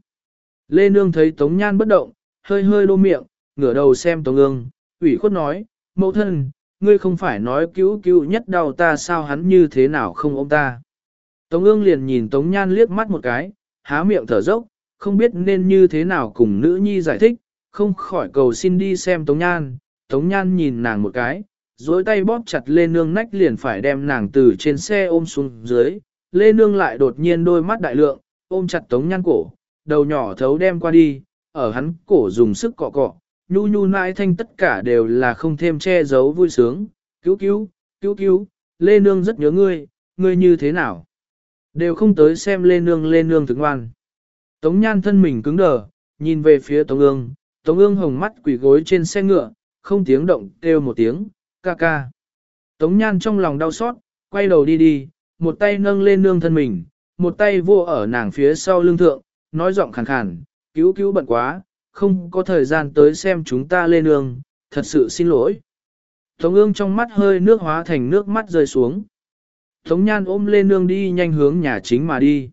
Lê Nương thấy Tống Nhan bất động, hơi hơi đô miệng, ngửa đầu xem Tống ương, ủy khuất nói, mẫu thân, ngươi không phải nói cứu cứu nhất đau ta sao hắn như thế nào không ôm ta. Tống ương liền nhìn Tống Nhan liếc mắt một cái, há miệng thở dốc, không biết nên như thế nào cùng nữ nhi giải thích, không khỏi cầu xin đi xem Tống Nhan. Tống Nhan nhìn nàng một cái, dối tay bóp chặt Lê Nương nách liền phải đem nàng từ trên xe ôm xuống dưới. Lê Nương lại đột nhiên đôi mắt đại lượng, ôm chặt Tống Nhan cổ, đầu nhỏ thấu đem qua đi, ở hắn cổ dùng sức cọ cọ, nhu nhu nãi thanh tất cả đều là không thêm che giấu vui sướng, cứu cứu, cứu cứu, Lê Nương rất nhớ ngươi, ngươi như thế nào? Đều không tới xem Lê Nương Lê Nương thức ngoan. Tống Nhan thân mình cứng đờ, nhìn về phía Tống ương, Tống ương hồng mắt quỷ gối trên xe ngựa, không tiếng động kêu một tiếng, ca ca. Tống Nhan trong lòng đau xót, quay đầu đi đi, một tay nâng lên nương thân mình, một tay vô ở nàng phía sau lưng thượng, nói giọng khàn khàn, cứu cứu bận quá, không có thời gian tới xem chúng ta lên nương, thật sự xin lỗi. Tống ương trong mắt hơi nước hóa thành nước mắt rơi xuống. Tống nhan ôm lên nương đi nhanh hướng nhà chính mà đi.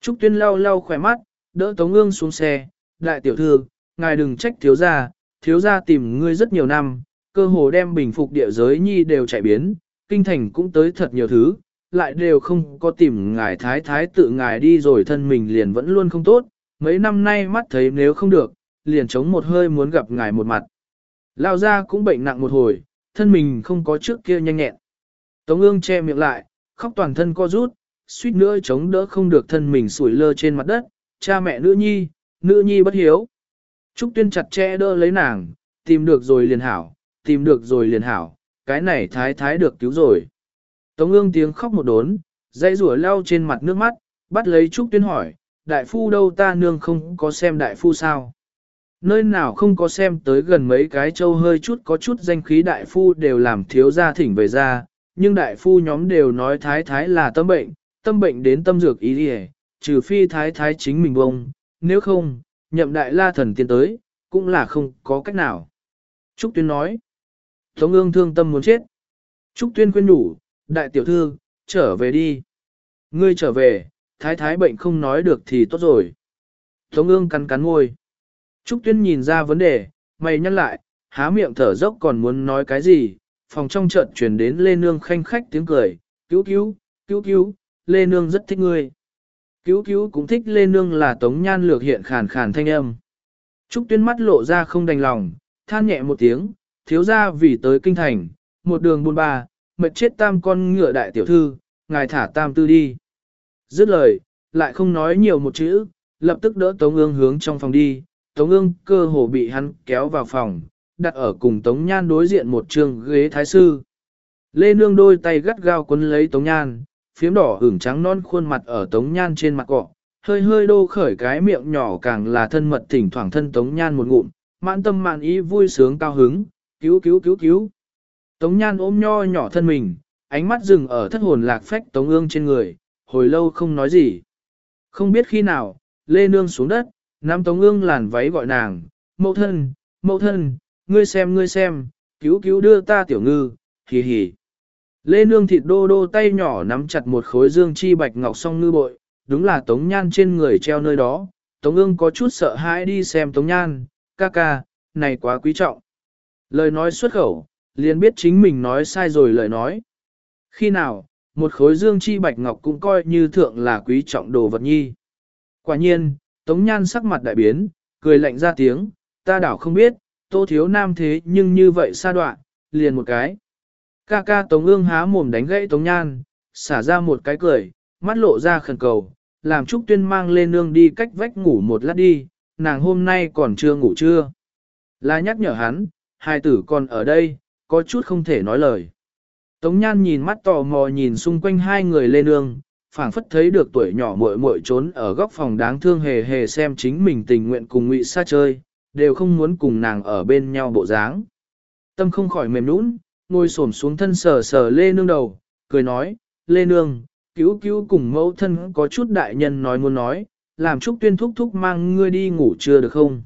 Trúc tuyên lau lau khỏe mắt, đỡ tống ương xuống xe, đại tiểu thư, ngài đừng trách thiếu gia, thiếu gia tìm ngươi rất nhiều năm, cơ hồ đem bình phục địa giới nhi đều chạy biến, kinh thành cũng tới thật nhiều thứ, lại đều không có tìm ngài thái thái tự ngài đi rồi thân mình liền vẫn luôn không tốt, mấy năm nay mắt thấy nếu không được, liền chống một hơi muốn gặp ngài một mặt. Lao ra cũng bệnh nặng một hồi, thân mình không có trước kia nhanh nhẹn. Tống ương che miệng lại, khóc toàn thân co rút, suýt nữa chống đỡ không được thân mình sủi lơ trên mặt đất, cha mẹ nữ nhi, nữ nhi bất hiếu. Trúc tuyên chặt chẽ đỡ lấy nàng, tìm được rồi liền hảo, tìm được rồi liền hảo, cái này thái thái được cứu rồi. Tống ương tiếng khóc một đốn, dây rủa leo trên mặt nước mắt, bắt lấy Trúc tuyên hỏi, đại phu đâu ta nương không có xem đại phu sao? Nơi nào không có xem tới gần mấy cái châu hơi chút có chút danh khí đại phu đều làm thiếu gia thỉnh về ra, nhưng đại phu nhóm đều nói thái thái là tâm bệnh, tâm bệnh đến tâm dược ý đi trừ phi thái thái chính mình bông, nếu không, nhậm đại la thần tiên tới, cũng là không có cách nào. Trúc Tuyên nói, Tống ương thương tâm muốn chết. Trúc Tuyên khuyên nhủ, đại tiểu thư, trở về đi. Ngươi trở về, thái thái bệnh không nói được thì tốt rồi. Tống ương cắn cắn ngôi. Trúc Tuyên nhìn ra vấn đề, mày nhăn lại, há miệng thở dốc còn muốn nói cái gì, phòng trong chợt truyền đến Lê Nương khanh khách tiếng cười, cứu cứu, cứu cứu, Lê Nương rất thích ngươi. Cứu cứu cũng thích Lê Nương là tống nhan lược hiện khàn khàn thanh âm. Trúc Tuyên mắt lộ ra không đành lòng, than nhẹ một tiếng, thiếu ra vì tới kinh thành, một đường buôn ba, mệt chết tam con ngựa đại tiểu thư, ngài thả tam tư đi. Dứt lời, lại không nói nhiều một chữ, lập tức đỡ Tống ương hướng trong phòng đi, Tống ương cơ hồ bị hắn kéo vào phòng, đặt ở cùng Tống Nhan đối diện một trường ghế thái sư. Lê Nương đôi tay gắt gao quấn lấy Tống Nhan, phiếm đỏ hưởng trắng non khuôn mặt ở Tống Nhan trên mặt cọ, hơi hơi đô khởi cái miệng nhỏ càng là thân mật thỉnh thoảng thân Tống Nhan một ngụm, mãn tâm mạn ý vui sướng cao hứng, cứu cứu cứu cứu. Tống Nhan ôm nho nhỏ thân mình, ánh mắt dừng ở thất hồn lạc phách Tống ương trên người, hồi lâu không nói gì. Không biết khi nào, Lê Nương xuống đất, Nam Tống ương làn váy gọi nàng, mẫu thân, mẫu thân, ngươi xem ngươi xem, cứu cứu đưa ta tiểu ngư, hì hì. Lê Nương thịt đô đô tay nhỏ nắm chặt một khối dương chi bạch ngọc song ngư bội, đúng là Tống Nhan trên người treo nơi đó. Tống ương có chút sợ hãi đi xem Tống Nhan, ca ca, này quá quý trọng. Lời nói xuất khẩu, liền biết chính mình nói sai rồi lời nói. Khi nào, một khối dương chi bạch ngọc cũng coi như thượng là quý trọng đồ vật nhi. Quả nhiên, Tống Nhan sắc mặt đại biến, cười lạnh ra tiếng, ta đảo không biết, tô thiếu nam thế nhưng như vậy xa đoạn, liền một cái. Ca ca Tống ương há mồm đánh gãy Tống Nhan, xả ra một cái cười, mắt lộ ra khẩn cầu, làm Trúc Tuyên mang lên nương đi cách vách ngủ một lát đi, nàng hôm nay còn chưa ngủ chưa. Là nhắc nhở hắn, hai tử còn ở đây, có chút không thể nói lời. Tống Nhan nhìn mắt tò mò nhìn xung quanh hai người lên nương, phảng phất thấy được tuổi nhỏ muội muội trốn ở góc phòng đáng thương hề hề xem chính mình tình nguyện cùng ngụy xa chơi, đều không muốn cùng nàng ở bên nhau bộ dáng. Tâm không khỏi mềm nũng, ngồi xổm xuống thân sờ sờ lê nương đầu, cười nói, lê nương, cứu cứu cùng mẫu thân có chút đại nhân nói muốn nói, làm chúc tuyên thúc thúc mang ngươi đi ngủ chưa được không?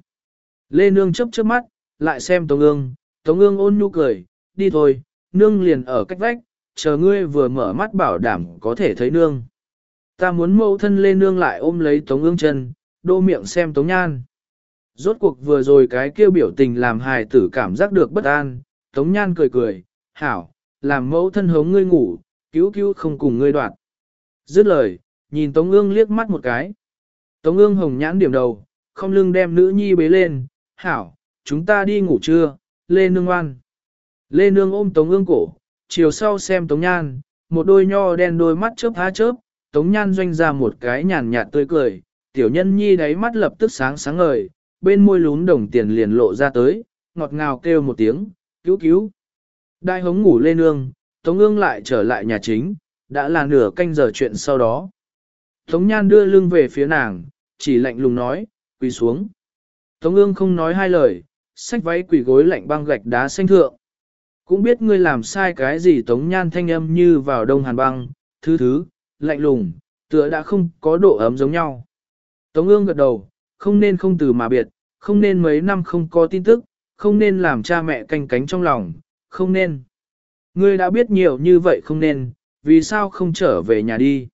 Lê nương chấp chớp mắt, lại xem tống ương, tống ương ôn nhu cười, đi thôi, nương liền ở cách vách, chờ ngươi vừa mở mắt bảo đảm có thể thấy nương. Ta muốn mẫu thân lê nương lại ôm lấy tống ương chân, đô miệng xem tống nhan. Rốt cuộc vừa rồi cái kêu biểu tình làm hài tử cảm giác được bất an, tống nhan cười cười, hảo, làm mẫu thân hống ngươi ngủ, cứu cứu không cùng ngươi đoạt. Dứt lời, nhìn tống ương liếc mắt một cái. Tống ương hồng nhãn điểm đầu, không lưng đem nữ nhi bế lên, hảo, chúng ta đi ngủ trưa, lê nương ngoan. Lê nương ôm tống ương cổ, chiều sau xem tống nhan, một đôi nho đen đôi mắt chớp há chớp, tống nhan doanh ra một cái nhàn nhạt tươi cười, tiểu nhân nhi đáy mắt lập tức sáng sáng ngời, bên môi lún đồng tiền liền lộ ra tới, ngọt ngào kêu một tiếng, cứu cứu. Đại hống ngủ lên nương, tống ương lại trở lại nhà chính, đã là nửa canh giờ chuyện sau đó. Tống nhan đưa lưng về phía nàng, chỉ lạnh lùng nói, quỳ xuống. Tống ương không nói hai lời, xách váy quỳ gối lạnh băng gạch đá xanh thượng. Cũng biết ngươi làm sai cái gì tống nhan thanh âm như vào đông hàn băng, thứ thứ, lạnh lùng, tựa đã không có độ ấm giống nhau. Tống ương gật đầu, không nên không từ mà biệt, không nên mấy năm không có tin tức, không nên làm cha mẹ canh cánh trong lòng, không nên. Ngươi đã biết nhiều như vậy không nên, vì sao không trở về nhà đi?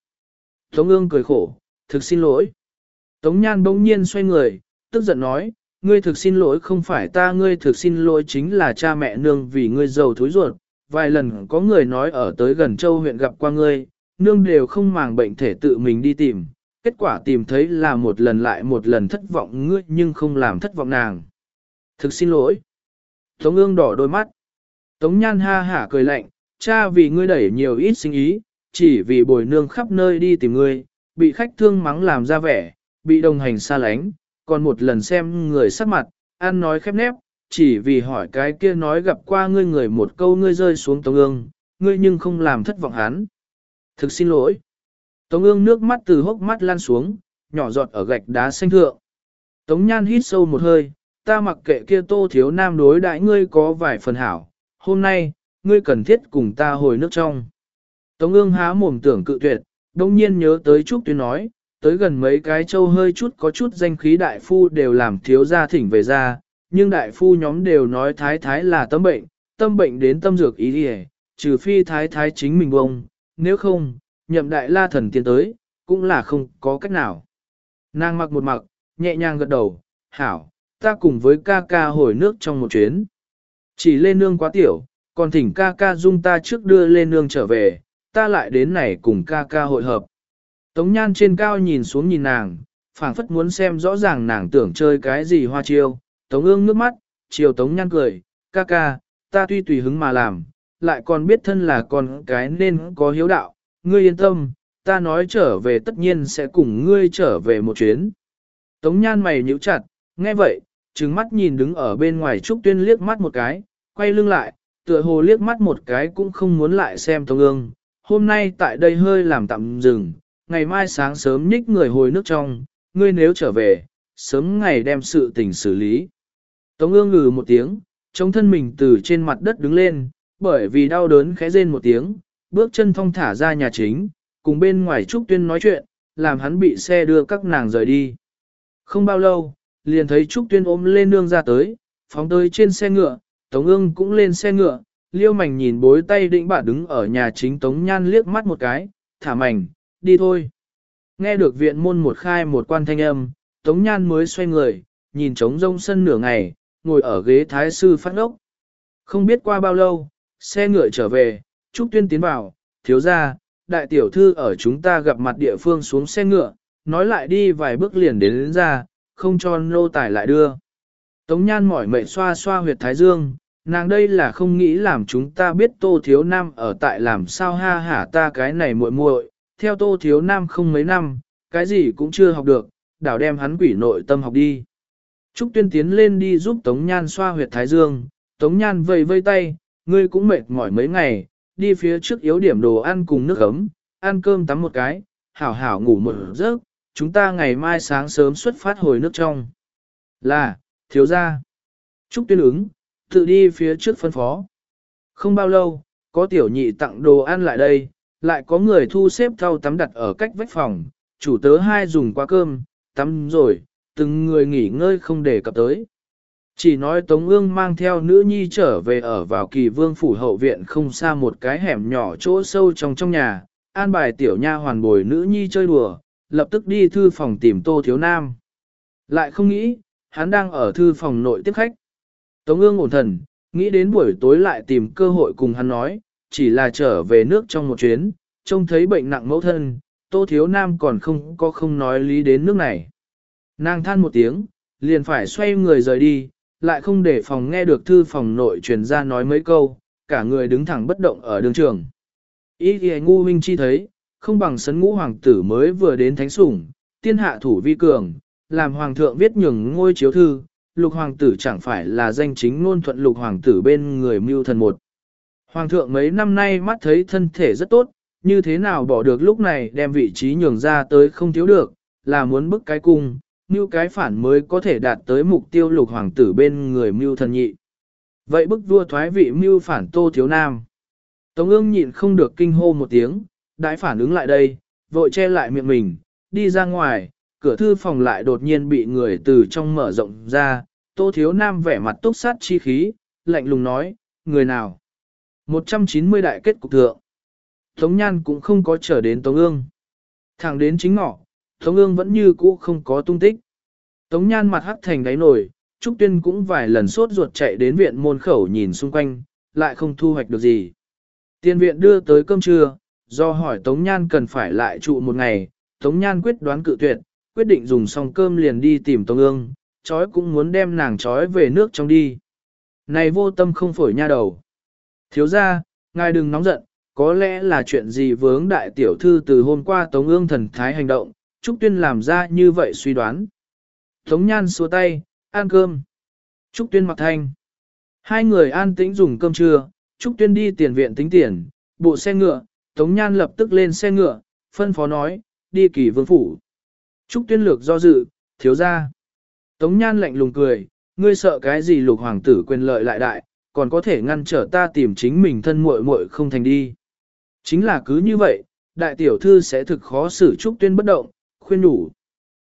Tống ương cười khổ, thực xin lỗi. Tống nhan bỗng nhiên xoay người, tức giận nói, ngươi thực xin lỗi không phải ta ngươi thực xin lỗi chính là cha mẹ nương vì ngươi giàu thối ruột. Vài lần có người nói ở tới gần châu huyện gặp qua ngươi, nương đều không màng bệnh thể tự mình đi tìm, kết quả tìm thấy là một lần lại một lần thất vọng ngươi nhưng không làm thất vọng nàng. Thực xin lỗi. Tống ương đỏ đôi mắt. Tống nhan ha hả cười lạnh, cha vì ngươi đẩy nhiều ít sinh ý, chỉ vì bồi nương khắp nơi đi tìm ngươi, bị khách thương mắng làm ra vẻ, bị đồng hành xa lánh, còn một lần xem người sắc mặt, ăn nói khép nép, chỉ vì hỏi cái kia nói gặp qua ngươi người một câu ngươi rơi xuống tống ương, ngươi nhưng không làm thất vọng hắn. Thực xin lỗi. Tống ương nước mắt từ hốc mắt lan xuống, nhỏ giọt ở gạch đá xanh thượng. Tống nhan hít sâu một hơi, ta mặc kệ kia tô thiếu nam đối đại ngươi có vài phần hảo, hôm nay, ngươi cần thiết cùng ta hồi nước trong. Tống ương há mồm tưởng cự tuyệt, đông nhiên nhớ tới Trúc Tuyên nói, tới gần mấy cái châu hơi chút có chút danh khí đại phu đều làm thiếu gia thỉnh về ra, nhưng đại phu nhóm đều nói thái thái là tâm bệnh, tâm bệnh đến tâm dược ý đi trừ phi thái thái chính mình bông, nếu không, nhậm đại la thần tiến tới, cũng là không có cách nào. Nàng mặc một mặc, nhẹ nhàng gật đầu, hảo, ta cùng với ca ca hồi nước trong một chuyến. Chỉ lên nương quá tiểu, còn thỉnh ca ca dung ta trước đưa lên nương trở về, ta lại đến này cùng ca ca hội hợp. Tống nhan trên cao nhìn xuống nhìn nàng, phảng phất muốn xem rõ ràng nàng tưởng chơi cái gì hoa chiêu, tống ương nước mắt, chiều tống nhan cười, ca ca, ta tuy tùy hứng mà làm, lại còn biết thân là con cái nên có hiếu đạo, ngươi yên tâm, ta nói trở về tất nhiên sẽ cùng ngươi trở về một chuyến. Tống nhan mày nhíu chặt, nghe vậy, trừng mắt nhìn đứng ở bên ngoài Trúc Tuyên liếc mắt một cái, quay lưng lại, tựa hồ liếc mắt một cái cũng không muốn lại xem Tống ương. Hôm nay tại đây hơi làm tạm dừng, ngày mai sáng sớm nhích người hồi nước trong, ngươi nếu trở về, sớm ngày đem sự tình xử lý. Tống ương ngừ một tiếng, chống thân mình từ trên mặt đất đứng lên, bởi vì đau đớn khẽ rên một tiếng, bước chân thong thả ra nhà chính, cùng bên ngoài Trúc Tuyên nói chuyện, làm hắn bị xe đưa các nàng rời đi. Không bao lâu, liền thấy Trúc Tuyên ôm lên nương ra tới, phóng tới trên xe ngựa, Tống ương cũng lên xe ngựa, liêu mảnh nhìn bối tay định bả đứng ở nhà chính Tống Nhan liếc mắt một cái, thả mảnh, đi thôi. Nghe được viện môn một khai một quan thanh âm, Tống Nhan mới xoay người, nhìn trống rông sân nửa ngày, ngồi ở ghế thái sư phát ốc. Không biết qua bao lâu, xe ngựa trở về, Trúc Tuyên tiến vào, thiếu ra, đại tiểu thư ở chúng ta gặp mặt địa phương xuống xe ngựa, nói lại đi vài bước liền đến, đến ra, không cho nô tài lại đưa. Tống nhan mỏi mệt xoa xoa huyệt thái dương, nàng đây là không nghĩ làm chúng ta biết tô thiếu nam ở tại làm sao ha hả ta cái này muội muội, theo tô thiếu nam không mấy năm, cái gì cũng chưa học được, đảo đem hắn quỷ nội tâm học đi. Trúc tuyên tiến lên đi giúp Tống Nhan xoa huyệt thái dương, Tống Nhan vây vây tay, ngươi cũng mệt mỏi mấy ngày, đi phía trước yếu điểm đồ ăn cùng nước ấm, ăn cơm tắm một cái, hảo hảo ngủ một giấc, chúng ta ngày mai sáng sớm xuất phát hồi nước trong. Là, thiếu gia. Trúc tuyên ứng, tự đi phía trước phân phó. Không bao lâu, có tiểu nhị tặng đồ ăn lại đây, lại có người thu xếp thau tắm đặt ở cách vách phòng, chủ tớ hai dùng qua cơm, tắm rồi, từng người nghỉ ngơi không để cập tới. Chỉ nói Tống ương mang theo nữ nhi trở về ở vào kỳ vương phủ hậu viện không xa một cái hẻm nhỏ chỗ sâu trong trong nhà, an bài tiểu nha hoàn bồi nữ nhi chơi đùa, lập tức đi thư phòng tìm tô thiếu nam. Lại không nghĩ, hắn đang ở thư phòng nội tiếp khách. Tống ương ổn thần, nghĩ đến buổi tối lại tìm cơ hội cùng hắn nói, chỉ là trở về nước trong một chuyến, trông thấy bệnh nặng mẫu thân, tô thiếu nam còn không có không nói lý đến nước này. Nàng than một tiếng, liền phải xoay người rời đi, lại không để phòng nghe được thư phòng nội truyền ra nói mấy câu, cả người đứng thẳng bất động ở đường trường. Ý thì ngu huynh chi thấy, không bằng sấn ngũ hoàng tử mới vừa đến thánh sủng, tiên hạ thủ vi cường, làm hoàng thượng viết nhường ngôi chiếu thư, lục hoàng tử chẳng phải là danh chính ngôn thuận lục hoàng tử bên người mưu thần một. Hoàng thượng mấy năm nay mắt thấy thân thể rất tốt, như thế nào bỏ được lúc này đem vị trí nhường ra tới không thiếu được, là muốn bức cái cung, mưu cái phản mới có thể đạt tới mục tiêu lục hoàng tử bên người mưu thần nhị. Vậy bức vua thoái vị mưu phản tô thiếu nam. Tống ương nhịn không được kinh hô một tiếng, đại phản ứng lại đây, vội che lại miệng mình, đi ra ngoài, cửa thư phòng lại đột nhiên bị người từ trong mở rộng ra, tô thiếu nam vẻ mặt túc sát chi khí, lạnh lùng nói, người nào? 190 đại kết cục thượng. Tống Nhan cũng không có trở đến Tống ương. Thẳng đến chính ngọ, Tống ương vẫn như cũ không có tung tích. Tống Nhan mặt hắc thành đáy nổi, Trúc Tuyên cũng vài lần sốt ruột chạy đến viện môn khẩu nhìn xung quanh, lại không thu hoạch được gì. Tiên viện đưa tới cơm trưa, do hỏi Tống Nhan cần phải lại trụ một ngày, Tống Nhan quyết đoán cự tuyệt, quyết định dùng xong cơm liền đi tìm Tống ương, chói cũng muốn đem nàng chói về nước trong đi. Này vô tâm không phổi nha đầu. Thiếu ra, ngài đừng nóng giận, có lẽ là chuyện gì vướng đại tiểu thư từ hôm qua Tống ương thần thái hành động, Trúc Tuyên làm ra như vậy suy đoán. Tống Nhan xua tay, ăn cơm. Trúc Tuyên mặc thanh. Hai người an tĩnh dùng cơm trưa, Trúc Tuyên đi tiền viện tính tiền, bộ xe ngựa, Tống Nhan lập tức lên xe ngựa, phân phó nói, đi kỳ vương phủ. Trúc Tuyên lược do dự, thiếu ra. Tống Nhan lạnh lùng cười, ngươi sợ cái gì lục hoàng tử quyền lợi lại đại, còn có thể ngăn trở ta tìm chính mình thân muội muội không thành đi. Chính là cứ như vậy, đại tiểu thư sẽ thực khó xử Trúc Tuyên bất động, khuyên đủ.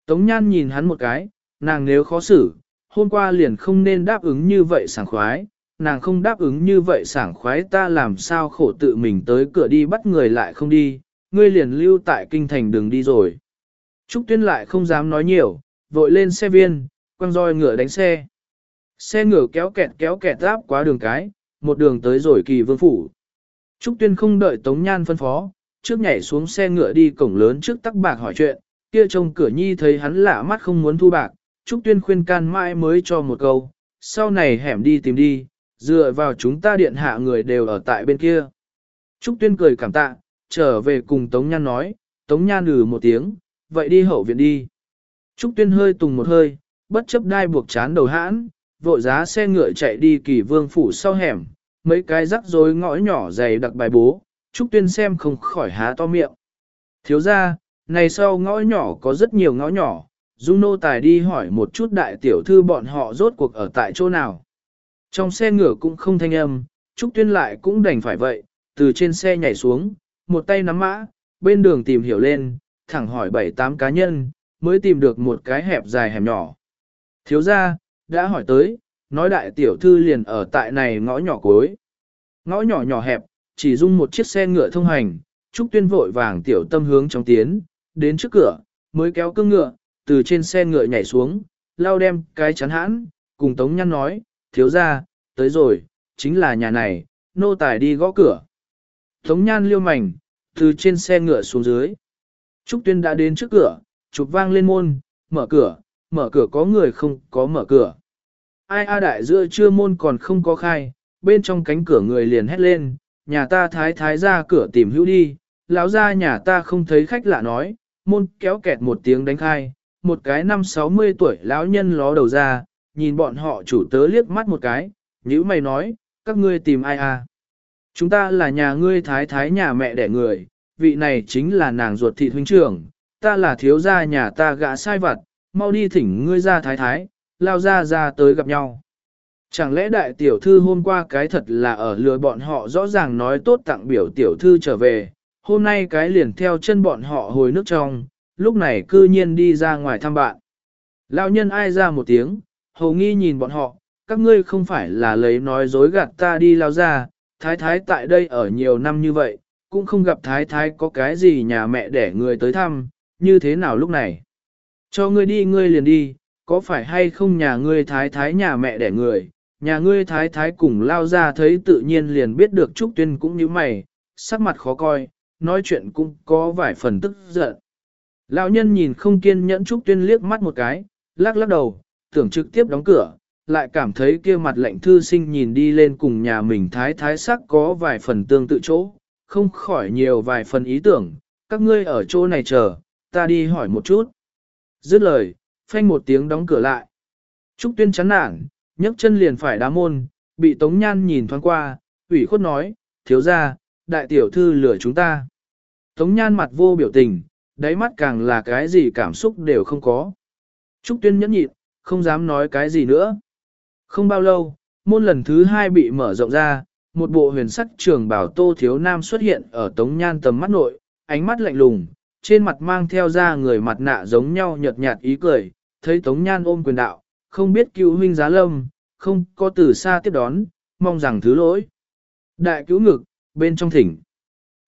Tống Nhan nhìn hắn một cái, nàng nếu khó xử, hôm qua liền không nên đáp ứng như vậy sảng khoái, nàng không đáp ứng như vậy sảng khoái ta làm sao khổ tự mình tới cửa đi bắt người lại không đi, ngươi liền lưu tại kinh thành đường đi rồi. Trúc Tuyên lại không dám nói nhiều, vội lên xe viên, quăng roi ngựa đánh xe. Xe ngựa kéo kẹt kéo kẹt áp qua đường cái, một đường tới rồi kỳ vương phủ. Trúc Tuyên không đợi Tống Nhan phân phó, trước nhảy xuống xe ngựa đi cổng lớn trước tắc bạc hỏi chuyện, kia trông cửa nhi thấy hắn lạ mắt không muốn thu bạc, Trúc Tuyên khuyên can mãi mới cho một câu, sau này hẻm đi tìm đi, dựa vào chúng ta điện hạ người đều ở tại bên kia. Trúc Tuyên cười cảm tạ, trở về cùng Tống Nhan nói, Tống Nhan lừ một tiếng, vậy đi hậu viện đi. Trúc Tuyên hơi tùng một hơi, bất chấp đai buộc chán đầu hãn, vội giá xe ngựa chạy đi kỳ vương phủ sau hẻm, mấy cái rắc rối ngõ nhỏ dày đặc bài bố, Trúc Tuyên xem không khỏi há to miệng. Thiếu ra, này sau ngõ nhỏ có rất nhiều ngõ nhỏ, Dung nô tài đi hỏi một chút đại tiểu thư bọn họ rốt cuộc ở tại chỗ nào. Trong xe ngựa cũng không thanh âm, Trúc Tuyên lại cũng đành phải vậy, từ trên xe nhảy xuống, một tay nắm mã, bên đường tìm hiểu lên, thẳng hỏi bảy tám cá nhân, mới tìm được một cái hẹp dài hẻm nhỏ. Thiếu ra, đã hỏi tới, nói đại tiểu thư liền ở tại này ngõ nhỏ cuối. Ngõ nhỏ nhỏ hẹp, chỉ dung một chiếc xe ngựa thông hành, Trúc Tuyên vội vàng tiểu tâm hướng trong tiến, đến trước cửa, mới kéo cương ngựa, từ trên xe ngựa nhảy xuống, lao đem cái chắn hãn, cùng Tống Nhăn nói, thiếu ra, tới rồi, chính là nhà này, nô tài đi gõ cửa. Tống Nhan liêu mảnh, từ trên xe ngựa xuống dưới. Trúc Tuyên đã đến trước cửa, chụp vang lên môn, mở cửa, mở cửa có người không có mở cửa. Ai a đại giữa trưa môn còn không có khai, bên trong cánh cửa người liền hét lên, nhà ta thái thái ra cửa tìm hữu đi, lão ra nhà ta không thấy khách lạ nói, môn kéo kẹt một tiếng đánh khai, một cái năm 60 tuổi lão nhân ló đầu ra, nhìn bọn họ chủ tớ liếc mắt một cái, nhữ mày nói, các ngươi tìm ai à? Chúng ta là nhà ngươi thái thái nhà mẹ đẻ người, vị này chính là nàng ruột thị huynh trưởng, ta là thiếu gia nhà ta gã sai vặt, mau đi thỉnh ngươi ra thái thái, lao ra ra tới gặp nhau. Chẳng lẽ đại tiểu thư hôm qua cái thật là ở lừa bọn họ rõ ràng nói tốt tặng biểu tiểu thư trở về, hôm nay cái liền theo chân bọn họ hồi nước trong, lúc này cư nhiên đi ra ngoài thăm bạn. Lão nhân ai ra một tiếng, hầu nghi nhìn bọn họ, các ngươi không phải là lấy nói dối gạt ta đi lao ra, thái thái tại đây ở nhiều năm như vậy, cũng không gặp thái thái có cái gì nhà mẹ để người tới thăm, như thế nào lúc này. Cho ngươi đi ngươi liền đi, có phải hay không nhà ngươi thái thái nhà mẹ đẻ người, nhà ngươi thái thái cùng lao ra thấy tự nhiên liền biết được Trúc Tuyên cũng như mày, sắc mặt khó coi, nói chuyện cũng có vài phần tức giận. Lão nhân nhìn không kiên nhẫn Trúc Tuyên liếc mắt một cái, lắc lắc đầu, tưởng trực tiếp đóng cửa, lại cảm thấy kia mặt lệnh thư sinh nhìn đi lên cùng nhà mình thái thái sắc có vài phần tương tự chỗ, không khỏi nhiều vài phần ý tưởng, các ngươi ở chỗ này chờ, ta đi hỏi một chút. Dứt lời, phanh một tiếng đóng cửa lại. Trúc Tuyên chán nản, nhấc chân liền phải đá môn, bị Tống Nhan nhìn thoáng qua, ủy khuất nói, thiếu ra, đại tiểu thư lừa chúng ta. Tống Nhan mặt vô biểu tình, đáy mắt càng là cái gì cảm xúc đều không có. Trúc Tuyên nhẫn nhịn, không dám nói cái gì nữa. Không bao lâu, môn lần thứ hai bị mở rộng ra, một bộ huyền sắc trường bảo tô thiếu nam xuất hiện ở Tống Nhan tầm mắt nội, ánh mắt lạnh lùng, trên mặt mang theo ra người mặt nạ giống nhau nhợt nhạt ý cười, thấy Tống Nhan ôm quyền đạo, không biết cứu huynh giá lâm, không có từ xa tiếp đón, mong rằng thứ lỗi. Đại cứu ngực, bên trong thỉnh.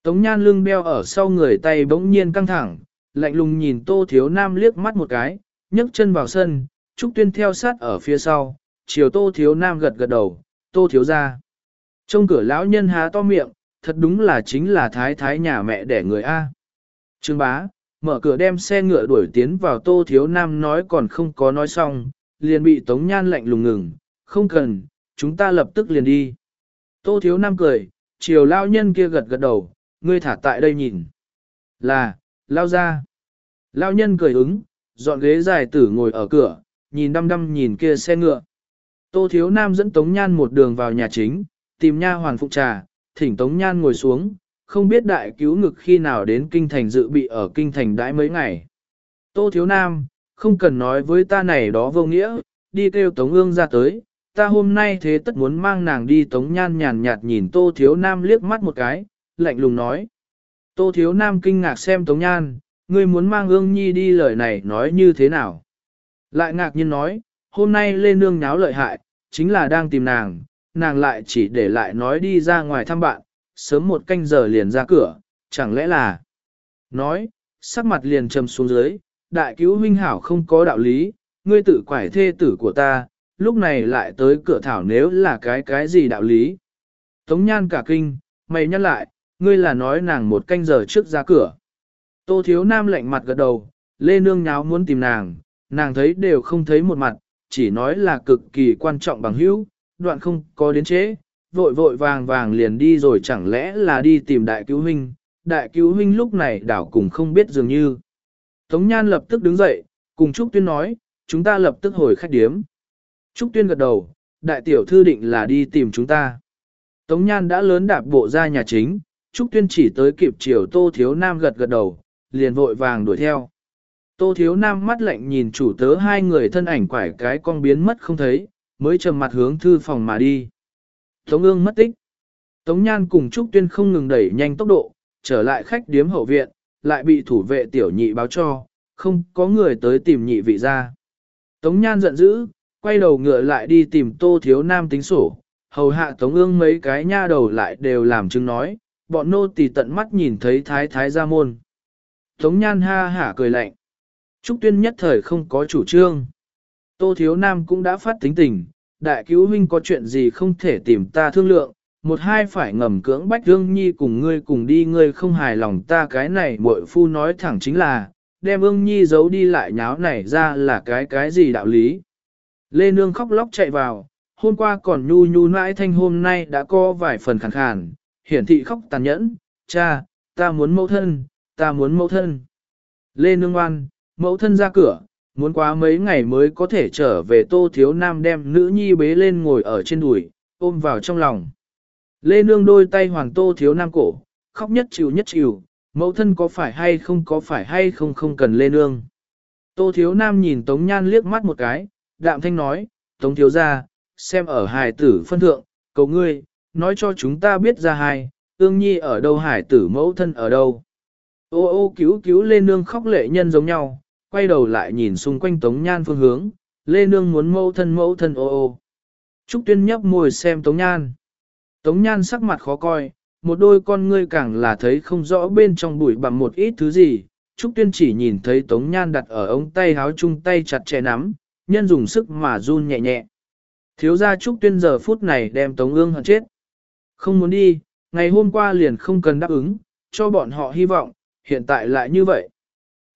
Tống Nhan lưng đeo ở sau người tay bỗng nhiên căng thẳng, lạnh lùng nhìn Tô Thiếu Nam liếc mắt một cái, nhấc chân vào sân, Trúc Tuyên theo sát ở phía sau, chiều Tô Thiếu Nam gật gật đầu, Tô Thiếu ra. Trong cửa lão nhân há to miệng, thật đúng là chính là thái thái nhà mẹ đẻ người A. Trương bá, mở cửa đem xe ngựa đuổi tiến vào tô thiếu nam nói còn không có nói xong, liền bị tống nhan lạnh lùng ngừng, không cần, chúng ta lập tức liền đi. Tô thiếu nam cười, chiều lao nhân kia gật gật đầu, ngươi thả tại đây nhìn. Là, lao ra. Lao nhân cười ứng, dọn ghế dài tử ngồi ở cửa, nhìn đăm đăm nhìn kia xe ngựa. Tô thiếu nam dẫn tống nhan một đường vào nhà chính, tìm nha hoàn phụ trà, thỉnh tống nhan ngồi xuống, không biết đại cứu ngực khi nào đến kinh thành dự bị ở kinh thành đãi mấy ngày. Tô Thiếu Nam, không cần nói với ta này đó vô nghĩa, đi kêu Tống ương ra tới, ta hôm nay thế tất muốn mang nàng đi Tống Nhan nhàn nhạt nhìn Tô Thiếu Nam liếc mắt một cái, lạnh lùng nói. Tô Thiếu Nam kinh ngạc xem Tống Nhan, ngươi muốn mang ương nhi đi lời này nói như thế nào. Lại ngạc nhiên nói, hôm nay lê nương nháo lợi hại, chính là đang tìm nàng, nàng lại chỉ để lại nói đi ra ngoài thăm bạn, sớm một canh giờ liền ra cửa, chẳng lẽ là... Nói, sắc mặt liền trầm xuống dưới, đại cứu huynh hảo không có đạo lý, ngươi tự quải thê tử của ta, lúc này lại tới cửa thảo nếu là cái cái gì đạo lý. Tống nhan cả kinh, mày nhắc lại, ngươi là nói nàng một canh giờ trước ra cửa. Tô thiếu nam lạnh mặt gật đầu, lê nương nháo muốn tìm nàng, nàng thấy đều không thấy một mặt, chỉ nói là cực kỳ quan trọng bằng hữu, đoạn không có đến chế, vội vội vàng vàng liền đi rồi chẳng lẽ là đi tìm đại cứu huynh, đại cứu huynh lúc này đảo cùng không biết dường như. Tống Nhan lập tức đứng dậy, cùng Trúc Tuyên nói, chúng ta lập tức hồi khách điếm. Trúc Tuyên gật đầu, đại tiểu thư định là đi tìm chúng ta. Tống Nhan đã lớn đạp bộ ra nhà chính, Trúc Tuyên chỉ tới kịp chiều Tô Thiếu Nam gật gật đầu, liền vội vàng đuổi theo. Tô Thiếu Nam mắt lạnh nhìn chủ tớ hai người thân ảnh quải cái con biến mất không thấy, mới trầm mặt hướng thư phòng mà đi. Tống ương mất tích. Tống Nhan cùng Trúc Tuyên không ngừng đẩy nhanh tốc độ, trở lại khách điếm hậu viện, lại bị thủ vệ tiểu nhị báo cho, không có người tới tìm nhị vị ra. Tống Nhan giận dữ, quay đầu ngựa lại đi tìm Tô Thiếu Nam tính sổ, hầu hạ Tống ương mấy cái nha đầu lại đều làm chứng nói, bọn nô tỳ tận mắt nhìn thấy thái thái gia môn. Tống Nhan ha hả cười lạnh. Trúc Tuyên nhất thời không có chủ trương. Tô Thiếu Nam cũng đã phát tính tình, đại cứu huynh có chuyện gì không thể tìm ta thương lượng, một hai phải ngầm cưỡng bách Dương Nhi cùng ngươi cùng đi ngươi không hài lòng ta cái này muội phu nói thẳng chính là, đem ương nhi giấu đi lại nháo này ra là cái cái gì đạo lý. Lê Nương khóc lóc chạy vào, hôm qua còn nhu nhu nãi thanh hôm nay đã có vài phần khàn khàn, hiển thị khóc tàn nhẫn, cha, ta muốn mẫu thân, ta muốn mẫu thân. Lê Nương ngoan, mẫu thân ra cửa, muốn quá mấy ngày mới có thể trở về tô thiếu nam đem nữ nhi bế lên ngồi ở trên đùi, ôm vào trong lòng. Lê Nương đôi tay hoàng tô thiếu nam cổ, khóc nhất chịu nhất chịu, mẫu thân có phải hay không có phải hay không không cần Lê Nương. Tô thiếu nam nhìn Tống Nhan liếc mắt một cái, đạm thanh nói, Tống thiếu ra, xem ở hài tử phân thượng, cầu ngươi, nói cho chúng ta biết ra hài, ương nhi ở đâu hải tử mẫu thân ở đâu. Ô ô cứu cứu Lê Nương khóc lệ nhân giống nhau, quay đầu lại nhìn xung quanh Tống Nhan phương hướng, Lê Nương muốn mẫu thân mẫu thân ô ô. Trúc Tuyên nhấp môi xem Tống Nhan. Tống Nhan sắc mặt khó coi, một đôi con ngươi càng là thấy không rõ bên trong bụi bằng một ít thứ gì. Trúc Tuyên chỉ nhìn thấy Tống Nhan đặt ở ống tay háo chung tay chặt chẽ nắm, nhân dùng sức mà run nhẹ nhẹ. Thiếu gia Trúc Tuyên giờ phút này đem Tống ương hận chết. Không muốn đi, ngày hôm qua liền không cần đáp ứng, cho bọn họ hy vọng, hiện tại lại như vậy.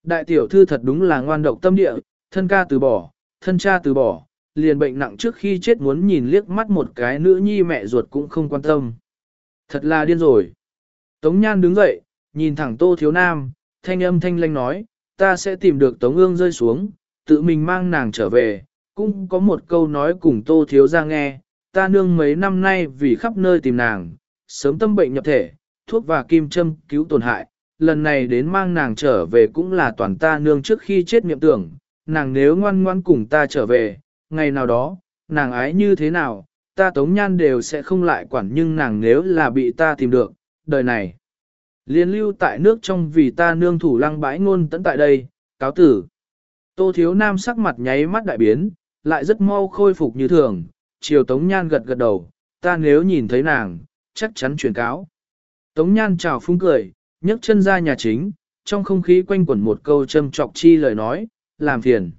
Đại tiểu thư thật đúng là ngoan độc tâm địa, thân ca từ bỏ, thân cha từ bỏ, liền bệnh nặng trước khi chết muốn nhìn liếc mắt một cái nữ nhi mẹ ruột cũng không quan tâm. Thật là điên rồi. Tống Nhan đứng dậy, nhìn thẳng Tô Thiếu Nam, thanh âm thanh lanh nói, ta sẽ tìm được Tống ương rơi xuống, tự mình mang nàng trở về, cũng có một câu nói cùng Tô Thiếu ra nghe, ta nương mấy năm nay vì khắp nơi tìm nàng, sớm tâm bệnh nhập thể, thuốc và kim châm cứu tổn hại, lần này đến mang nàng trở về cũng là toàn ta nương trước khi chết miệng tưởng, nàng nếu ngoan ngoan cùng ta trở về, ngày nào đó, nàng ái như thế nào, ta tống nhan đều sẽ không lại quản nhưng nàng nếu là bị ta tìm được, đời này. Liên lưu tại nước trong vì ta nương thủ lăng bãi ngôn tận tại đây, cáo tử. Tô thiếu nam sắc mặt nháy mắt đại biến, lại rất mau khôi phục như thường, chiều tống nhan gật gật đầu, ta nếu nhìn thấy nàng, chắc chắn truyền cáo. Tống nhan chào phúng cười, nhấc chân ra nhà chính, trong không khí quanh quẩn một câu châm trọc chi lời nói, làm phiền.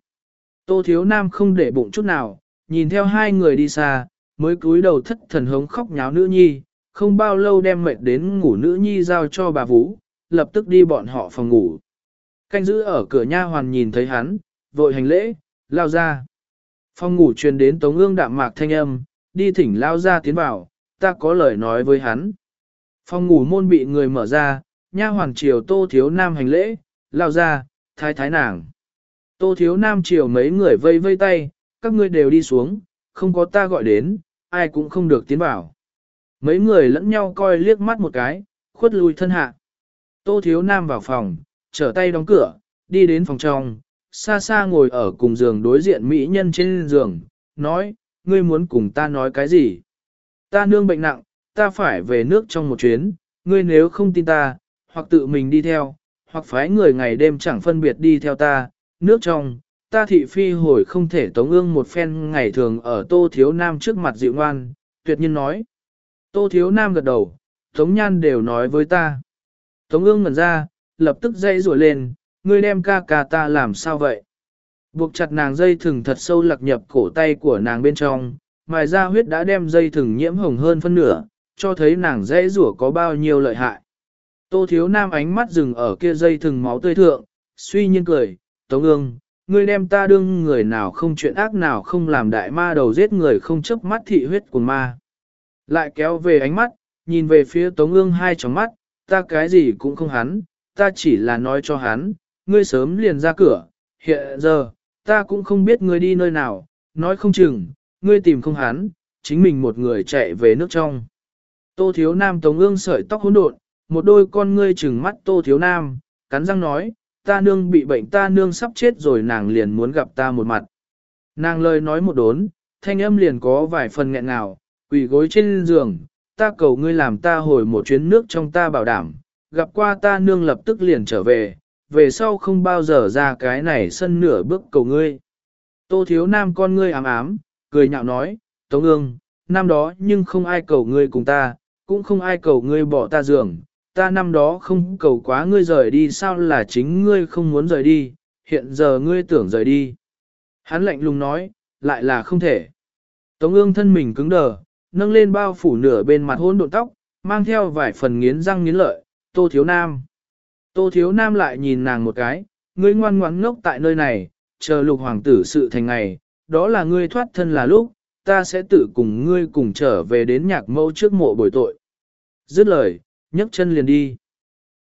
Tô thiếu nam không để bụng chút nào, nhìn theo hai người đi xa, mới cúi đầu thất thần hống khóc nháo nữ nhi, không bao lâu đem mệt đến ngủ nữ nhi giao cho bà Vũ, lập tức đi bọn họ phòng ngủ. Canh giữ ở cửa nha hoàn nhìn thấy hắn, vội hành lễ, lao ra. Phòng ngủ truyền đến tống ương đạm mạc thanh âm, đi thỉnh lao ra tiến vào, ta có lời nói với hắn. Phòng ngủ môn bị người mở ra, nha hoàng triều tô thiếu nam hành lễ, lao ra, thái thái nàng. Tô thiếu nam triều mấy người vây vây tay, các ngươi đều đi xuống, không có ta gọi đến, ai cũng không được tiến vào. Mấy người lẫn nhau coi liếc mắt một cái, khuất lui thân hạ. Tô thiếu nam vào phòng, trở tay đóng cửa, đi đến phòng trong, xa xa ngồi ở cùng giường đối diện mỹ nhân trên giường, nói, ngươi muốn cùng ta nói cái gì? Ta nương bệnh nặng, ta phải về nước trong một chuyến, ngươi nếu không tin ta, hoặc tự mình đi theo, hoặc phái người ngày đêm chẳng phân biệt đi theo ta, nước trong, ta thị phi hồi không thể tống ương một phen ngày thường ở tô thiếu nam trước mặt dịu ngoan, tuyệt nhiên nói. Tô thiếu nam gật đầu, tống nhan đều nói với ta. Tống ương ngẩn ra, lập tức dây rủa lên, ngươi đem ca ca ta làm sao vậy? Buộc chặt nàng dây thừng thật sâu lạc nhập cổ tay của nàng bên trong, mài ra huyết đã đem dây thừng nhiễm hồng hơn phân nửa, cho thấy nàng dễ rủa có bao nhiêu lợi hại. Tô thiếu nam ánh mắt dừng ở kia dây thừng máu tươi thượng, suy nhiên cười, Tống ương, ngươi đem ta đương người nào không chuyện ác nào không làm đại ma đầu giết người không chấp mắt thị huyết của ma. Lại kéo về ánh mắt, nhìn về phía Tống ương hai tròng mắt, ta cái gì cũng không hắn, ta chỉ là nói cho hắn, ngươi sớm liền ra cửa, hiện giờ, ta cũng không biết ngươi đi nơi nào, nói không chừng, ngươi tìm không hắn, chính mình một người chạy về nước trong. Tô thiếu nam Tống ương sợi tóc hỗn độn, một đôi con ngươi trừng mắt tô thiếu nam, cắn răng nói, ta nương bị bệnh ta nương sắp chết rồi nàng liền muốn gặp ta một mặt. Nàng lời nói một đốn, thanh âm liền có vài phần nghẹn ngào, quỳ gối trên giường, ta cầu ngươi làm ta hồi một chuyến nước trong ta bảo đảm, gặp qua ta nương lập tức liền trở về, về sau không bao giờ ra cái này sân nửa bước cầu ngươi. Tô thiếu nam con ngươi ám ám, cười nhạo nói, Tống ương, năm đó nhưng không ai cầu ngươi cùng ta, cũng không ai cầu ngươi bỏ ta giường, ta năm đó không cầu quá ngươi rời đi sao là chính ngươi không muốn rời đi, hiện giờ ngươi tưởng rời đi. Hắn lạnh lùng nói, lại là không thể. Tống ương thân mình cứng đờ, nâng lên bao phủ nửa bên mặt hôn độn tóc, mang theo vài phần nghiến răng nghiến lợi, tô thiếu nam. Tô thiếu nam lại nhìn nàng một cái, ngươi ngoan ngoãn ngốc tại nơi này, chờ lục hoàng tử sự thành ngày, đó là ngươi thoát thân là lúc, ta sẽ tự cùng ngươi cùng trở về đến nhạc mẫu trước mộ bồi tội. Dứt lời, nhấc chân liền đi.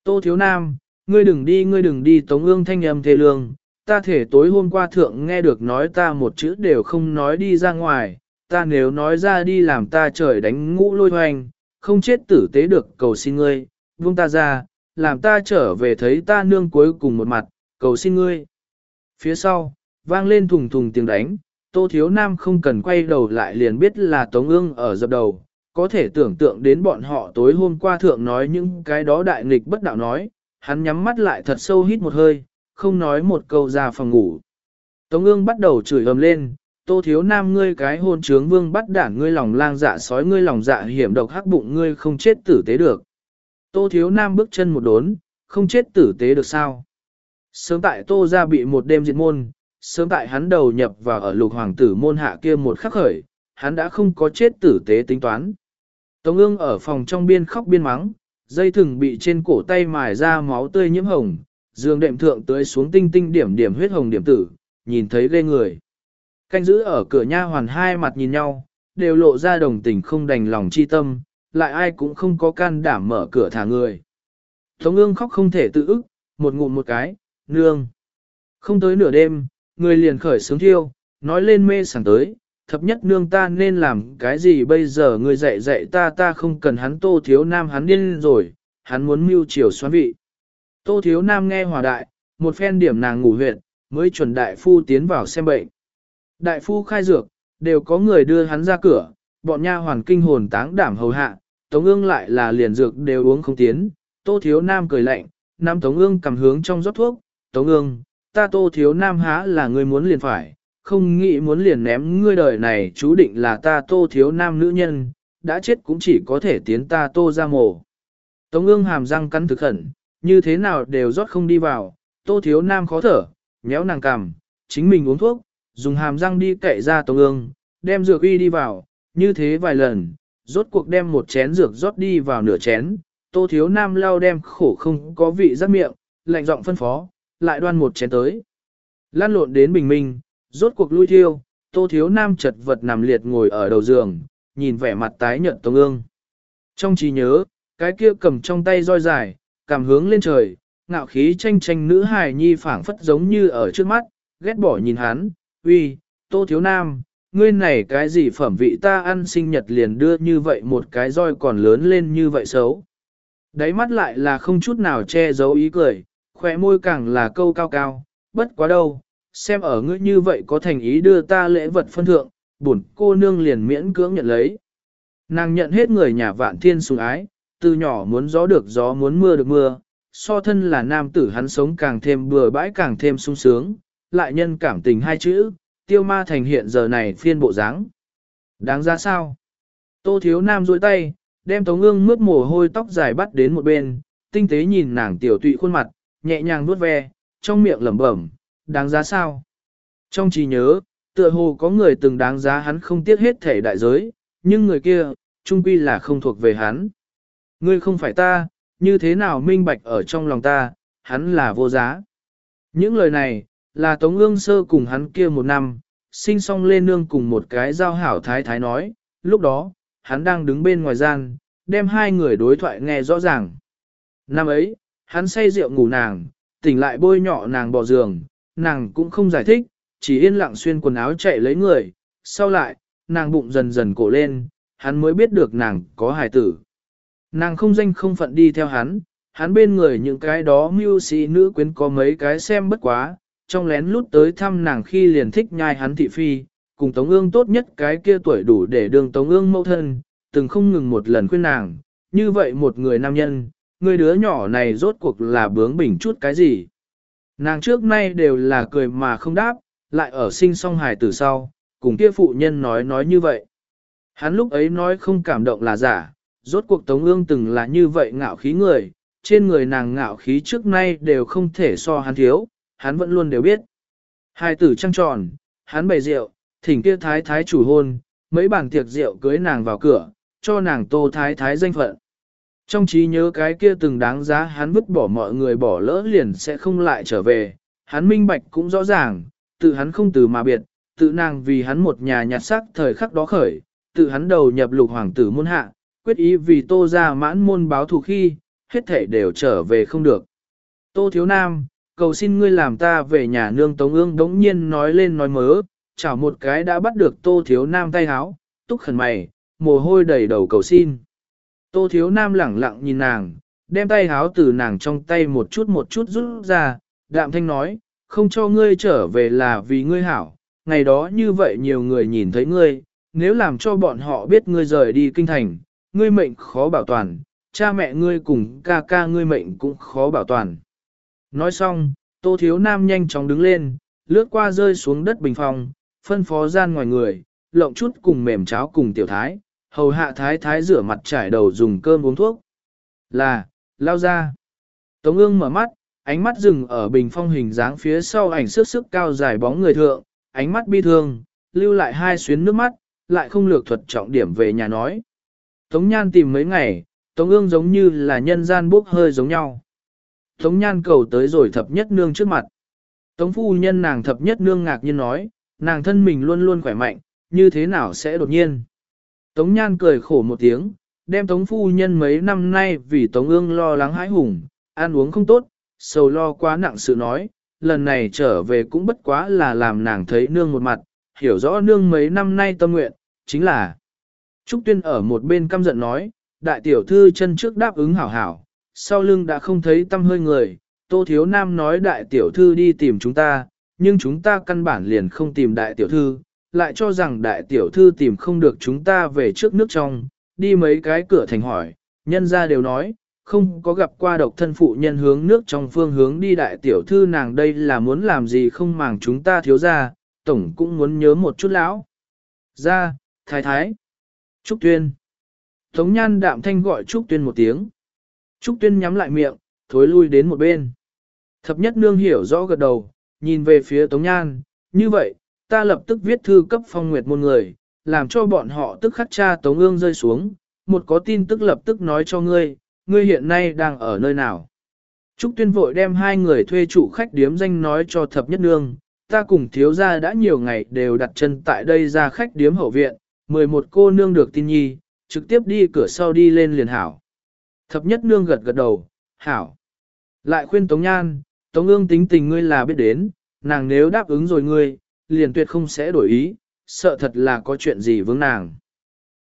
Tô Thiếu Nam, ngươi đừng đi ngươi đừng đi tống ương thanh âm thê lương, ta thể tối hôm qua thượng nghe được nói ta một chữ đều không nói đi ra ngoài, ta nếu nói ra đi làm ta trời đánh ngũ lôi hoành, không chết tử tế được cầu xin ngươi, buông ta ra, làm ta trở về thấy ta nương cuối cùng một mặt, cầu xin ngươi. Phía sau, vang lên thùng thùng tiếng đánh, Tô Thiếu Nam không cần quay đầu lại liền biết là Tống ương ở dập đầu, có thể tưởng tượng đến bọn họ tối hôm qua thượng nói những cái đó đại nghịch bất đạo nói, hắn nhắm mắt lại thật sâu hít một hơi, không nói một câu ra phòng ngủ. Tống ương bắt đầu chửi ầm lên, Tô Thiếu Nam ngươi cái hôn trướng vương bắt đản ngươi lòng lang dạ sói ngươi lòng dạ hiểm độc hắc bụng ngươi không chết tử tế được. Tô Thiếu Nam bước chân một đốn, không chết tử tế được sao? Sớm tại Tô ra bị một đêm diệt môn, sớm tại hắn đầu nhập vào ở lục hoàng tử môn hạ kia một khắc khởi, hắn đã không có chết tử tế tính toán. Tống ương ở phòng trong biên khóc biên mắng, dây thừng bị trên cổ tay mài ra máu tươi nhiễm hồng, giường đệm thượng tới xuống tinh tinh điểm điểm huyết hồng điểm tử, nhìn thấy ghê người. Canh giữ ở cửa nha hoàn hai mặt nhìn nhau, đều lộ ra đồng tình không đành lòng chi tâm, lại ai cũng không có can đảm mở cửa thả người. Tống ương khóc không thể tự ức, một ngụm một cái, nương. Không tới nửa đêm, người liền khởi sướng thiêu, nói lên mê sảng tới, thập nhất nương ta nên làm cái gì bây giờ người dạy dạy ta ta không cần hắn tô thiếu nam hắn điên rồi, hắn muốn mưu chiều xoan vị. Tô thiếu nam nghe hòa đại, một phen điểm nàng ngủ huyệt, mới chuẩn đại phu tiến vào xem bệnh. Đại phu khai dược, đều có người đưa hắn ra cửa, bọn nha hoàn kinh hồn táng đảm hầu hạ, tống ương lại là liền dược đều uống không tiến, tô thiếu nam cười lạnh, nam tống ương cầm hướng trong rót thuốc, tống ương, ta tô thiếu nam há là người muốn liền phải, không nghĩ muốn liền ném ngươi đời này chú định là ta tô thiếu nam nữ nhân, đã chết cũng chỉ có thể tiến ta tô ra mồ. Tống ương hàm răng cắn thực khẩn, như thế nào đều rót không đi vào, tô thiếu nam khó thở, nhéo nàng cằm, chính mình uống thuốc, dùng hàm răng đi kệ ra tống ương, đem dược uy đi vào, như thế vài lần, rốt cuộc đem một chén dược rót đi vào nửa chén, tô thiếu nam lao đem khổ không có vị rắc miệng, lạnh giọng phân phó, lại đoan một chén tới. Lan lộn đến bình minh, rốt cuộc lui thiêu, tô thiếu nam chật vật nằm liệt ngồi ở đầu giường, nhìn vẻ mặt tái nhợt tống ương. Trong trí nhớ, cái kia cầm trong tay roi dài, cảm hướng lên trời, ngạo khí tranh tranh nữ hài nhi phảng phất giống như ở trước mắt, ghét bỏ nhìn hắn, uy, tô thiếu nam, ngươi này cái gì phẩm vị ta ăn sinh nhật liền đưa như vậy một cái roi còn lớn lên như vậy xấu. Đáy mắt lại là không chút nào che giấu ý cười, khỏe môi càng là câu cao cao, bất quá đâu, xem ở ngươi như vậy có thành ý đưa ta lễ vật phân thượng, bổn cô nương liền miễn cưỡng nhận lấy. Nàng nhận hết người nhà vạn thiên sùng ái, từ nhỏ muốn gió được gió muốn mưa được mưa, so thân là nam tử hắn sống càng thêm bừa bãi càng thêm sung sướng, lại nhân cảm tình hai chữ, tiêu ma thành hiện giờ này phiên bộ dáng. Đáng ra sao? Tô thiếu nam duỗi tay, đem tống ương mướt mồ hôi tóc dài bắt đến một bên, tinh tế nhìn nàng tiểu tụy khuôn mặt, nhẹ nhàng nuốt ve, trong miệng lẩm bẩm, đáng giá sao? Trong trí nhớ, tựa hồ có người từng đáng giá hắn không tiếc hết thể đại giới, nhưng người kia, trung quy là không thuộc về hắn. Ngươi không phải ta, như thế nào minh bạch ở trong lòng ta, hắn là vô giá. Những lời này, là Tống ương sơ cùng hắn kia một năm, sinh xong lên nương cùng một cái giao hảo thái thái nói, lúc đó, hắn đang đứng bên ngoài gian, đem hai người đối thoại nghe rõ ràng. Năm ấy, hắn say rượu ngủ nàng, tỉnh lại bôi nhọ nàng bỏ giường, nàng cũng không giải thích, chỉ yên lặng xuyên quần áo chạy lấy người, sau lại, nàng bụng dần dần cổ lên, hắn mới biết được nàng có hài tử. Nàng không danh không phận đi theo hắn, hắn bên người những cái đó mưu sĩ nữ quyến có mấy cái xem bất quá, trong lén lút tới thăm nàng khi liền thích nhai hắn thị phi, cùng Tống ương tốt nhất cái kia tuổi đủ để đường Tống ương mẫu thân, từng không ngừng một lần khuyên nàng, như vậy một người nam nhân, người đứa nhỏ này rốt cuộc là bướng bỉnh chút cái gì. Nàng trước nay đều là cười mà không đáp, lại ở sinh song hài từ sau, cùng kia phụ nhân nói nói như vậy. Hắn lúc ấy nói không cảm động là giả, rốt cuộc Tống ương từng là như vậy ngạo khí người, trên người nàng ngạo khí trước nay đều không thể so hắn thiếu, hắn vẫn luôn đều biết. Hai tử trăng tròn, hắn bày rượu, thỉnh kia thái thái chủ hôn, mấy bàn tiệc rượu cưới nàng vào cửa, cho nàng tô thái thái danh phận. Trong trí nhớ cái kia từng đáng giá hắn vứt bỏ mọi người bỏ lỡ liền sẽ không lại trở về, hắn minh bạch cũng rõ ràng, tự hắn không từ mà biệt, tự nàng vì hắn một nhà nhặt sắc thời khắc đó khởi, tự hắn đầu nhập lục hoàng tử môn hạ, quyết ý vì tô ra mãn môn báo thù khi, hết thể đều trở về không được. Tô thiếu nam, cầu xin ngươi làm ta về nhà nương tống ương đống nhiên nói lên nói mớ, chảo một cái đã bắt được tô thiếu nam tay háo, túc khẩn mày, mồ hôi đầy đầu cầu xin. Tô thiếu nam lẳng lặng nhìn nàng, đem tay háo từ nàng trong tay một chút một chút rút ra, đạm thanh nói, không cho ngươi trở về là vì ngươi hảo, ngày đó như vậy nhiều người nhìn thấy ngươi, nếu làm cho bọn họ biết ngươi rời đi kinh thành, ngươi mệnh khó bảo toàn, cha mẹ ngươi cùng ca ca ngươi mệnh cũng khó bảo toàn. Nói xong, Tô Thiếu Nam nhanh chóng đứng lên, lướt qua rơi xuống đất bình phòng, phân phó gian ngoài người, lộng chút cùng mềm cháo cùng tiểu thái, hầu hạ thái thái rửa mặt trải đầu dùng cơm uống thuốc. Là, lao ra. Tống ương mở mắt, ánh mắt dừng ở bình phong hình dáng phía sau ảnh sức sức cao dài bóng người thượng, ánh mắt bi thương, lưu lại hai xuyến nước mắt, lại không lược thuật trọng điểm về nhà nói. Tống Nhan tìm mấy ngày, Tống ương giống như là nhân gian bốc hơi giống nhau. Tống Nhan cầu tới rồi thập nhất nương trước mặt. Tống phu nhân nàng thập nhất nương ngạc nhiên nói, nàng thân mình luôn luôn khỏe mạnh, như thế nào sẽ đột nhiên. Tống Nhan cười khổ một tiếng, đem Tống phu nhân mấy năm nay vì Tống ương lo lắng hãi hùng, ăn uống không tốt, sầu lo quá nặng sự nói, lần này trở về cũng bất quá là làm nàng thấy nương một mặt, hiểu rõ nương mấy năm nay tâm nguyện, chính là. Trúc Tuyên ở một bên căm giận nói, đại tiểu thư chân trước đáp ứng hảo hảo, sau lưng đã không thấy tâm hơi người, Tô Thiếu Nam nói đại tiểu thư đi tìm chúng ta, nhưng chúng ta căn bản liền không tìm đại tiểu thư, lại cho rằng đại tiểu thư tìm không được chúng ta về trước nước trong, đi mấy cái cửa thành hỏi, nhân ra đều nói, không có gặp qua độc thân phụ nhân hướng nước trong phương hướng đi đại tiểu thư nàng đây là muốn làm gì không màng chúng ta thiếu ra, tổng cũng muốn nhớ một chút lão. Ra, thái thái. Trúc Tuyên. Tống Nhan đạm thanh gọi Trúc Tuyên một tiếng. Trúc Tuyên nhắm lại miệng, thối lui đến một bên. Thập nhất nương hiểu rõ gật đầu, nhìn về phía Tống Nhan, như vậy, ta lập tức viết thư cấp phong nguyệt môn người, làm cho bọn họ tức khắc cha Tống ương rơi xuống, một có tin tức lập tức nói cho ngươi, ngươi hiện nay đang ở nơi nào. Trúc Tuyên vội đem hai người thuê chủ khách điếm danh nói cho thập nhất nương, ta cùng thiếu gia đã nhiều ngày đều đặt chân tại đây ra khách điếm hậu viện, 11 cô nương được tin nhi, trực tiếp đi cửa sau đi lên liền hảo. Thập nhất nương gật gật đầu, hảo. Lại khuyên Tống Nhan, Tống ương tính tình ngươi là biết đến, nàng nếu đáp ứng rồi ngươi, liền tuyệt không sẽ đổi ý, sợ thật là có chuyện gì vướng nàng.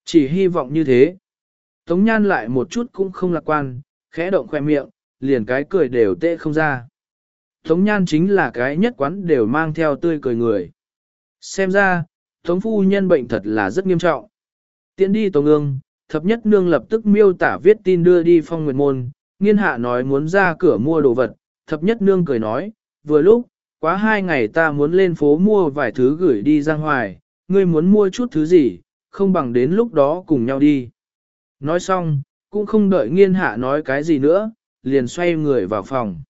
Chỉ hy vọng như thế. Tống Nhan lại một chút cũng không lạc quan, khẽ động khoe miệng, liền cái cười đều tệ không ra. Tống Nhan chính là cái nhất quán đều mang theo tươi cười người. Xem ra, Tống Phu Nhân bệnh thật là rất nghiêm trọng. Tiến đi Tống ương, thập nhất nương lập tức miêu tả viết tin đưa đi phong nguyệt môn, nghiên hạ nói muốn ra cửa mua đồ vật, thập nhất nương cười nói, vừa lúc, quá hai ngày ta muốn lên phố mua vài thứ gửi đi ra ngoài, ngươi muốn mua chút thứ gì, không bằng đến lúc đó cùng nhau đi. Nói xong, cũng không đợi nghiên hạ nói cái gì nữa, liền xoay người vào phòng.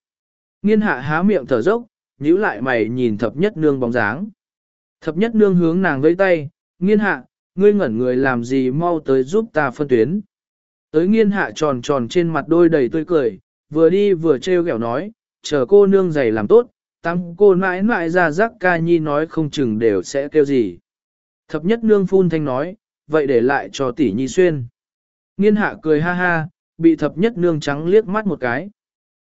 Nghiên hạ há miệng thở dốc, nhíu lại mày nhìn thập nhất nương bóng dáng. Thập nhất nương hướng nàng với tay, nghiên hạ, ngươi ngẩn người làm gì mau tới giúp ta phân tuyến. Tới nghiên hạ tròn tròn trên mặt đôi đầy tươi cười, vừa đi vừa trêu ghẹo nói, chờ cô nương giày làm tốt, tăng cô mãi mãi ra rắc ca nhi nói không chừng đều sẽ kêu gì. Thập nhất nương phun thanh nói, vậy để lại cho tỷ nhi xuyên. Nghiên hạ cười ha ha, bị thập nhất nương trắng liếc mắt một cái.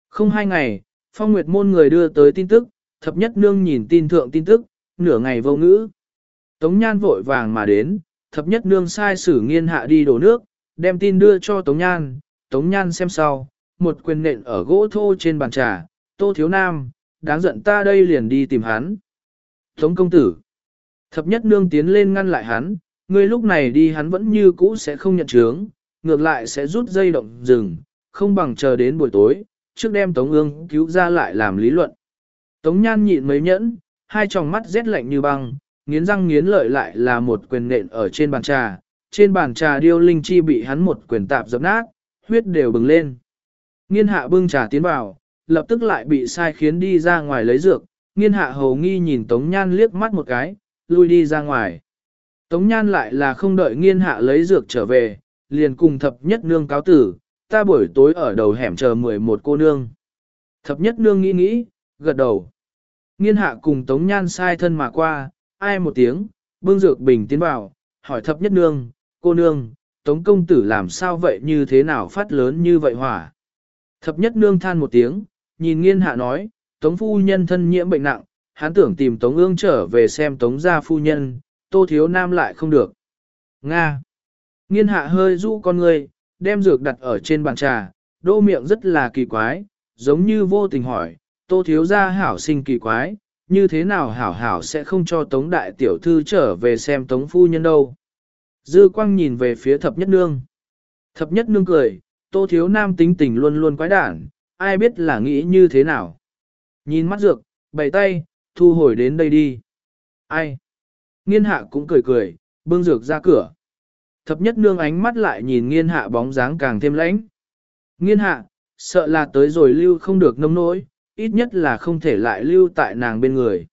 Không hai ngày, phong nguyệt môn người đưa tới tin tức, thập nhất nương nhìn tin thượng tin tức, nửa ngày vô ngữ. Tống nhan vội vàng mà đến, thập nhất nương sai sử nghiên hạ đi đổ nước, đem tin đưa cho Tống nhan, Tống nhan xem sau, một quyền nện ở gỗ thô trên bàn trà, tô thiếu nam, đáng giận ta đây liền đi tìm hắn. Tống công tử, thập nhất nương tiến lên ngăn lại hắn, ngươi lúc này đi hắn vẫn như cũ sẽ không nhận chướng, ngược lại sẽ rút dây động rừng, không bằng chờ đến buổi tối, trước đem Tống ương cứu ra lại làm lý luận. Tống nhan nhịn mấy nhẫn, hai tròng mắt rét lạnh như băng, nghiến răng nghiến lợi lại là một quyền nện ở trên bàn trà, trên bàn trà điêu linh chi bị hắn một quyền tạp dập nát, huyết đều bừng lên. Nghiên hạ bưng trà tiến vào, lập tức lại bị sai khiến đi ra ngoài lấy dược, nghiên hạ hầu nghi nhìn Tống Nhan liếc mắt một cái, lui đi ra ngoài. Tống Nhan lại là không đợi nghiên hạ lấy dược trở về, liền cùng thập nhất nương cáo tử, ta buổi tối ở đầu hẻm chờ 11 cô nương. Thập nhất nương nghĩ nghĩ, gật đầu. Nghiên hạ cùng Tống Nhan sai thân mà qua, ai một tiếng, bưng dược bình tiến vào, hỏi thập nhất nương, cô nương, Tống công tử làm sao vậy như thế nào phát lớn như vậy hỏa. Thập nhất nương than một tiếng, nhìn nghiên hạ nói, Tống phu nhân thân nhiễm bệnh nặng, hắn tưởng tìm Tống ương trở về xem Tống gia phu nhân, tô thiếu nam lại không được. Nga. Nghiên hạ hơi rũ con người, đem dược đặt ở trên bàn trà, đô miệng rất là kỳ quái, giống như vô tình hỏi, tô thiếu gia hảo sinh kỳ quái, như thế nào hảo hảo sẽ không cho tống đại tiểu thư trở về xem tống phu nhân đâu. Dư quang nhìn về phía thập nhất nương. Thập nhất nương cười, tô thiếu nam tính tình luôn luôn quái đản, ai biết là nghĩ như thế nào. Nhìn mắt dược, bày tay, thu hồi đến đây đi. Ai? Nghiên hạ cũng cười cười, bưng dược ra cửa. Thập nhất nương ánh mắt lại nhìn nghiên hạ bóng dáng càng thêm lãnh. Nghiên hạ, sợ là tới rồi lưu không được nông nỗi, ít nhất là không thể lại lưu tại nàng bên người.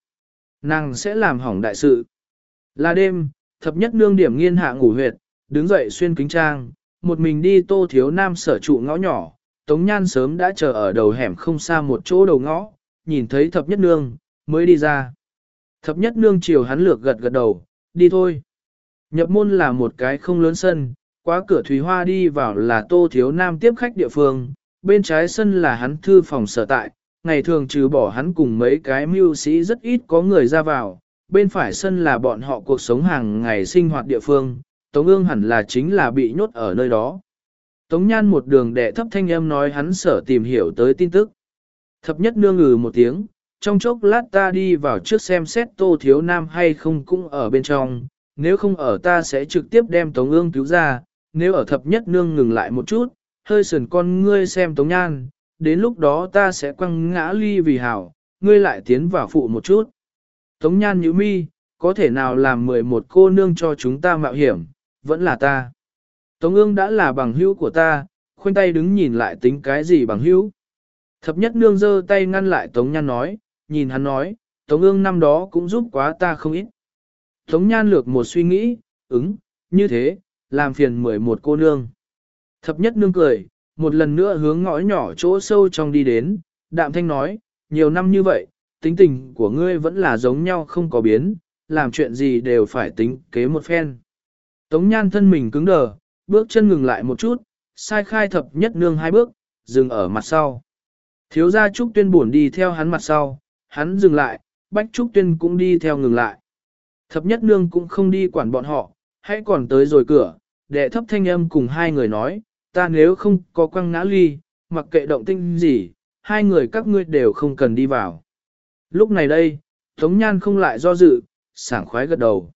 Nàng sẽ làm hỏng đại sự. Là đêm, thập nhất nương điểm nghiên hạ ngủ huyệt, đứng dậy xuyên kính trang, một mình đi tô thiếu nam sở trụ ngõ nhỏ, tống nhan sớm đã chờ ở đầu hẻm không xa một chỗ đầu ngõ, nhìn thấy thập nhất nương, mới đi ra. Thập nhất nương chiều hắn lược gật gật đầu, đi thôi. Nhập môn là một cái không lớn sân, qua cửa thủy hoa đi vào là tô thiếu nam tiếp khách địa phương, bên trái sân là hắn thư phòng sở tại, ngày thường trừ bỏ hắn cùng mấy cái mưu sĩ rất ít có người ra vào, bên phải sân là bọn họ cuộc sống hàng ngày sinh hoạt địa phương, Tống ương hẳn là chính là bị nhốt ở nơi đó. Tống nhan một đường đệ thấp thanh âm nói hắn sở tìm hiểu tới tin tức. Thập nhất nương ngừ một tiếng, trong chốc lát ta đi vào trước xem xét tô thiếu nam hay không cũng ở bên trong, nếu không ở ta sẽ trực tiếp đem Tống ương cứu ra, nếu ở thập nhất nương ngừng lại một chút, hơi sườn con ngươi xem Tống nhan, đến lúc đó ta sẽ quăng ngã ly vì hảo, ngươi lại tiến vào phụ một chút. Tống nhan nhíu mi, có thể nào làm mười một cô nương cho chúng ta mạo hiểm, vẫn là ta. Tống ương đã là bằng hữu của ta, khoanh tay đứng nhìn lại tính cái gì bằng hữu. Thập nhất nương giơ tay ngăn lại Tống nhan nói, nhìn hắn nói, Tống ương năm đó cũng giúp quá ta không ít. Tống nhan lược một suy nghĩ, ứng, như thế, làm phiền mười một cô nương. Thập nhất nương cười, một lần nữa hướng ngõ nhỏ chỗ sâu trong đi đến, đạm thanh nói, nhiều năm như vậy, tính tình của ngươi vẫn là giống nhau không có biến, làm chuyện gì đều phải tính kế một phen. Tống nhan thân mình cứng đờ, bước chân ngừng lại một chút, sai khai thập nhất nương hai bước, dừng ở mặt sau. Thiếu gia Trúc Tuyên buồn đi theo hắn mặt sau, hắn dừng lại, Bách Trúc Tuyên cũng đi theo ngừng lại. Thập nhất nương cũng không đi quản bọn họ, hãy còn tới rồi cửa, đệ thấp thanh âm cùng hai người nói, ta nếu không có quăng ngã ly, mặc kệ động tinh gì, hai người các ngươi đều không cần đi vào. Lúc này đây, Tống Nhan không lại do dự, sảng khoái gật đầu.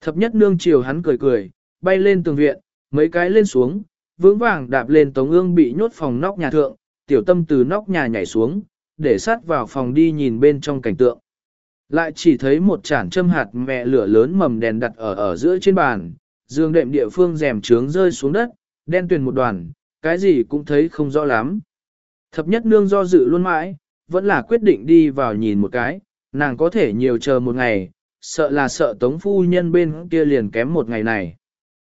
Thập nhất nương chiều hắn cười cười, bay lên tường viện, mấy cái lên xuống, vững vàng đạp lên Tống ương bị nhốt phòng nóc nhà thượng, tiểu tâm từ nóc nhà nhảy xuống, để sát vào phòng đi nhìn bên trong cảnh tượng. Lại chỉ thấy một chản châm hạt mẹ lửa lớn mầm đèn đặt ở ở giữa trên bàn, dương đệm địa phương rèm trướng rơi xuống đất, đen tuyền một đoàn, cái gì cũng thấy không rõ lắm. Thập nhất nương do dự luôn mãi, vẫn là quyết định đi vào nhìn một cái, nàng có thể nhiều chờ một ngày, sợ là sợ tống phu nhân bên kia liền kém một ngày này.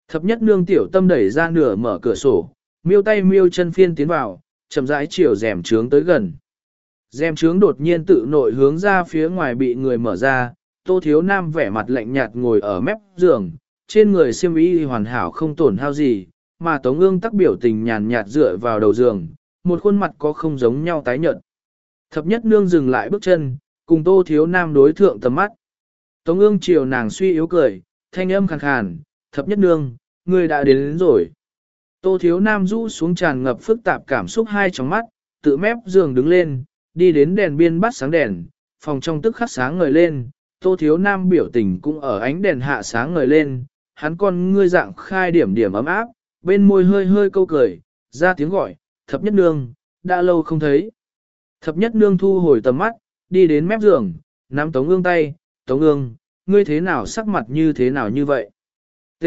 Thập nhất nương tiểu tâm đẩy ra nửa mở cửa sổ, miêu tay miêu chân phiên tiến vào, chậm rãi chiều rèm trướng tới gần. Rèm trướng đột nhiên tự nội hướng ra phía ngoài bị người mở ra, tô thiếu nam vẻ mặt lạnh nhạt ngồi ở mép giường, trên người siêm y hoàn hảo không tổn hao gì, mà Tống ương tắc biểu tình nhàn nhạt dựa vào đầu giường, một khuôn mặt có không giống nhau tái nhợt. Thập nhất nương dừng lại bước chân, cùng tô thiếu nam đối thượng tầm mắt. Tống ương chiều nàng suy yếu cười, thanh âm khàn khàn, thập nhất nương, người đã đến, đến rồi. Tô thiếu nam rũ xuống tràn ngập phức tạp cảm xúc hai trong mắt, tự mép giường đứng lên, đi đến đèn biên bắt sáng đèn, phòng trong tức khắc sáng ngời lên, tô thiếu nam biểu tình cũng ở ánh đèn hạ sáng ngời lên, hắn con ngươi dạng khai điểm điểm ấm áp, bên môi hơi hơi câu cười, ra tiếng gọi, thập nhất nương, đã lâu không thấy. Thập nhất nương thu hồi tầm mắt, đi đến mép giường, nắm tống ương tay, tống ương, ngươi thế nào sắc mặt như thế nào như vậy? T.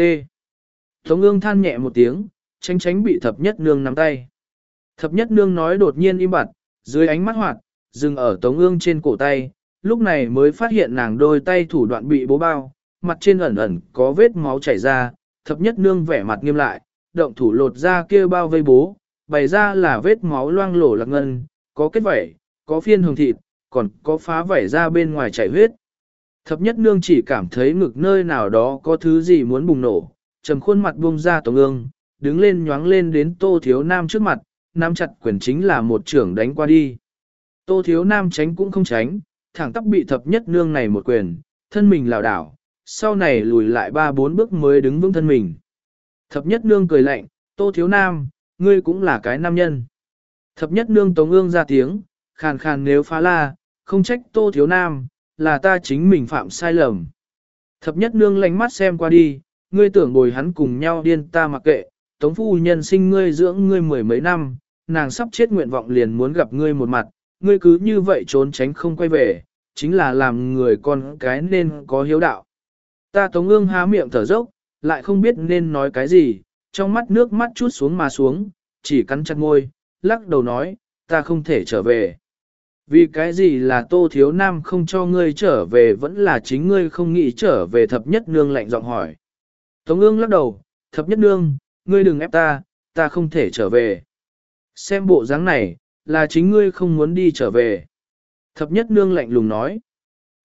Tống ương than nhẹ một tiếng, tránh tránh bị thập nhất nương nắm tay. Thập nhất nương nói đột nhiên im bặt, dưới ánh mắt hoạt, dừng ở tống ương trên cổ tay, lúc này mới phát hiện nàng đôi tay thủ đoạn bị bố bao, mặt trên ẩn ẩn có vết máu chảy ra, thập nhất nương vẻ mặt nghiêm lại, động thủ lột ra kia bao vây bố, bày ra là vết máu loang lổ lạc ngân, có kết vảy, có phiên hồng thịt, còn có phá vảy ra bên ngoài chảy huyết. Thập nhất nương chỉ cảm thấy ngực nơi nào đó có thứ gì muốn bùng nổ, trầm khuôn mặt buông ra tống ương, đứng lên nhoáng lên đến tô thiếu nam trước mặt, nam chặt quyền chính là một trưởng đánh qua đi. Tô thiếu nam tránh cũng không tránh, thẳng tắp bị thập nhất nương này một quyền, thân mình lảo đảo, sau này lùi lại ba bốn bước mới đứng vững thân mình. Thập nhất nương cười lạnh, tô thiếu nam, ngươi cũng là cái nam nhân. Thập nhất nương tống ương ra tiếng, khàn khàn nếu phá la, không trách tô thiếu nam, là ta chính mình phạm sai lầm. Thập nhất nương lánh mắt xem qua đi, ngươi tưởng bồi hắn cùng nhau điên ta mặc kệ, tống phu nhân sinh ngươi dưỡng ngươi mười mấy năm, nàng sắp chết nguyện vọng liền muốn gặp ngươi một mặt, ngươi cứ như vậy trốn tránh không quay về, chính là làm người con cái nên có hiếu đạo. Ta tống ương há miệng thở dốc, lại không biết nên nói cái gì, trong mắt nước mắt chút xuống mà xuống, chỉ cắn chặt môi, lắc đầu nói, ta không thể trở về. Vì cái gì là tô thiếu nam không cho ngươi trở về vẫn là chính ngươi không nghĩ trở về thập nhất nương lạnh giọng hỏi. Tống ương lắc đầu, thập nhất nương, ngươi đừng ép ta, ta không thể trở về. Xem bộ dáng này, là chính ngươi không muốn đi trở về. Thập nhất nương lạnh lùng nói.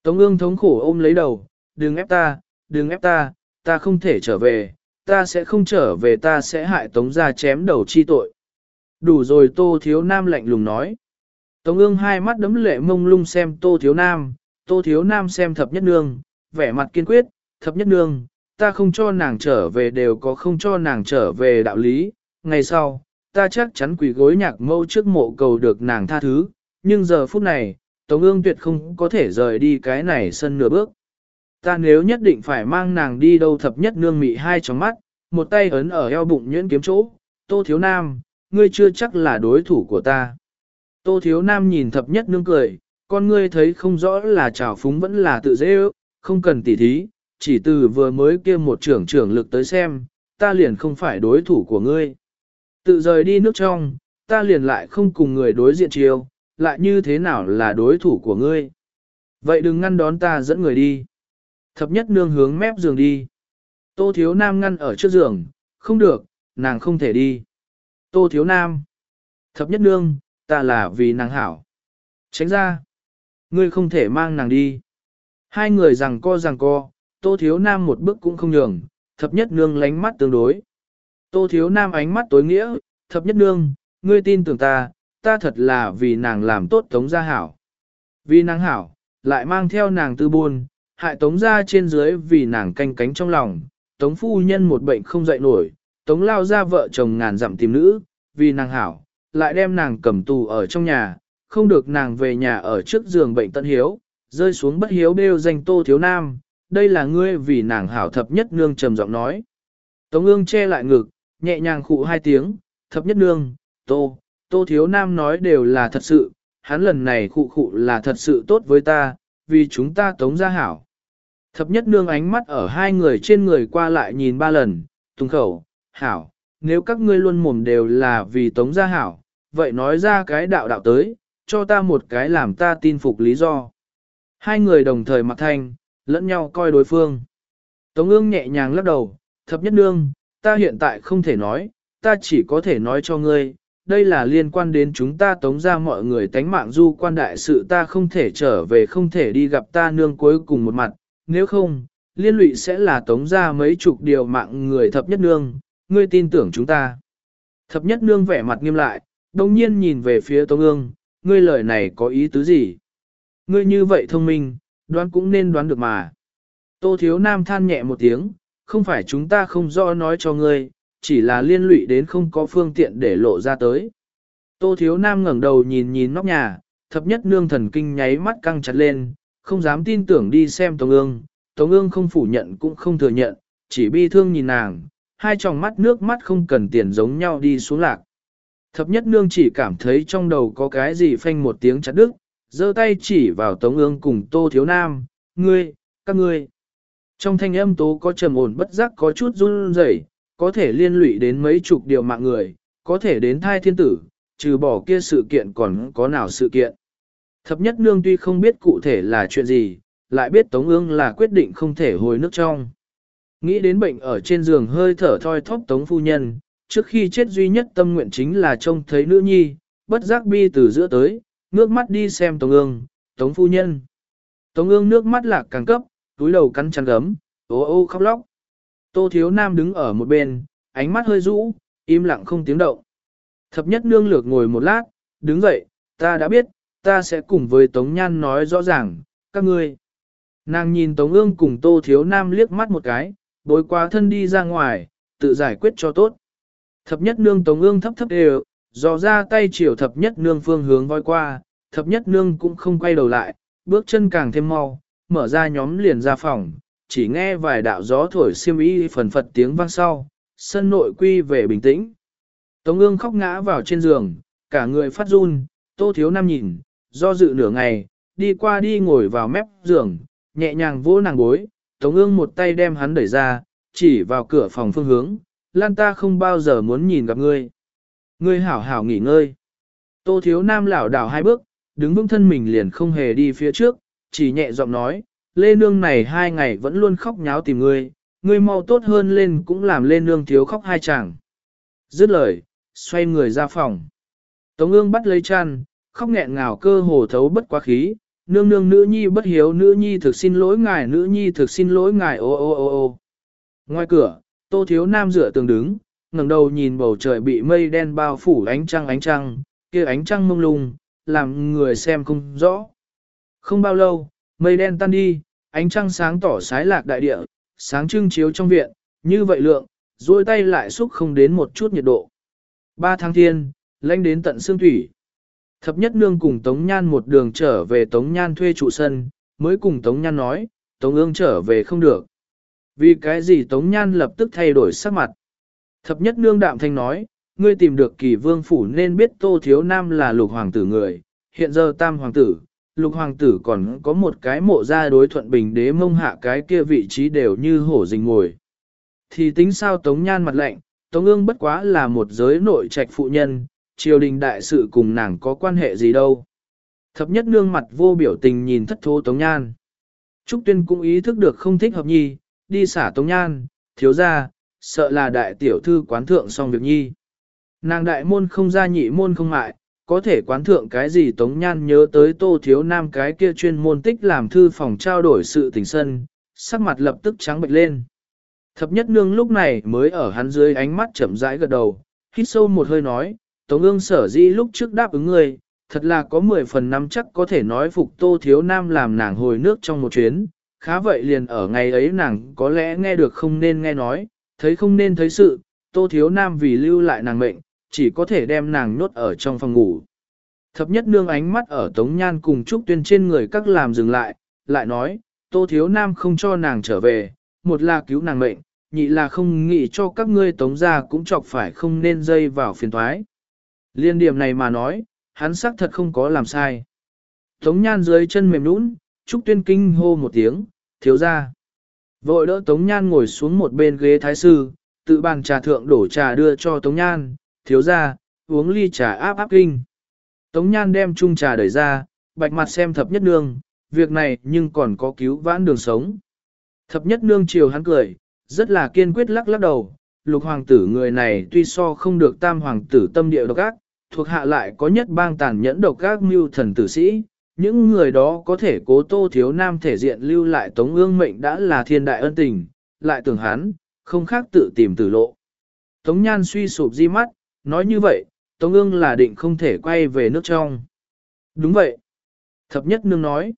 Tống ương thống khổ ôm lấy đầu, đừng ép ta, đừng ép ta, ta không thể trở về, ta sẽ không trở về ta sẽ hại tống ra chém đầu chi tội. Đủ rồi tô thiếu nam lạnh lùng nói. Tống ương hai mắt đấm lệ mông lung xem tô thiếu nam, tô thiếu nam xem thập nhất nương, vẻ mặt kiên quyết, thập nhất nương, ta không cho nàng trở về đều có không cho nàng trở về đạo lý, ngày sau, ta chắc chắn quỷ gối nhạc mâu trước mộ cầu được nàng tha thứ, nhưng giờ phút này, Tống ương tuyệt không có thể rời đi cái này sân nửa bước. Ta nếu nhất định phải mang nàng đi đâu thập nhất nương mị hai trong mắt, một tay ấn ở eo bụng nhuyễn kiếm chỗ, tô thiếu nam, ngươi chưa chắc là đối thủ của ta. Tô thiếu nam nhìn thập nhất nương cười, con ngươi thấy không rõ là trào phúng vẫn là tự dễ ước, không cần tỉ thí, chỉ từ vừa mới kia một trưởng trưởng lực tới xem, ta liền không phải đối thủ của ngươi. Tự rời đi nước trong, ta liền lại không cùng người đối diện chiêu, lại như thế nào là đối thủ của ngươi. Vậy đừng ngăn đón ta dẫn người đi. Thập nhất nương hướng mép giường đi. Tô thiếu nam ngăn ở trước giường, không được, nàng không thể đi. Tô thiếu nam. Thập nhất nương, ta là vì nàng hảo. Tránh ra. Ngươi không thể mang nàng đi. Hai người rằng co rằng co, tô thiếu nam một bước cũng không nhường, thập nhất nương lánh mắt tương đối. Tô thiếu nam ánh mắt tối nghĩa, thập nhất nương, ngươi tin tưởng ta, ta thật là vì nàng làm tốt tống gia hảo. Vì nàng hảo, lại mang theo nàng tư buôn, hại tống gia trên dưới vì nàng canh cánh trong lòng, tống phu nhân một bệnh không dậy nổi, tống lao ra vợ chồng ngàn dặm tìm nữ, vì nàng hảo, lại đem nàng cầm tù ở trong nhà, không được nàng về nhà ở trước giường bệnh tân hiếu, rơi xuống bất hiếu bêu danh tô thiếu nam, đây là ngươi vì nàng hảo thập nhất nương trầm giọng nói. Tống ương che lại ngực, nhẹ nhàng khụ hai tiếng, thập nhất nương, tô, tô thiếu nam nói đều là thật sự, hắn lần này khụ khụ là thật sự tốt với ta, vì chúng ta tống ra hảo. Thập nhất nương ánh mắt ở hai người trên người qua lại nhìn ba lần, tung khẩu, hảo, nếu các ngươi luôn mồm đều là vì tống gia hảo, vậy nói ra cái đạo đạo tới, cho ta một cái làm ta tin phục lý do. Hai người đồng thời mặc thanh, lẫn nhau coi đối phương. Tống ương nhẹ nhàng lắc đầu, thập nhất nương, ta hiện tại không thể nói, ta chỉ có thể nói cho ngươi, đây là liên quan đến chúng ta tống ra mọi người tánh mạng du quan đại sự ta không thể trở về không thể đi gặp ta nương cuối cùng một mặt, nếu không, liên lụy sẽ là tống ra mấy chục điều mạng người thập nhất nương, ngươi tin tưởng chúng ta. Thập nhất nương vẻ mặt nghiêm lại, đồng nhiên nhìn về phía tống ương, ngươi lời này có ý tứ gì? Ngươi như vậy thông minh, đoán cũng nên đoán được mà. Tô thiếu nam than nhẹ một tiếng, không phải chúng ta không rõ nói cho ngươi, chỉ là liên lụy đến không có phương tiện để lộ ra tới. Tô thiếu nam ngẩng đầu nhìn nhìn nóc nhà, thập nhất nương thần kinh nháy mắt căng chặt lên, không dám tin tưởng đi xem Tống ương. Tống ương không phủ nhận cũng không thừa nhận, chỉ bi thương nhìn nàng, hai tròng mắt nước mắt không cần tiền giống nhau đi xuống lạc. Thập nhất nương chỉ cảm thấy trong đầu có cái gì phanh một tiếng chặt đứt, giơ tay chỉ vào Tống ương cùng Tô Thiếu Nam, ngươi, các ngươi. Trong thanh âm tố có trầm ổn bất giác có chút run rẩy, có thể liên lụy đến mấy chục điều mạng người, có thể đến thai thiên tử, trừ bỏ kia sự kiện còn có nào sự kiện. Thập nhất nương tuy không biết cụ thể là chuyện gì, lại biết Tống ương là quyết định không thể hồi nước trong. Nghĩ đến bệnh ở trên giường hơi thở thoi thóp Tống phu nhân, trước khi chết duy nhất tâm nguyện chính là trông thấy nữ nhi, bất giác bi từ giữa tới, ngước mắt đi xem Tống ương, Tống phu nhân. Tống ương nước mắt lạc càng cấp, túi đầu cắn chăn gấm, ô ô khóc lóc. Tô thiếu nam đứng ở một bên, ánh mắt hơi rũ, im lặng không tiếng động. Thập nhất nương lược ngồi một lát, đứng dậy, ta đã biết, ta sẽ cùng với Tống Nhan nói rõ ràng, các ngươi. Nàng nhìn Tống ương cùng Tô Thiếu Nam liếc mắt một cái, bối quá thân đi ra ngoài, tự giải quyết cho tốt. Thập nhất nương Tống ương thấp thấp đều, dò ra tay chiều thập nhất nương phương hướng voi qua, thập nhất nương cũng không quay đầu lại, bước chân càng thêm mau, mở ra nhóm liền ra phòng, chỉ nghe vài đạo gió thổi xiêm y phần phật tiếng vang sau, sân nội quy về bình tĩnh. Tống ương khóc ngã vào trên giường, cả người phát run, tô thiếu nam nhìn, do dự nửa ngày, đi qua đi ngồi vào mép giường, nhẹ nhàng vỗ nàng bối tống ương một tay đem hắn đẩy ra, chỉ vào cửa phòng phương hướng, lan ta không bao giờ muốn nhìn gặp ngươi. Ngươi hảo hảo nghỉ ngơi. Tô thiếu nam lảo đảo hai bước, đứng vững thân mình liền không hề đi phía trước, chỉ nhẹ giọng nói, lê nương này hai ngày vẫn luôn khóc nháo tìm ngươi, ngươi mau tốt hơn lên cũng làm lê nương thiếu khóc hai chàng. Dứt lời, xoay người ra phòng. Tống ương bắt lấy chăn, khóc nghẹn ngào cơ hồ thấu bất quá khí, nương nương nữ nhi bất hiếu nữ nhi thực xin lỗi ngài nữ nhi thực xin lỗi ngài ô ô ô ô. Ngoài cửa, tô thiếu nam dựa tường đứng, ngẩng đầu nhìn bầu trời bị mây đen bao phủ ánh trăng ánh trăng, kia ánh trăng mông lung, làm người xem không rõ. Không bao lâu, mây đen tan đi, ánh trăng sáng tỏ sái lạc đại địa, sáng trưng chiếu trong viện, như vậy lượng, duỗi tay lại xúc không đến một chút nhiệt độ. Ba tháng thiên, lanh đến tận xương thủy. Thập nhất nương cùng Tống Nhan một đường trở về Tống Nhan thuê trụ sân, mới cùng Tống Nhan nói, Tống ương trở về không được. Vì cái gì Tống Nhan lập tức thay đổi sắc mặt. Thập nhất nương đạm thanh nói, ngươi tìm được kỳ vương phủ nên biết Tô Thiếu Nam là lục hoàng tử người, hiện giờ tam hoàng tử, lục hoàng tử còn có một cái mộ ra đối thuận bình đế mông hạ cái kia vị trí đều như hổ rình ngồi. Thì tính sao Tống Nhan mặt lạnh, Tống ương bất quá là một giới nội trạch phụ nhân, triều đình đại sự cùng nàng có quan hệ gì đâu. Thập nhất nương mặt vô biểu tình nhìn thất thố Tống Nhan. Trúc Tuyên cũng ý thức được không thích hợp nhi, đi xả Tống Nhan, thiếu ra, sợ là đại tiểu thư quán thượng xong việc nhi. Nàng đại môn không ra nhị môn không mại, có thể quán thượng cái gì Tống Nhan nhớ tới tô thiếu nam cái kia chuyên môn tích làm thư phòng trao đổi sự tình sân, sắc mặt lập tức trắng bệch lên. Thập nhất nương lúc này mới ở hắn dưới ánh mắt chậm rãi gật đầu, hít sâu một hơi nói, Tống ương sở dĩ lúc trước đáp ứng người, thật là có 10 phần năm chắc có thể nói phục tô thiếu nam làm nàng hồi nước trong một chuyến, khá vậy liền ở ngày ấy nàng có lẽ nghe được không nên nghe nói, thấy không nên thấy sự, tô thiếu nam vì lưu lại nàng mệnh, chỉ có thể đem nàng nhốt ở trong phòng ngủ. Thập nhất nương ánh mắt ở Tống Nhan cùng Trúc Tuyên trên người các làm dừng lại, lại nói, Tô Thiếu Nam không cho nàng trở về, một là cứu nàng mệnh, nhị là không nghĩ cho các ngươi Tống ra cũng chọc phải không nên dây vào phiền thoái. Liên điểm này mà nói, hắn xác thật không có làm sai. Tống Nhan dưới chân mềm nũng, Trúc Tuyên kinh hô một tiếng, thiếu ra. Vội đỡ Tống Nhan ngồi xuống một bên ghế thái sư, tự bàn trà thượng đổ trà đưa cho Tống Nhan, thiếu ra, uống ly trà áp áp kinh. Tống Nhan đem chung trà đẩy ra, bạch mặt xem thập nhất nương, việc này nhưng còn có cứu vãn đường sống. Thập nhất nương chiều hắn cười, rất là kiên quyết lắc lắc đầu, lục hoàng tử người này tuy so không được tam hoàng tử tâm địa độc ác, thuộc hạ lại có nhất bang tàn nhẫn độc ác mưu thần tử sĩ, những người đó có thể cố tô thiếu nam thể diện lưu lại tống ương mệnh đã là thiên đại ân tình, lại tưởng hắn, không khác tự tìm tử lộ. Tống nhan suy sụp di mắt, nói như vậy, tống ương là định không thể quay về nước trong. Đúng vậy. Thập nhất nương nói.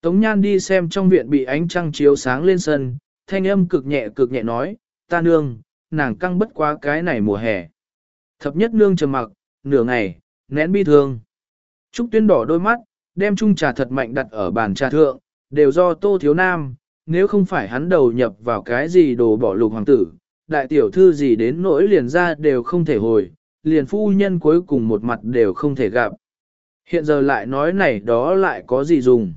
Tống nhan đi xem trong viện bị ánh trăng chiếu sáng lên sân, thanh âm cực nhẹ cực nhẹ nói, ta nương, nàng căng bất quá cái này mùa hè. Thập nhất nương trầm mặc, nửa ngày, nén bi thương. Trúc tuyên đỏ đôi mắt, đem chung trà thật mạnh đặt ở bàn trà thượng, đều do tô thiếu nam, nếu không phải hắn đầu nhập vào cái gì đồ bỏ lục hoàng tử, đại tiểu thư gì đến nỗi liền ra đều không thể hồi, liền phu nhân cuối cùng một mặt đều không thể gặp. Hiện giờ lại nói này đó lại có gì dùng.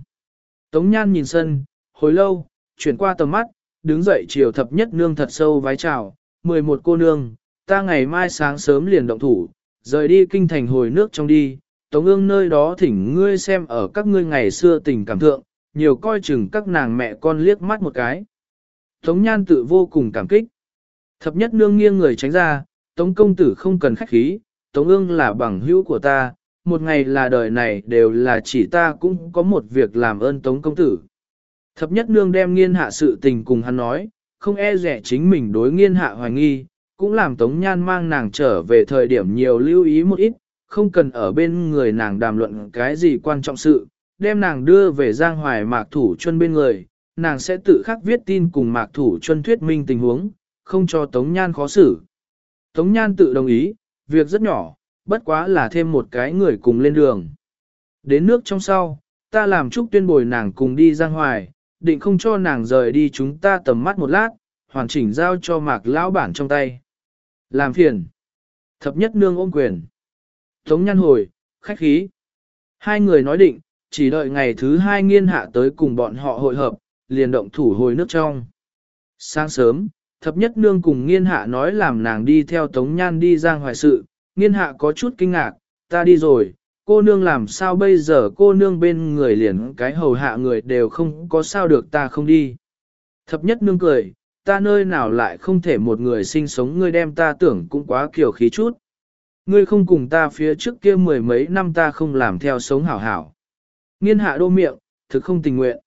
Tống nhan nhìn sân, hồi lâu, chuyển qua tầm mắt, đứng dậy chiều thập nhất nương thật sâu vái chào, 11 cô nương, ta ngày mai sáng sớm liền động thủ, rời đi kinh thành hồi nước trong đi, Tống ương nơi đó thỉnh ngươi xem ở các ngươi ngày xưa tình cảm thượng, nhiều coi chừng các nàng mẹ con liếc mắt một cái. Tống nhan tự vô cùng cảm kích. Thập nhất nương nghiêng người tránh ra, Tống công tử không cần khách khí, Tống ương là bằng hữu của ta, một ngày là đời này đều là chỉ ta cũng có một việc làm ơn tống công tử. Thập nhất nương đem nghiên hạ sự tình cùng hắn nói, không e rẻ chính mình đối nghiên hạ hoài nghi, cũng làm tống nhan mang nàng trở về thời điểm nhiều lưu ý một ít, không cần ở bên người nàng đàm luận cái gì quan trọng sự, đem nàng đưa về giang hoài mạc thủ Chuân bên người, nàng sẽ tự khắc viết tin cùng mạc thủ Chuân thuyết minh tình huống, không cho tống nhan khó xử. Tống nhan tự đồng ý, việc rất nhỏ, bất quá là thêm một cái người cùng lên đường. Đến nước trong sau, ta làm chúc tuyên bồi nàng cùng đi giang hoài, định không cho nàng rời đi chúng ta tầm mắt một lát, hoàn chỉnh giao cho mạc lão bản trong tay. Làm phiền. Thập nhất nương ôm quyền. Tống Nhan hồi, khách khí. Hai người nói định, chỉ đợi ngày thứ hai nghiên hạ tới cùng bọn họ hội hợp, liền động thủ hồi nước trong. Sáng sớm, thập nhất nương cùng nghiên hạ nói làm nàng đi theo tống nhan đi giang hoài sự, nghiên hạ có chút kinh ngạc, ta đi rồi, cô nương làm sao bây giờ cô nương bên người liền cái hầu hạ người đều không có sao được ta không đi. Thập nhất nương cười, ta nơi nào lại không thể một người sinh sống ngươi đem ta tưởng cũng quá kiểu khí chút. Ngươi không cùng ta phía trước kia mười mấy năm ta không làm theo sống hảo hảo. Nghiên hạ đô miệng, thực không tình nguyện.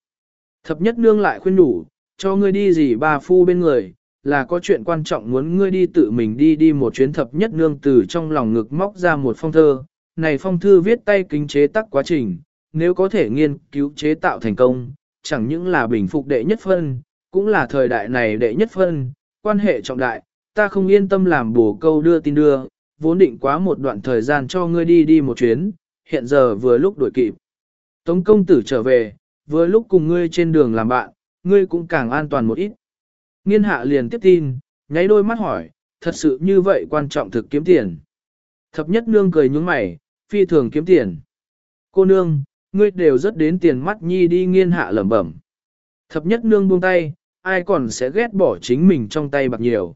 Thập nhất nương lại khuyên đủ, cho ngươi đi gì bà phu bên người, là có chuyện quan trọng muốn ngươi đi tự mình đi đi một chuyến thập nhất nương từ trong lòng ngực móc ra một phong thơ. Này phong thư viết tay kính chế tắc quá trình, nếu có thể nghiên cứu chế tạo thành công, chẳng những là bình phục đệ nhất phân, cũng là thời đại này đệ nhất phân, quan hệ trọng đại, ta không yên tâm làm bổ câu đưa tin đưa, vốn định quá một đoạn thời gian cho ngươi đi đi một chuyến, hiện giờ vừa lúc đuổi kịp. Tống công tử trở về, vừa lúc cùng ngươi trên đường làm bạn, ngươi cũng càng an toàn một ít. Nghiên hạ liền tiếp tin, nháy đôi mắt hỏi, thật sự như vậy quan trọng thực kiếm tiền. Thập nhất nương cười nhúng mày, phi thường kiếm tiền. Cô nương, ngươi đều rất đến tiền mắt nhi đi nghiên hạ lẩm bẩm. Thập nhất nương buông tay, ai còn sẽ ghét bỏ chính mình trong tay bạc nhiều.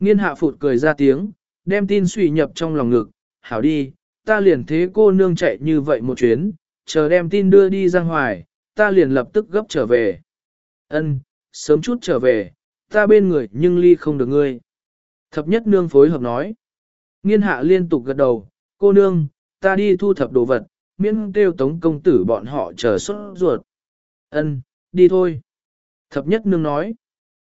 Nghiên hạ phụt cười ra tiếng, đem tin suy nhập trong lòng ngực, hảo đi, ta liền thế cô nương chạy như vậy một chuyến, chờ đem tin đưa đi ra ngoài, ta liền lập tức gấp trở về. Ân, sớm chút trở về, ta bên người nhưng ly không được ngươi. Thập nhất nương phối hợp nói. Nghiên hạ liên tục gật đầu, cô nương, ta đi thu thập đồ vật, miễn kêu tống công tử bọn họ chờ xuất ruột. Ân, đi thôi. Thập nhất nương nói.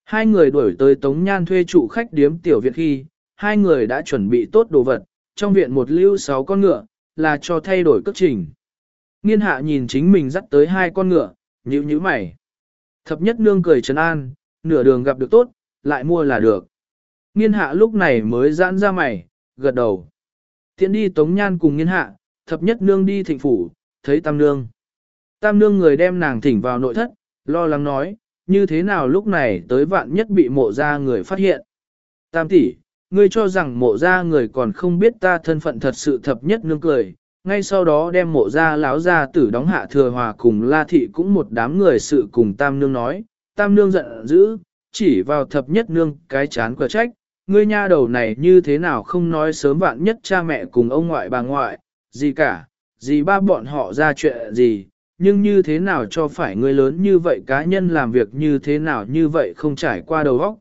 Hai người đuổi tới tống nhan thuê trụ khách điếm tiểu viện khi, hai người đã chuẩn bị tốt đồ vật, trong viện một lưu sáu con ngựa, là cho thay đổi cất trình. Nghiên hạ nhìn chính mình dắt tới hai con ngựa, nhíu nhíu mày. Thập nhất nương cười trấn an, nửa đường gặp được tốt, lại mua là được. Nghiên hạ lúc này mới giãn ra mày, gật đầu. Tiến đi tống nhan cùng nghiên hạ, thập nhất nương đi thịnh phủ, thấy tam nương. Tam nương người đem nàng thỉnh vào nội thất, lo lắng nói, như thế nào lúc này tới vạn nhất bị mộ ra người phát hiện. Tam tỷ, ngươi cho rằng mộ ra người còn không biết ta thân phận thật sự thập nhất nương cười, ngay sau đó đem mộ ra láo ra tử đóng hạ thừa hòa cùng la thị cũng một đám người sự cùng tam nương nói, tam nương giận dữ, chỉ vào thập nhất nương cái chán quả trách, ngươi nha đầu này như thế nào không nói sớm vạn nhất cha mẹ cùng ông ngoại bà ngoại, gì cả, gì ba bọn họ ra chuyện gì, nhưng như thế nào cho phải ngươi lớn như vậy cá nhân làm việc như thế nào như vậy không trải qua đầu óc.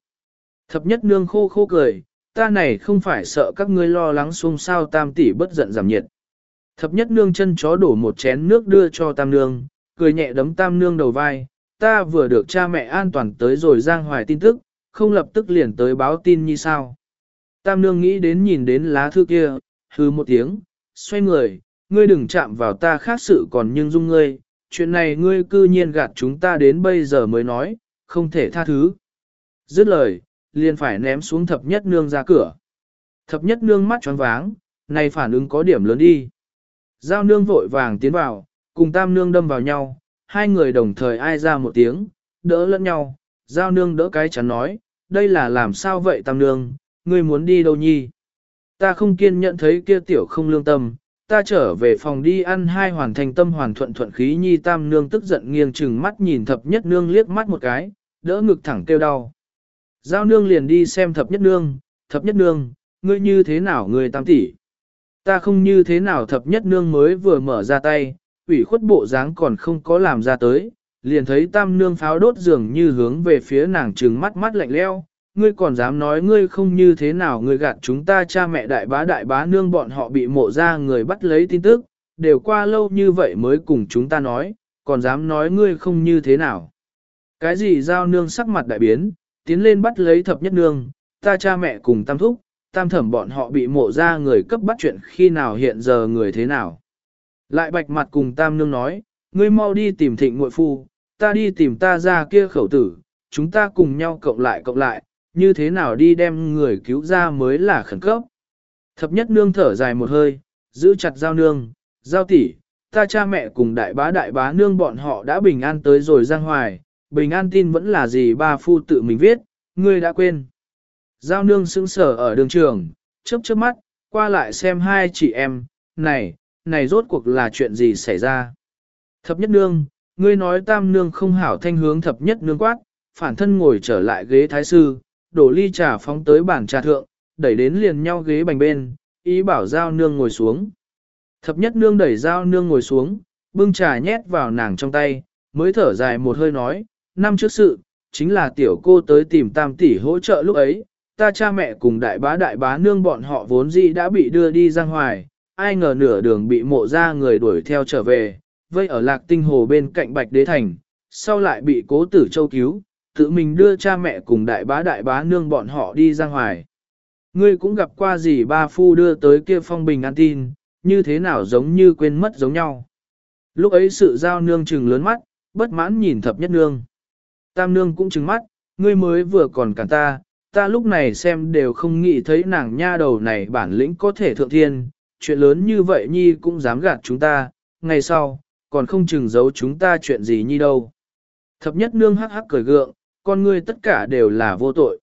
Thập nhất nương khô khô cười, ta này không phải sợ các ngươi lo lắng xung sao tam tỷ bất giận giảm nhiệt. Thập nhất nương chân chó đổ một chén nước đưa cho tam nương, cười nhẹ đấm tam nương đầu vai, ta vừa được cha mẹ an toàn tới rồi giang hoài tin tức, không lập tức liền tới báo tin như sao. Tam nương nghĩ đến nhìn đến lá thư kia, hư một tiếng, xoay người, ngươi đừng chạm vào ta khác sự còn nhưng dung ngươi, chuyện này ngươi cư nhiên gạt chúng ta đến bây giờ mới nói, không thể tha thứ. Dứt lời, liền phải ném xuống thập nhất nương ra cửa. Thập nhất nương mắt tròn váng, này phản ứng có điểm lớn đi. Giao nương vội vàng tiến vào, cùng tam nương đâm vào nhau, hai người đồng thời ai ra một tiếng, đỡ lẫn nhau, giao nương đỡ cái chắn nói, đây là làm sao vậy tam nương, ngươi muốn đi đâu nhi? Ta không kiên nhận thấy kia tiểu không lương tâm, ta trở về phòng đi ăn hai hoàn thành tâm hoàn thuận thuận khí nhi tam nương tức giận nghiêng chừng mắt nhìn thập nhất nương liếc mắt một cái, đỡ ngực thẳng kêu đau. Giao nương liền đi xem thập nhất nương, thập nhất nương, ngươi như thế nào ngươi tam tỷ? Ta không như thế nào thập nhất nương mới vừa mở ra tay, ủy khuất bộ dáng còn không có làm ra tới, liền thấy tam nương pháo đốt dường như hướng về phía nàng trừng mắt mắt lạnh leo, ngươi còn dám nói ngươi không như thế nào ngươi gạt chúng ta cha mẹ đại bá đại bá nương bọn họ bị mộ ra người bắt lấy tin tức, đều qua lâu như vậy mới cùng chúng ta nói, còn dám nói ngươi không như thế nào. Cái gì giao nương sắc mặt đại biến, tiến lên bắt lấy thập nhất nương, ta cha mẹ cùng tam thúc, tam thẩm bọn họ bị mộ ra người cấp bắt chuyện khi nào hiện giờ người thế nào. Lại bạch mặt cùng tam nương nói, ngươi mau đi tìm thịnh muội phu, ta đi tìm ta ra kia khẩu tử, chúng ta cùng nhau cộng lại cộng lại, như thế nào đi đem người cứu ra mới là khẩn cấp. Thập nhất nương thở dài một hơi, giữ chặt giao nương, giao tỷ, ta cha mẹ cùng đại bá đại bá nương bọn họ đã bình an tới rồi giang hoài, bình an tin vẫn là gì ba phu tự mình viết, ngươi đã quên. Giao nương sững sở ở đường trường, chớp chớp mắt, qua lại xem hai chị em, này, này rốt cuộc là chuyện gì xảy ra. Thập nhất nương, ngươi nói tam nương không hảo thanh hướng thập nhất nương quát, phản thân ngồi trở lại ghế thái sư, đổ ly trà phóng tới bàn trà thượng, đẩy đến liền nhau ghế bành bên, ý bảo giao nương ngồi xuống. Thập nhất nương đẩy giao nương ngồi xuống, bưng trà nhét vào nàng trong tay, mới thở dài một hơi nói, năm trước sự, chính là tiểu cô tới tìm tam tỷ hỗ trợ lúc ấy, ta cha mẹ cùng đại bá đại bá nương bọn họ vốn dĩ đã bị đưa đi ra hoài, ai ngờ nửa đường bị mộ ra người đuổi theo trở về, vây ở lạc tinh hồ bên cạnh bạch đế thành, sau lại bị cố tử châu cứu, tự mình đưa cha mẹ cùng đại bá đại bá nương bọn họ đi ra hoài. Ngươi cũng gặp qua gì ba phu đưa tới kia phong bình an tin, như thế nào giống như quên mất giống nhau. Lúc ấy sự giao nương trừng lớn mắt, bất mãn nhìn thập nhất nương. Tam nương cũng trừng mắt, ngươi mới vừa còn cản ta, ta lúc này xem đều không nghĩ thấy nàng nha đầu này bản lĩnh có thể thượng thiên, chuyện lớn như vậy nhi cũng dám gạt chúng ta, ngày sau, còn không chừng giấu chúng ta chuyện gì nhi đâu. Thập nhất nương hắc hắc cười gượng, con ngươi tất cả đều là vô tội.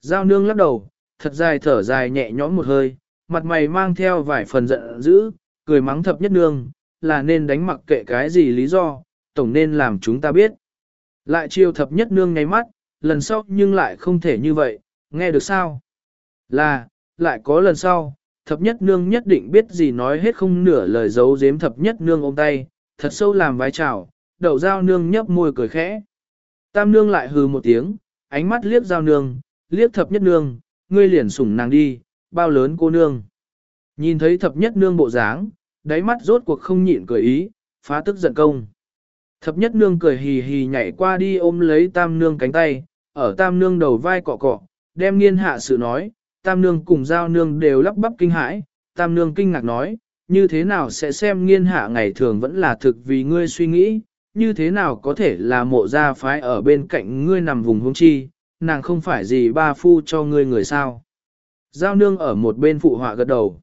Giao nương lắc đầu, thật dài thở dài nhẹ nhõm một hơi, mặt mày mang theo vài phần giận dữ, cười mắng thập nhất nương, là nên đánh mặc kệ cái gì lý do, tổng nên làm chúng ta biết. Lại chiều thập nhất nương ngáy mắt, lần sau nhưng lại không thể như vậy, nghe được sao? Là, lại có lần sau, thập nhất nương nhất định biết gì nói hết không nửa lời giấu giếm thập nhất nương ôm tay, thật sâu làm vái chào, đậu giao nương nhấp môi cười khẽ. Tam nương lại hừ một tiếng, ánh mắt liếc giao nương, liếc thập nhất nương, ngươi liền sủng nàng đi, bao lớn cô nương. Nhìn thấy thập nhất nương bộ dáng, đáy mắt rốt cuộc không nhịn cười ý, phá tức giận công. Thập nhất nương cười hì hì nhảy qua đi ôm lấy tam nương cánh tay, ở tam nương đầu vai cọ cọ, đem nghiên hạ sự nói, tam nương cùng giao nương đều lắp bắp kinh hãi, tam nương kinh ngạc nói, như thế nào sẽ xem nghiên hạ ngày thường vẫn là thực vì ngươi suy nghĩ, như thế nào có thể là mộ gia phái ở bên cạnh ngươi nằm vùng hung chi, nàng không phải gì ba phu cho ngươi người sao. Giao nương ở một bên phụ họa gật đầu.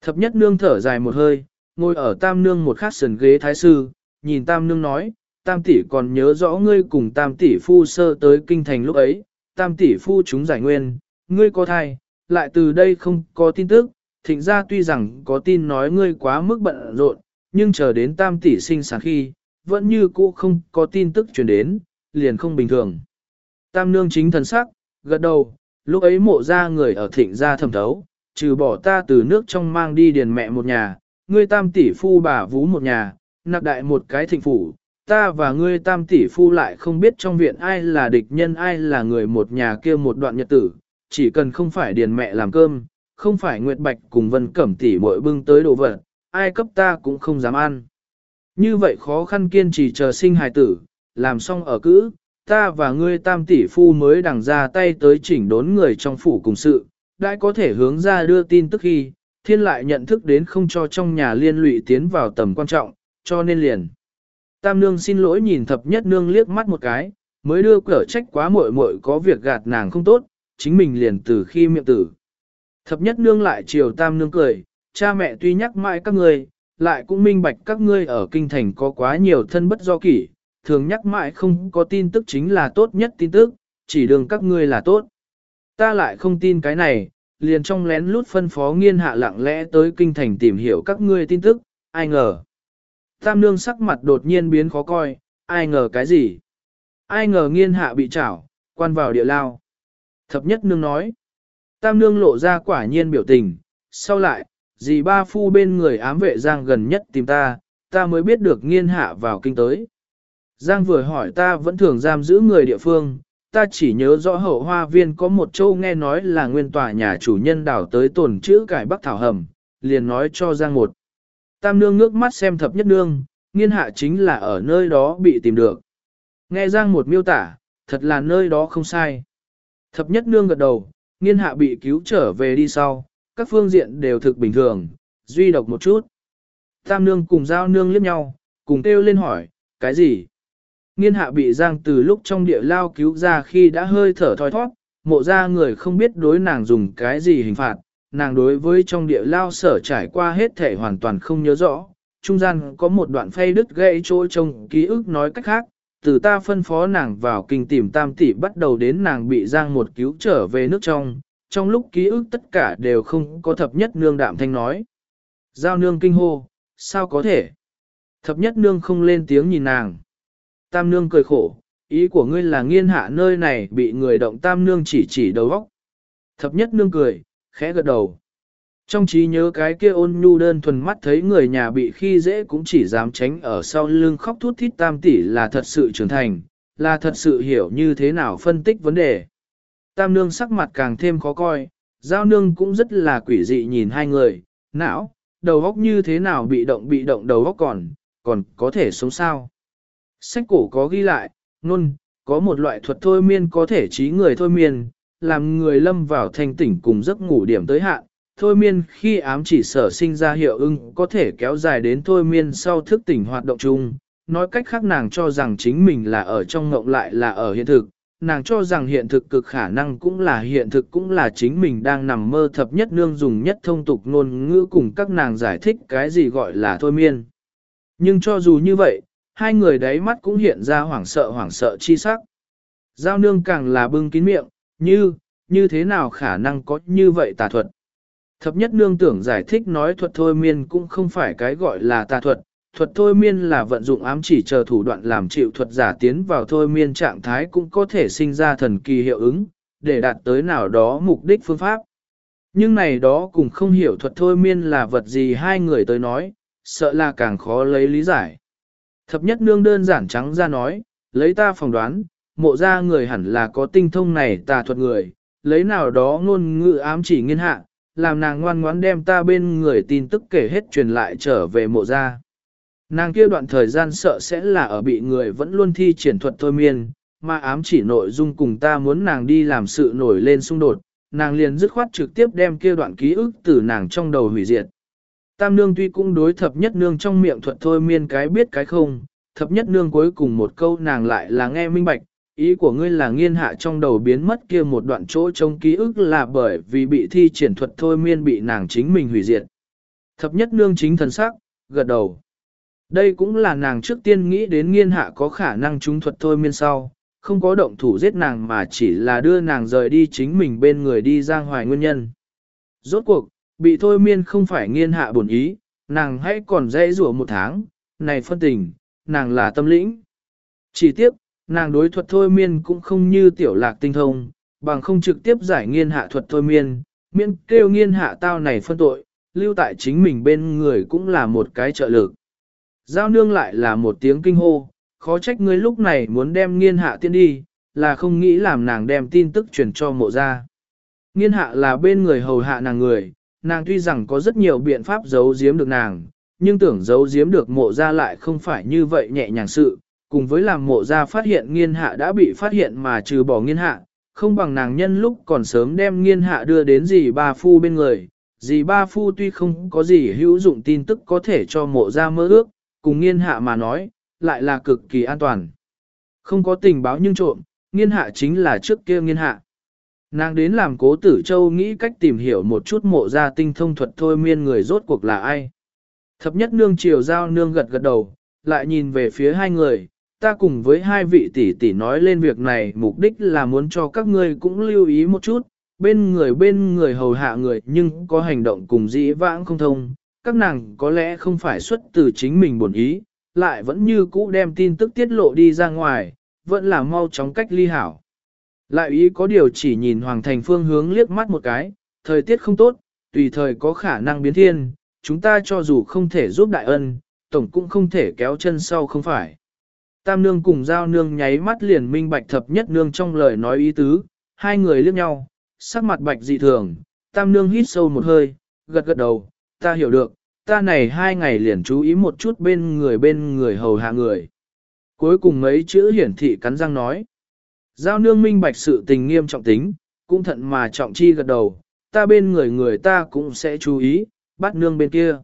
Thập nhất nương thở dài một hơi, ngồi ở tam nương một khát sườn ghế thái sư, nhìn tam nương nói, tam tỷ còn nhớ rõ ngươi cùng tam tỷ phu sơ tới kinh thành lúc ấy, tam tỷ phu chúng giải nguyên, ngươi có thai, lại từ đây không có tin tức, thịnh ra tuy rằng có tin nói ngươi quá mức bận rộn, nhưng chờ đến tam tỷ sinh sản khi, vẫn như cũ không có tin tức truyền đến, liền không bình thường. Tam nương chính thần sắc, gật đầu, lúc ấy mộ ra người ở thịnh gia thẩm thấu, trừ bỏ ta từ nước trong mang đi điền mẹ một nhà, ngươi tam tỷ phu bà vú một nhà, nạp đại một cái thịnh phủ, ta và ngươi tam tỷ phu lại không biết trong viện ai là địch nhân ai là người một nhà kia một đoạn nhật tử, chỉ cần không phải điền mẹ làm cơm, không phải Nguyệt Bạch cùng Vân Cẩm tỷ muội bưng tới đồ vật, ai cấp ta cũng không dám ăn. Như vậy khó khăn kiên trì chờ sinh hài tử, làm xong ở cữ, ta và ngươi tam tỷ phu mới đằng ra tay tới chỉnh đốn người trong phủ cùng sự, đã có thể hướng ra đưa tin tức khi, thiên lại nhận thức đến không cho trong nhà liên lụy tiến vào tầm quan trọng, cho nên liền. Tam nương xin lỗi nhìn thập nhất nương liếc mắt một cái, mới đưa cở trách quá muội muội có việc gạt nàng không tốt, chính mình liền từ khi miệng tử. Thập nhất nương lại chiều tam nương cười, cha mẹ tuy nhắc mãi các ngươi, lại cũng minh bạch các ngươi ở kinh thành có quá nhiều thân bất do kỷ, thường nhắc mãi không có tin tức chính là tốt nhất tin tức, chỉ đường các ngươi là tốt. Ta lại không tin cái này, liền trong lén lút phân phó nghiên hạ lặng lẽ tới kinh thành tìm hiểu các ngươi tin tức, ai ngờ. Tam nương sắc mặt đột nhiên biến khó coi, ai ngờ cái gì? Ai ngờ nghiên hạ bị chảo, quan vào địa lao. Thập nhất nương nói. Tam nương lộ ra quả nhiên biểu tình, sau lại, dì ba phu bên người ám vệ Giang gần nhất tìm ta, ta mới biết được nghiên hạ vào kinh tới. Giang vừa hỏi ta vẫn thường giam giữ người địa phương, ta chỉ nhớ rõ hậu hoa viên có một châu nghe nói là nguyên tòa nhà chủ nhân đảo tới tổn chữ cải bắc thảo hầm, liền nói cho Giang một. Tam nương ngước mắt xem thập nhất nương, nghiên hạ chính là ở nơi đó bị tìm được. Nghe Giang một miêu tả, thật là nơi đó không sai. Thập nhất nương gật đầu, nghiên hạ bị cứu trở về đi sau, các phương diện đều thực bình thường, duy độc một chút. Tam nương cùng giao nương liếc nhau, cùng kêu lên hỏi, cái gì? Nghiên hạ bị giang từ lúc trong địa lao cứu ra khi đã hơi thở thoi thoát, mộ ra người không biết đối nàng dùng cái gì hình phạt, nàng đối với trong địa lao sở trải qua hết thể hoàn toàn không nhớ rõ. Trung gian có một đoạn phay đứt gãy chỗ trong ký ức nói cách khác, từ ta phân phó nàng vào kinh tìm tam tỷ bắt đầu đến nàng bị giang một cứu trở về nước trong, trong lúc ký ức tất cả đều không có thập nhất nương đạm thanh nói. Giao nương kinh hô, sao có thể? Thập nhất nương không lên tiếng nhìn nàng. Tam nương cười khổ, ý của ngươi là nghiên hạ nơi này bị người động tam nương chỉ chỉ đầu óc. Thập nhất nương cười, khẽ gật đầu. Trong trí nhớ cái kia ôn nhu đơn thuần mắt thấy người nhà bị khi dễ cũng chỉ dám tránh ở sau lưng khóc thút thít tam tỷ là thật sự trưởng thành, là thật sự hiểu như thế nào phân tích vấn đề. Tam nương sắc mặt càng thêm khó coi, giao nương cũng rất là quỷ dị nhìn hai người, não, đầu óc như thế nào bị động bị động đầu óc còn, còn có thể sống sao. Sách cổ có ghi lại, nôn, có một loại thuật thôi miên có thể trí người thôi miên, làm người lâm vào thanh tỉnh cùng giấc ngủ điểm tới hạn. Thôi miên khi ám chỉ sở sinh ra hiệu ưng có thể kéo dài đến thôi miên sau thức tỉnh hoạt động chung. Nói cách khác nàng cho rằng chính mình là ở trong ngộng lại là ở hiện thực, nàng cho rằng hiện thực cực khả năng cũng là hiện thực cũng là chính mình đang nằm mơ thập nhất nương dùng nhất thông tục ngôn ngữ cùng các nàng giải thích cái gì gọi là thôi miên. Nhưng cho dù như vậy, hai người đáy mắt cũng hiện ra hoảng sợ hoảng sợ chi sắc. Giao nương càng là bưng kín miệng, như, như thế nào khả năng có như vậy tà thuật. Thập nhất nương tưởng giải thích nói thuật thôi miên cũng không phải cái gọi là tà thuật, thuật thôi miên là vận dụng ám chỉ chờ thủ đoạn làm chịu thuật giả tiến vào thôi miên trạng thái cũng có thể sinh ra thần kỳ hiệu ứng, để đạt tới nào đó mục đích phương pháp. Nhưng này đó cũng không hiểu thuật thôi miên là vật gì hai người tới nói, sợ là càng khó lấy lý giải. Thập nhất nương đơn giản trắng ra nói, lấy ta phỏng đoán, mộ ra người hẳn là có tinh thông này tà thuật người, lấy nào đó ngôn ngữ ám chỉ nghiên hạ, làm nàng ngoan ngoãn đem ta bên người tin tức kể hết truyền lại trở về mộ ra. Nàng kia đoạn thời gian sợ sẽ là ở bị người vẫn luôn thi triển thuật thôi miên, mà ám chỉ nội dung cùng ta muốn nàng đi làm sự nổi lên xung đột, nàng liền dứt khoát trực tiếp đem kia đoạn ký ức từ nàng trong đầu hủy diệt. Tam nương tuy cũng đối thập nhất nương trong miệng thuật thôi miên cái biết cái không, thập nhất nương cuối cùng một câu nàng lại là nghe minh bạch, ý của ngươi là nghiên hạ trong đầu biến mất kia một đoạn chỗ trong ký ức là bởi vì bị thi triển thuật thôi miên bị nàng chính mình hủy diệt. Thập nhất nương chính thần sắc, gật đầu. Đây cũng là nàng trước tiên nghĩ đến nghiên hạ có khả năng trúng thuật thôi miên sau, không có động thủ giết nàng mà chỉ là đưa nàng rời đi chính mình bên người đi giang hoài nguyên nhân. Rốt cuộc, bị thôi miên không phải nghiên hạ bổn ý, nàng hãy còn dễ rủa một tháng, này phân tình, nàng là tâm lĩnh. Chỉ tiếp, nàng đối thuật thôi miên cũng không như tiểu lạc tinh thông, bằng không trực tiếp giải nghiên hạ thuật thôi miên, miễn kêu nghiên hạ tao này phân tội, lưu tại chính mình bên người cũng là một cái trợ lực. Giao nương lại là một tiếng kinh hô, khó trách ngươi lúc này muốn đem nghiên hạ tiên đi, là không nghĩ làm nàng đem tin tức truyền cho mộ ra. Nghiên hạ là bên người hầu hạ nàng người, nàng tuy rằng có rất nhiều biện pháp giấu giếm được nàng, nhưng tưởng giấu giếm được mộ ra lại không phải như vậy nhẹ nhàng sự, cùng với làm mộ ra phát hiện nghiên hạ đã bị phát hiện mà trừ bỏ nghiên hạ, không bằng nàng nhân lúc còn sớm đem nghiên hạ đưa đến dì ba phu bên người. Dì ba phu tuy không có gì hữu dụng tin tức có thể cho mộ ra mơ ước, cùng nghiên hạ mà nói, lại là cực kỳ an toàn. Không có tình báo nhưng trộm, nghiên hạ chính là trước kia nghiên hạ. Nàng đến làm cố tử châu nghĩ cách tìm hiểu một chút mộ ra tinh thông thuật thôi miên người rốt cuộc là ai. Thập nhất nương chiều giao nương gật gật đầu, lại nhìn về phía hai người, ta cùng với hai vị tỷ tỷ nói lên việc này mục đích là muốn cho các ngươi cũng lưu ý một chút, bên người bên người hầu hạ người nhưng có hành động cùng dĩ vãng không thông, các nàng có lẽ không phải xuất từ chính mình buồn ý, lại vẫn như cũ đem tin tức tiết lộ đi ra ngoài, vẫn là mau chóng cách ly hảo. Lại ý có điều chỉ nhìn Hoàng Thành phương hướng liếc mắt một cái, thời tiết không tốt, tùy thời có khả năng biến thiên, chúng ta cho dù không thể giúp đại ân, tổng cũng không thể kéo chân sau không phải. Tam nương cùng giao nương nháy mắt liền minh bạch thập nhất nương trong lời nói ý tứ, hai người liếc nhau, sắc mặt bạch dị thường, tam nương hít sâu một hơi, gật gật đầu, ta hiểu được, ta này hai ngày liền chú ý một chút bên người bên người hầu hạ người. Cuối cùng mấy chữ hiển thị cắn răng nói. Giao nương minh bạch sự tình nghiêm trọng tính, cũng thận mà trọng chi gật đầu, ta bên người người ta cũng sẽ chú ý, bắt nương bên kia.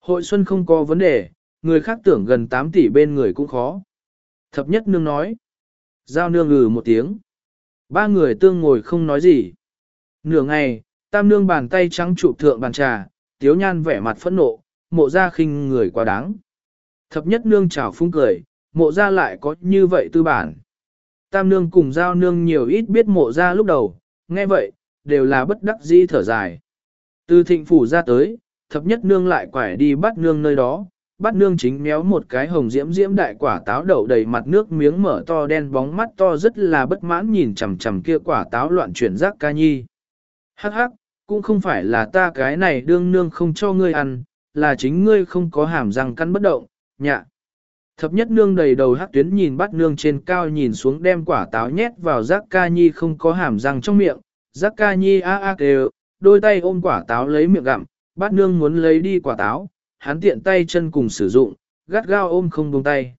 Hội xuân không có vấn đề, người khác tưởng gần 8 tỷ bên người cũng khó. Thập nhất nương nói. Giao nương ngừ một tiếng. Ba người tương ngồi không nói gì. Nửa ngày, tam nương bàn tay trắng chụp thượng bàn trà, tiếu nhan vẻ mặt phẫn nộ, mộ ra khinh người quá đáng. Thập nhất nương chào phung cười, mộ ra lại có như vậy tư bản. Tam nương cùng giao nương nhiều ít biết mộ ra lúc đầu, nghe vậy, đều là bất đắc dĩ thở dài. Từ thịnh phủ ra tới, thập nhất nương lại quải đi bắt nương nơi đó, bắt nương chính méo một cái hồng diễm diễm đại quả táo đậu đầy mặt nước miếng mở to đen bóng mắt to rất là bất mãn nhìn chằm chằm kia quả táo loạn chuyển rác ca nhi. Hắc hắc, cũng không phải là ta cái này đương nương không cho ngươi ăn, là chính ngươi không có hàm răng căn bất động, nhạ. Thập nhất nương đầy đầu hắc tuyến nhìn bắt nương trên cao nhìn xuống đem quả táo nhét vào rác ca nhi không có hàm răng trong miệng, rác ca nhi a a kêu, đôi tay ôm quả táo lấy miệng gặm, bắt nương muốn lấy đi quả táo, hắn tiện tay chân cùng sử dụng, gắt gao ôm không buông tay.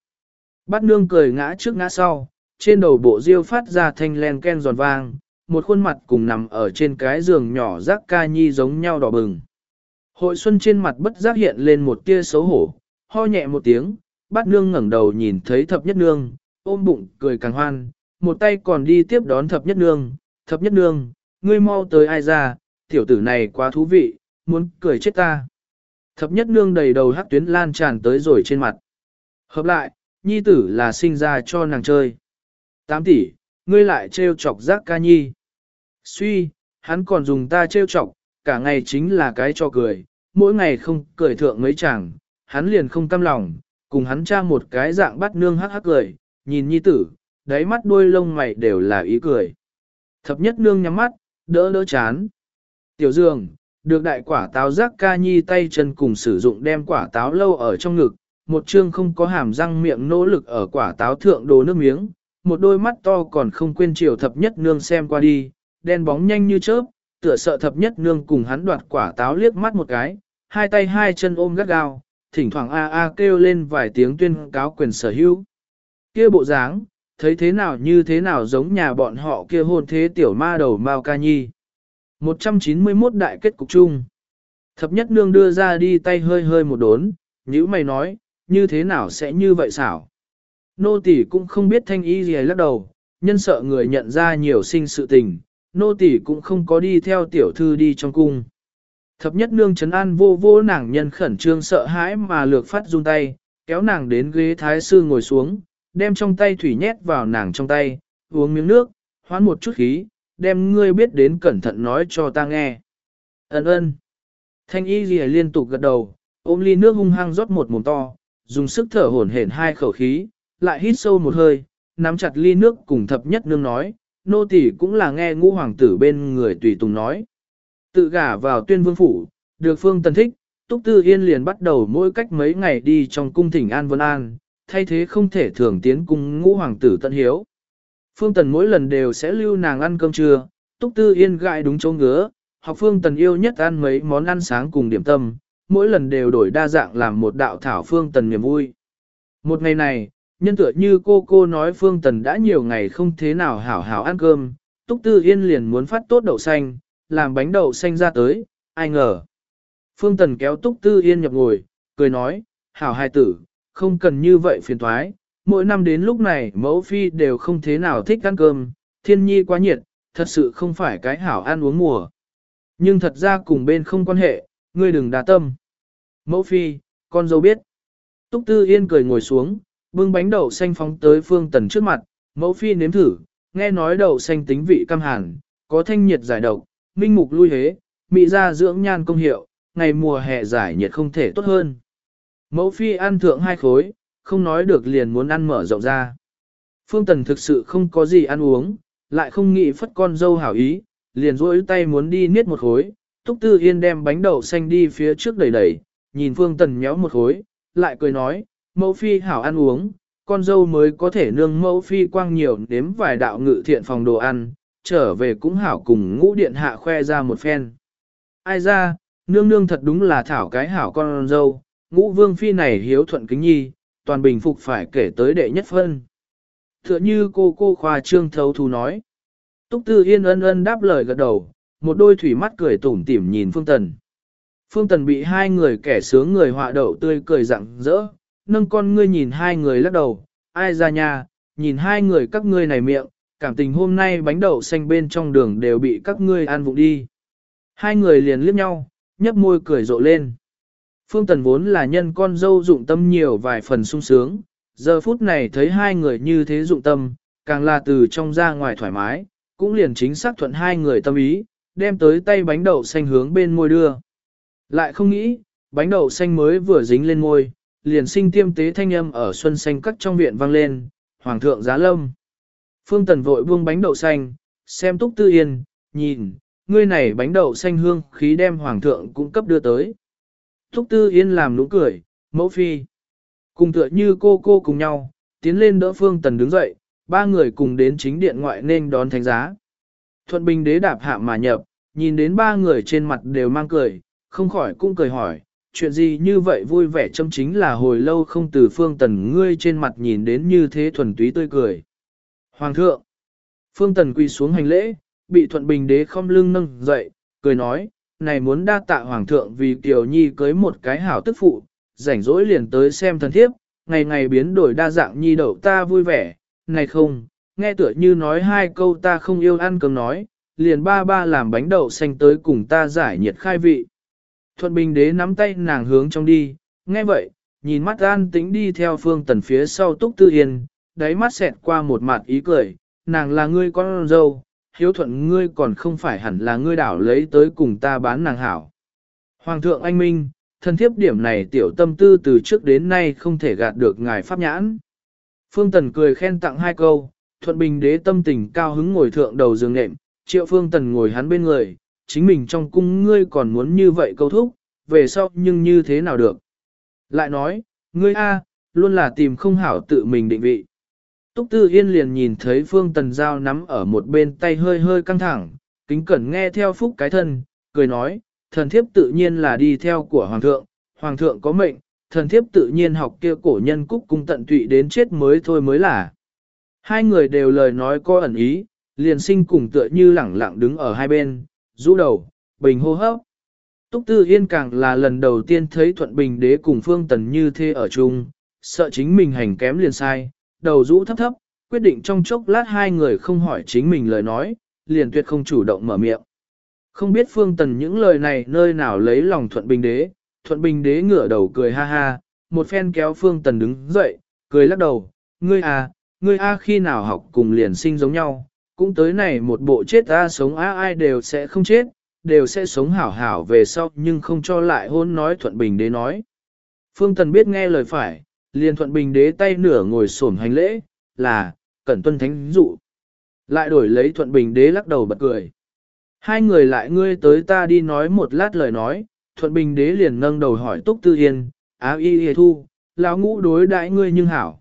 Bát nương cười ngã trước ngã sau, trên đầu bộ diêu phát ra thanh len ken giòn vang, một khuôn mặt cùng nằm ở trên cái giường nhỏ rác ca nhi giống nhau đỏ bừng. Hội xuân trên mặt bất giác hiện lên một tia xấu hổ, ho nhẹ một tiếng, bát nương ngẩng đầu nhìn thấy thập nhất nương, ôm bụng cười càng hoan, một tay còn đi tiếp đón thập nhất nương, thập nhất nương, ngươi mau tới ai ra, tiểu tử này quá thú vị, muốn cười chết ta. Thập nhất nương đầy đầu hắc tuyến lan tràn tới rồi trên mặt. Hợp lại, nhi tử là sinh ra cho nàng chơi. Tám tỷ, ngươi lại trêu chọc giác ca nhi. Suy, hắn còn dùng ta trêu chọc, cả ngày chính là cái cho cười, mỗi ngày không cười thượng mấy chàng, hắn liền không tâm lòng, cùng hắn tra một cái dạng bắt nương hắc hắc cười, nhìn nhi tử, đáy mắt đuôi lông mày đều là ý cười. Thập nhất nương nhắm mắt, đỡ đỡ chán. Tiểu dương, được đại quả táo giác ca nhi tay chân cùng sử dụng đem quả táo lâu ở trong ngực, một chương không có hàm răng miệng nỗ lực ở quả táo thượng đồ nước miếng, một đôi mắt to còn không quên chiều thập nhất nương xem qua đi, đen bóng nhanh như chớp, tựa sợ thập nhất nương cùng hắn đoạt quả táo liếc mắt một cái, hai tay hai chân ôm gắt gao, thỉnh thoảng a a kêu lên vài tiếng tuyên cáo quyền sở hữu. Kia bộ dáng, thấy thế nào như thế nào giống nhà bọn họ kia hôn thế tiểu ma đầu Mao Ca Nhi. 191 đại kết cục chung. Thập nhất nương đưa ra đi tay hơi hơi một đốn, nhữ mày nói, như thế nào sẽ như vậy xảo. Nô tỷ cũng không biết thanh y gì lắc đầu, nhân sợ người nhận ra nhiều sinh sự tình, nô tỷ cũng không có đi theo tiểu thư đi trong cung. Thập nhất nương chấn an vô vô nàng nhân khẩn trương sợ hãi mà lược phát run tay, kéo nàng đến ghế thái sư ngồi xuống, đem trong tay thủy nhét vào nàng trong tay, uống miếng nước, hoán một chút khí, đem ngươi biết đến cẩn thận nói cho ta nghe. Ấn ơn. Thanh y gì liên tục gật đầu, ôm ly nước hung hăng rót một mồm to, dùng sức thở hổn hển hai khẩu khí, lại hít sâu một hơi, nắm chặt ly nước cùng thập nhất nương nói, nô tỳ cũng là nghe ngũ hoàng tử bên người tùy tùng nói. Tự gả vào tuyên vương phủ, được phương tần thích, Túc Tư Yên liền bắt đầu mỗi cách mấy ngày đi trong cung thỉnh An Vân An, thay thế không thể thường tiến cung ngũ hoàng tử tận hiếu. Phương Tần mỗi lần đều sẽ lưu nàng ăn cơm trưa, Túc Tư Yên gại đúng chỗ ngứa, học Phương Tần yêu nhất ăn mấy món ăn sáng cùng điểm tâm, mỗi lần đều đổi đa dạng làm một đạo thảo Phương Tần niềm vui. Một ngày này, nhân tựa như cô cô nói Phương Tần đã nhiều ngày không thế nào hảo hảo ăn cơm, Túc Tư Yên liền muốn phát tốt đậu xanh, làm bánh đậu xanh ra tới, ai ngờ. Phương Tần kéo Túc Tư Yên nhập ngồi, cười nói, hảo hai tử, không cần như vậy phiền thoái, mỗi năm đến lúc này mẫu phi đều không thế nào thích ăn cơm, thiên nhi quá nhiệt, thật sự không phải cái hảo ăn uống mùa. Nhưng thật ra cùng bên không quan hệ, ngươi đừng đa tâm. Mẫu phi, con dâu biết. Túc Tư Yên cười ngồi xuống, bưng bánh đậu xanh phóng tới Phương Tần trước mặt, mẫu phi nếm thử, nghe nói đậu xanh tính vị cam hàn, có thanh nhiệt giải độc, minh mục lui hế, mị ra dưỡng nhan công hiệu, ngày mùa hè giải nhiệt không thể tốt hơn. Mẫu phi ăn thượng hai khối, không nói được liền muốn ăn mở rộng ra. Phương Tần thực sự không có gì ăn uống, lại không nghĩ phất con dâu hảo ý, liền rỗi tay muốn đi niết một khối, Túc Tư Yên đem bánh đậu xanh đi phía trước đẩy đẩy, nhìn Phương Tần nhéo một khối, lại cười nói, mẫu phi hảo ăn uống, con dâu mới có thể nương mẫu phi quang nhiều nếm vài đạo ngự thiện phòng đồ ăn, trở về cũng hảo cùng ngũ điện hạ khoe ra một phen. Ai ra, nương nương thật đúng là thảo cái hảo con dâu, ngũ vương phi này hiếu thuận kính nhi, toàn bình phục phải kể tới đệ nhất phân. Tựa như cô cô khoa trương thấu thú nói. Túc Tư Yên ân ân đáp lời gật đầu, một đôi thủy mắt cười tủm tỉm nhìn Phương Tần. Phương Tần bị hai người kẻ sướng người họa đậu tươi cười rặng rỡ, nâng con ngươi nhìn hai người lắc đầu, ai ra nhà, nhìn hai người các ngươi này miệng, cảm tình hôm nay bánh đậu xanh bên trong đường đều bị các ngươi ăn vụng đi. Hai người liền liếc nhau, nhấp môi cười rộ lên. Phương Tần vốn là nhân con dâu dụng tâm nhiều vài phần sung sướng, giờ phút này thấy hai người như thế dụng tâm, càng là từ trong ra ngoài thoải mái, cũng liền chính xác thuận hai người tâm ý, đem tới tay bánh đậu xanh hướng bên môi đưa. Lại không nghĩ, bánh đậu xanh mới vừa dính lên môi, liền sinh tiêm tế thanh âm ở xuân xanh cắt trong viện vang lên, hoàng thượng giá lâm. Phương Tần vội buông bánh đậu xanh, xem túc tư yên, nhìn, ngươi này bánh đậu xanh hương khí đem hoàng thượng cũng cấp đưa tới. Thúc tư yên làm nụ cười, mẫu phi. Cùng tựa như cô cô cùng nhau, tiến lên đỡ Phương Tần đứng dậy, ba người cùng đến chính điện ngoại nên đón thánh giá. Thuận Bình đế đạp hạ mà nhập, nhìn đến ba người trên mặt đều mang cười, không khỏi cũng cười hỏi, chuyện gì như vậy vui vẻ châm chính là hồi lâu không từ Phương Tần ngươi trên mặt nhìn đến như thế thuần túy tươi cười. Hoàng thượng, Phương Tần quỳ xuống hành lễ, bị Thuận Bình đế không lưng nâng dậy, cười nói, này muốn đa tạ Hoàng thượng vì Kiều Nhi cưới một cái hảo tức phụ, rảnh rỗi liền tới xem thần thiếp, ngày ngày biến đổi đa dạng nhi đậu ta vui vẻ, này không, nghe tựa như nói hai câu ta không yêu ăn cơm nói, liền ba ba làm bánh đậu xanh tới cùng ta giải nhiệt khai vị. Thuận Bình đế nắm tay nàng hướng trong đi, nghe vậy, nhìn mắt an tĩnh đi theo phương tần phía sau túc tư yên, đáy mắt xẹt qua một mặt ý cười, nàng là ngươi con dâu, hiếu thuận ngươi còn không phải hẳn là ngươi đảo lấy tới cùng ta bán nàng hảo. Hoàng thượng anh minh, thân thiếp điểm này tiểu tâm tư từ trước đến nay không thể gạt được ngài pháp nhãn. Phương Tần cười khen tặng hai câu, thuận bình đế tâm tình cao hứng ngồi thượng đầu giường nệm, triệu Phương Tần ngồi hắn bên người, chính mình trong cung ngươi còn muốn như vậy câu thúc, về sau nhưng như thế nào được. Lại nói, ngươi A, luôn là tìm không hảo tự mình định vị. Túc Tư Yên liền nhìn thấy Phương Tần Giao nắm ở một bên tay hơi hơi căng thẳng, kính cẩn nghe theo phúc cái thân, cười nói, thần thiếp tự nhiên là đi theo của Hoàng thượng, Hoàng thượng có mệnh, thần thiếp tự nhiên học kia cổ nhân cúc cung tận tụy đến chết mới thôi mới là. Hai người đều lời nói có ẩn ý, liền sinh cùng tựa như lẳng lặng đứng ở hai bên, rũ đầu, bình hô hấp. Túc Tư Yên càng là lần đầu tiên thấy Thuận Bình đế cùng Phương Tần như thế ở chung, sợ chính mình hành kém liền sai, đầu rũ thấp thấp, quyết định trong chốc lát hai người không hỏi chính mình lời nói, liền tuyệt không chủ động mở miệng. Không biết Phương Tần những lời này nơi nào lấy lòng Thuận Bình đế, Thuận Bình đế ngửa đầu cười ha ha, một phen kéo Phương Tần đứng dậy, cười lắc đầu, ngươi à, ngươi a khi nào học cùng liền sinh giống nhau, cũng tới này một bộ chết a sống a ai đều sẽ không chết, đều sẽ sống hảo hảo về sau nhưng không cho lại hôn nói Thuận Bình đế nói. Phương Tần biết nghe lời phải, liền Thuận Bình đế tay nửa ngồi xổm hành lễ, là, cẩn tuân thánh dụ. Lại đổi lấy Thuận Bình đế lắc đầu bật cười. Hai người lại ngươi tới ta đi nói một lát lời nói, Thuận Bình đế liền nâng đầu hỏi Túc Tư Yên, áo y y thu, lão ngũ đối đãi ngươi nhưng hảo.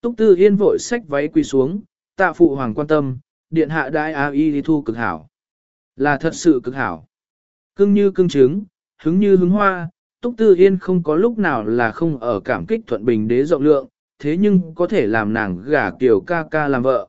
Túc Tư Yên vội xách váy quỳ xuống, tạ phụ hoàng quan tâm, điện hạ đãi áo y y thu cực hảo. Là thật sự cực hảo. Cưng như cưng trứng, hứng như hứng hoa, Túc Tư Yên không có lúc nào là không ở cảm kích Thuận Bình đế rộng lượng, thế nhưng có thể làm nàng gả kiểu ca ca làm vợ.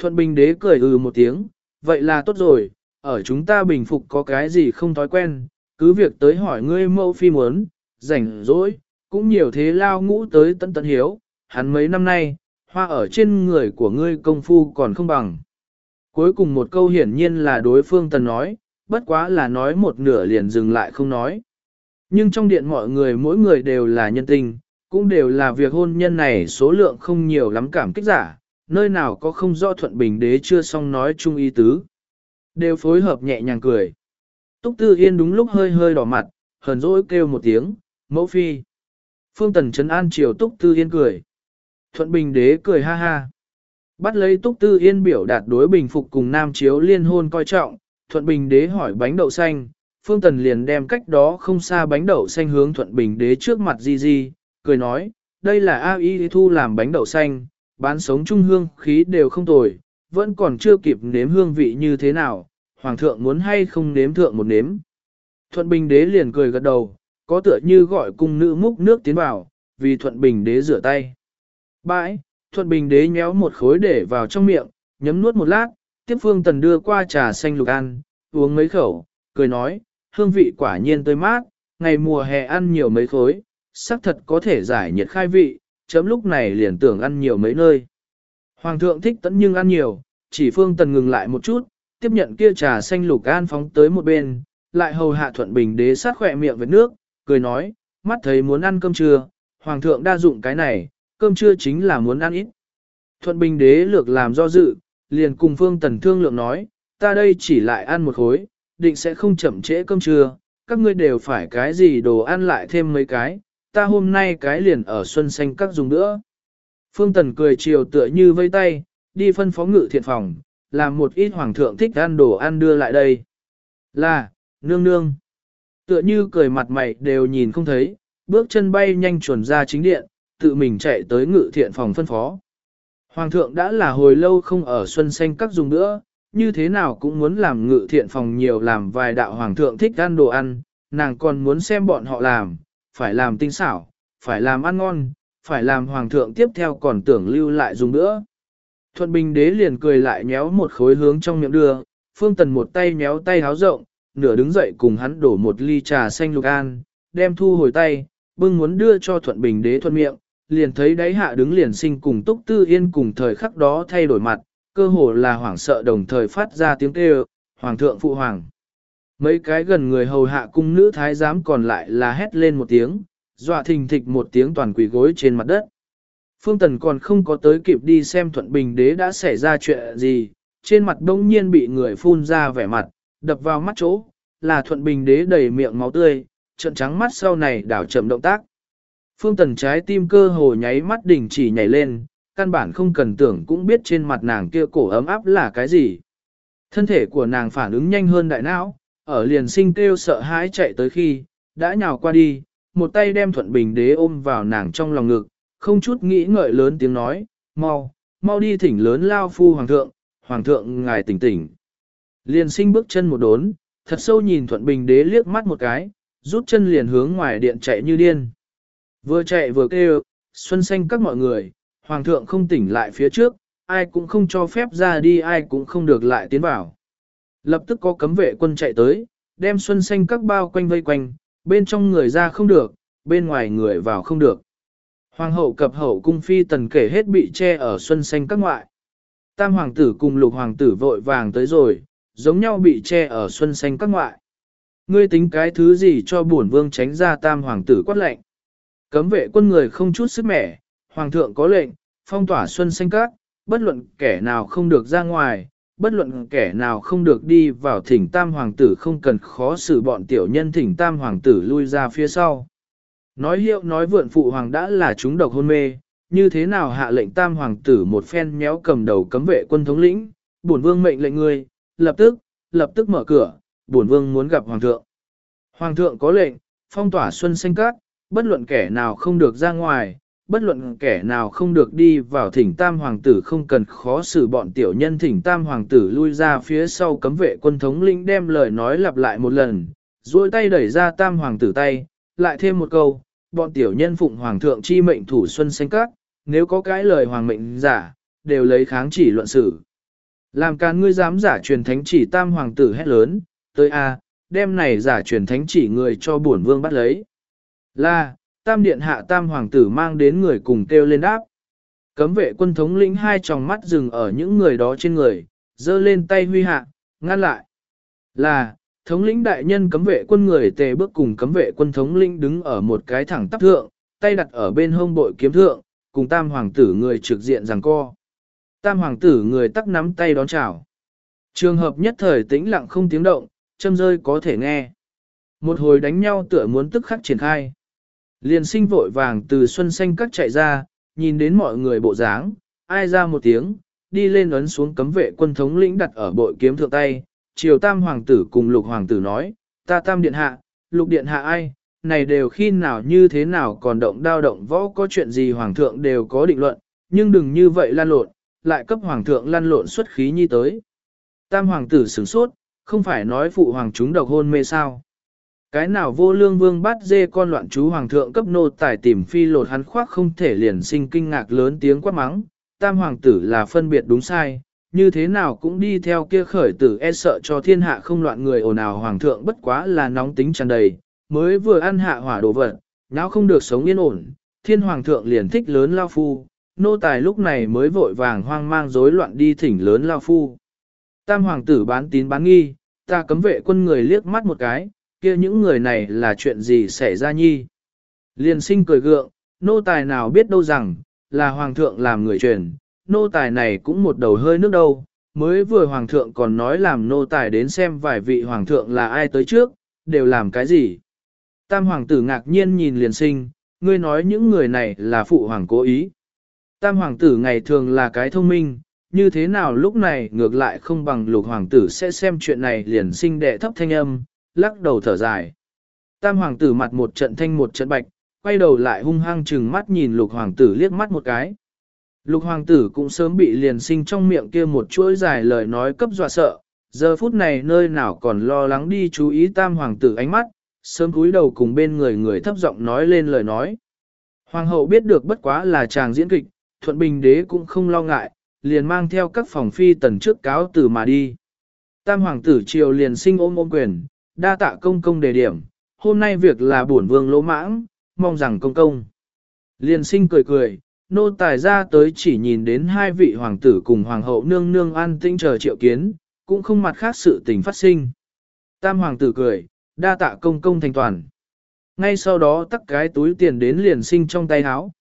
Thuận Bình đế cười ừ một tiếng, vậy là tốt rồi, ở chúng ta bình phục có cái gì không thói quen, cứ việc tới hỏi ngươi mẫu phi muốn, rảnh rỗi, cũng nhiều thế lao ngũ tới tận tận hiếu, hắn mấy năm nay, hoa ở trên người của ngươi công phu còn không bằng. Cuối cùng một câu hiển nhiên là đối phương tần nói, bất quá là nói một nửa liền dừng lại không nói. Nhưng trong điện mọi người mỗi người đều là nhân tình, cũng đều là việc hôn nhân này số lượng không nhiều lắm cảm kích giả, nơi nào có không do thuận bình đế chưa xong nói chung ý tứ. Đều phối hợp nhẹ nhàng cười. Túc Tư Yên đúng lúc hơi hơi đỏ mặt, hờn dỗi kêu một tiếng, mẫu phi. Phương Tần Trấn An chiều Túc Tư Yên cười. Thuận Bình Đế cười ha ha. Bắt lấy Túc Tư Yên biểu đạt đối bình phục cùng Nam Chiếu liên hôn coi trọng, Thuận Bình Đế hỏi bánh đậu xanh, Phương Tần liền đem cách đó không xa bánh đậu xanh hướng Thuận Bình Đế trước mặt Di Di, cười nói, đây là A Y thu làm bánh đậu xanh, bán sống trung hương khí đều không tồi, vẫn còn chưa kịp nếm hương vị như thế nào, hoàng thượng muốn hay không nếm thượng một nếm. Thuận Bình đế liền cười gật đầu, có tựa như gọi cung nữ múc nước tiến vào, vì Thuận Bình đế rửa tay. Bãi, Thuận Bình đế nhéo một khối để vào trong miệng, nhấm nuốt một lát, tiếp phương tần đưa qua trà xanh lục ăn, uống mấy khẩu, cười nói, hương vị quả nhiên tươi mát, ngày mùa hè ăn nhiều mấy khối, xác thật có thể giải nhiệt khai vị, chấm lúc này liền tưởng ăn nhiều mấy nơi. Hoàng thượng thích tẫn nhưng ăn nhiều, chỉ phương tần ngừng lại một chút, tiếp nhận kia trà xanh lục an phóng tới một bên, lại hầu hạ thuận bình đế sát khỏe miệng với nước, cười nói, mắt thấy muốn ăn cơm trưa, hoàng thượng đa dụng cái này, cơm trưa chính là muốn ăn ít. Thuận bình đế lược làm do dự, liền cùng phương tần thương lượng nói, ta đây chỉ lại ăn một khối, định sẽ không chậm trễ cơm trưa, các ngươi đều phải cái gì đồ ăn lại thêm mấy cái, ta hôm nay cái liền ở xuân xanh các dùng nữa. Phương Tần cười chiều tựa như vây tay, đi phân phó ngự thiện phòng, làm một ít hoàng thượng thích ăn đồ ăn đưa lại đây. Là, nương nương. Tựa như cười mặt mày đều nhìn không thấy, bước chân bay nhanh chuẩn ra chính điện, tự mình chạy tới ngự thiện phòng phân phó. Hoàng thượng đã là hồi lâu không ở xuân xanh các dùng nữa, như thế nào cũng muốn làm ngự thiện phòng nhiều làm vài đạo hoàng thượng thích ăn đồ ăn, nàng còn muốn xem bọn họ làm, phải làm tinh xảo, phải làm ăn ngon, phải làm hoàng thượng tiếp theo còn tưởng lưu lại dùng nữa. Thuận Bình đế liền cười lại nhéo một khối hướng trong miệng đưa, Phương Tần một tay nhéo tay háo rộng, nửa đứng dậy cùng hắn đổ một ly trà xanh lục an, đem thu hồi tay, bưng muốn đưa cho Thuận Bình đế thuận miệng, liền thấy đáy hạ đứng liền sinh cùng Túc Tư Yên cùng thời khắc đó thay đổi mặt, cơ hồ là hoảng sợ đồng thời phát ra tiếng kêu, Hoàng thượng phụ hoàng. Mấy cái gần người hầu hạ cung nữ thái giám còn lại là hét lên một tiếng, dọa thình thịch một tiếng toàn quỳ gối trên mặt đất. Phương Tần còn không có tới kịp đi xem Thuận Bình Đế đã xảy ra chuyện gì, trên mặt đông nhiên bị người phun ra vẻ mặt, đập vào mắt chỗ, là Thuận Bình Đế đầy miệng máu tươi, trận trắng mắt sau này đảo chậm động tác. Phương Tần trái tim cơ hồ nháy mắt đỉnh chỉ nhảy lên, căn bản không cần tưởng cũng biết trên mặt nàng kia cổ ấm áp là cái gì. Thân thể của nàng phản ứng nhanh hơn đại não, ở liền sinh kêu sợ hãi chạy tới khi, đã nhào qua đi, một tay đem thuận bình đế ôm vào nàng trong lòng ngực, không chút nghĩ ngợi lớn tiếng nói, mau, mau đi thỉnh lớn lao phu hoàng thượng, hoàng thượng ngài tỉnh tỉnh. Liền sinh bước chân một đốn, thật sâu nhìn thuận bình đế liếc mắt một cái, rút chân liền hướng ngoài điện chạy như điên. Vừa chạy vừa kêu, xuân xanh các mọi người, hoàng thượng không tỉnh lại phía trước, ai cũng không cho phép ra đi ai cũng không được lại tiến vào. Lập tức có cấm vệ quân chạy tới, đem xuân xanh các bao quanh vây quanh, bên trong người ra không được, bên ngoài người vào không được. Hoàng hậu cập hậu cung phi tần kể hết bị che ở xuân xanh các ngoại. Tam hoàng tử cùng lục hoàng tử vội vàng tới rồi, giống nhau bị che ở xuân xanh các ngoại. Ngươi tính cái thứ gì cho bổn vương tránh ra tam hoàng tử quát lệnh. Cấm vệ quân người không chút sức mẻ, hoàng thượng có lệnh, phong tỏa xuân xanh các, bất luận kẻ nào không được ra ngoài, bất luận kẻ nào không được đi vào thỉnh tam hoàng tử không cần khó xử bọn tiểu nhân thỉnh tam hoàng tử lui ra phía sau. Nói hiệu nói vượn phụ hoàng đã là chúng độc hôn mê, như thế nào hạ lệnh tam hoàng tử một phen méo cầm đầu cấm vệ quân thống lĩnh, bổn vương mệnh lệnh người, lập tức, lập tức mở cửa, bổn vương muốn gặp hoàng thượng. Hoàng thượng có lệnh, phong tỏa xuân xanh cát, bất luận kẻ nào không được ra ngoài, bất luận kẻ nào không được đi vào thỉnh tam hoàng tử không cần khó xử bọn tiểu nhân thỉnh tam hoàng tử lui ra phía sau cấm vệ quân thống lĩnh đem lời nói lặp lại một lần, duỗi tay đẩy ra tam hoàng tử tay, lại thêm một câu, bọn tiểu nhân phụng hoàng thượng chi mệnh thủ xuân xanh các, nếu có cái lời hoàng mệnh giả, đều lấy kháng chỉ luận xử. Làm càn ngươi dám giả truyền thánh chỉ tam hoàng tử hét lớn, tới a, đem này giả truyền thánh chỉ người cho bổn vương bắt lấy. Là, tam điện hạ tam hoàng tử mang đến người cùng kêu lên đáp. Cấm vệ quân thống lĩnh hai tròng mắt dừng ở những người đó trên người, giơ lên tay huy hạ, ngăn lại. Là, thống lĩnh đại nhân cấm vệ quân người tề bước cùng cấm vệ quân thống lĩnh đứng ở một cái thẳng tắp thượng, tay đặt ở bên hông bội kiếm thượng, cùng tam hoàng tử người trực diện rằng co. Tam hoàng tử người tắc nắm tay đón chào. Trường hợp nhất thời tĩnh lặng không tiếng động, châm rơi có thể nghe. Một hồi đánh nhau tựa muốn tức khắc triển khai. Liền sinh vội vàng từ xuân xanh cắt chạy ra, nhìn đến mọi người bộ dáng, ai ra một tiếng, đi lên ấn xuống cấm vệ quân thống lĩnh đặt ở bội kiếm thượng tay, triều tam hoàng tử cùng lục hoàng tử nói, ta tam điện hạ, lục điện hạ ai, này đều khi nào như thế nào còn động đao động võ có chuyện gì hoàng thượng đều có định luận, nhưng đừng như vậy lan lộn, lại cấp hoàng thượng lan lộn xuất khí nhi tới. Tam hoàng tử sửng sốt, không phải nói phụ hoàng chúng độc hôn mê sao. Cái nào vô lương vương bắt dê con loạn chú hoàng thượng cấp nô tài tìm phi lột hắn khoác không thể liền sinh kinh ngạc lớn tiếng quát mắng, tam hoàng tử là phân biệt đúng sai, như thế nào cũng đi theo kia khởi tử e sợ cho thiên hạ không loạn người ồn ào hoàng thượng bất quá là nóng tính tràn đầy, mới vừa ăn hạ hỏa đồ vật, não không được sống yên ổn, thiên hoàng thượng liền thích lớn lao phu, nô tài lúc này mới vội vàng hoang mang rối loạn đi thỉnh lớn lao phu. Tam hoàng tử bán tín bán nghi, ta cấm vệ quân người liếc mắt một cái, kia những người này là chuyện gì xảy ra nhi. Liền sinh cười gượng, nô tài nào biết đâu rằng, là hoàng thượng làm người truyền, nô tài này cũng một đầu hơi nước đâu, mới vừa hoàng thượng còn nói làm nô tài đến xem vài vị hoàng thượng là ai tới trước, đều làm cái gì. Tam hoàng tử ngạc nhiên nhìn liền sinh, ngươi nói những người này là phụ hoàng cố ý. Tam hoàng tử ngày thường là cái thông minh, như thế nào lúc này ngược lại không bằng lục hoàng tử sẽ xem chuyện này liền sinh đệ thấp thanh âm, lắc đầu thở dài. Tam hoàng tử mặt một trận thanh một trận bạch, quay đầu lại hung hăng chừng mắt nhìn lục hoàng tử liếc mắt một cái. Lục hoàng tử cũng sớm bị liền sinh trong miệng kia một chuỗi dài lời nói cấp dọa sợ, giờ phút này nơi nào còn lo lắng đi chú ý tam hoàng tử ánh mắt, sớm cúi đầu cùng bên người người thấp giọng nói lên lời nói. Hoàng hậu biết được bất quá là chàng diễn kịch, thuận bình đế cũng không lo ngại, liền mang theo các phòng phi tần trước cáo từ mà đi. Tam hoàng tử triều liền sinh ôm ôm quyền, đa tạ công công đề điểm, hôm nay việc là bổn vương lỗ mãng, mong rằng công công. Liên sinh cười cười, nô tài ra tới chỉ nhìn đến hai vị hoàng tử cùng hoàng hậu nương nương an tinh chờ triệu kiến, cũng không mặt khác sự tình phát sinh. Tam hoàng tử cười, đa tạ công công thành toàn. Ngay sau đó tắt cái túi tiền đến liền sinh trong tay áo.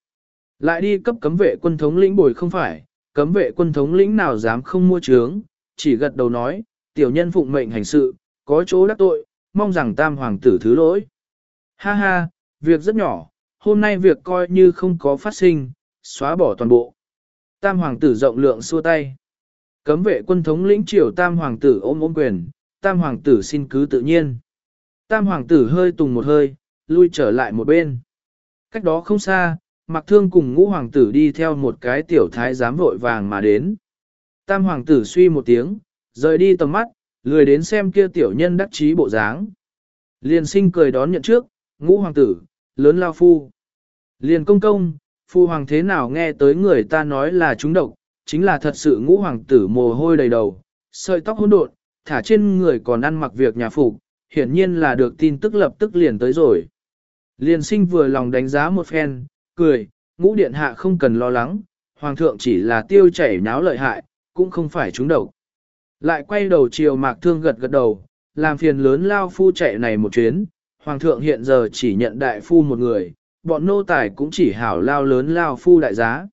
Lại đi cấp cấm vệ quân thống lĩnh bồi không phải, cấm vệ quân thống lĩnh nào dám không mua trướng, chỉ gật đầu nói, tiểu nhân phụng mệnh hành sự, có chỗ đắc tội, mong rằng tam hoàng tử thứ lỗi. Ha ha, việc rất nhỏ, hôm nay việc coi như không có phát sinh, xóa bỏ toàn bộ. Tam hoàng tử rộng lượng xua tay. Cấm vệ quân thống lĩnh triều tam hoàng tử ôm ôm quyền, tam hoàng tử xin cứ tự nhiên. Tam hoàng tử hơi tùng một hơi, lui trở lại một bên. Cách đó không xa, mặc thương cùng ngũ hoàng tử đi theo một cái tiểu thái giám vội vàng mà đến. Tam hoàng tử suy một tiếng, rời đi tầm mắt, lười đến xem kia tiểu nhân đắc chí bộ dáng. Liền sinh cười đón nhận trước, ngũ hoàng tử, lớn lao phu. Liền công công, phu hoàng thế nào nghe tới người ta nói là chúng độc, chính là thật sự ngũ hoàng tử mồ hôi đầy đầu, sợi tóc hỗn độn, thả trên người còn ăn mặc việc nhà phục, hiển nhiên là được tin tức lập tức liền tới rồi. Liền sinh vừa lòng đánh giá một phen, cười, ngũ điện hạ không cần lo lắng, hoàng thượng chỉ là tiêu chảy náo lợi hại, cũng không phải chúng độc. Lại quay đầu chiều mạc thương gật gật đầu, làm phiền lớn lao phu chạy này một chuyến, hoàng thượng hiện giờ chỉ nhận đại phu một người, bọn nô tài cũng chỉ hảo lao lớn lao phu đại giá.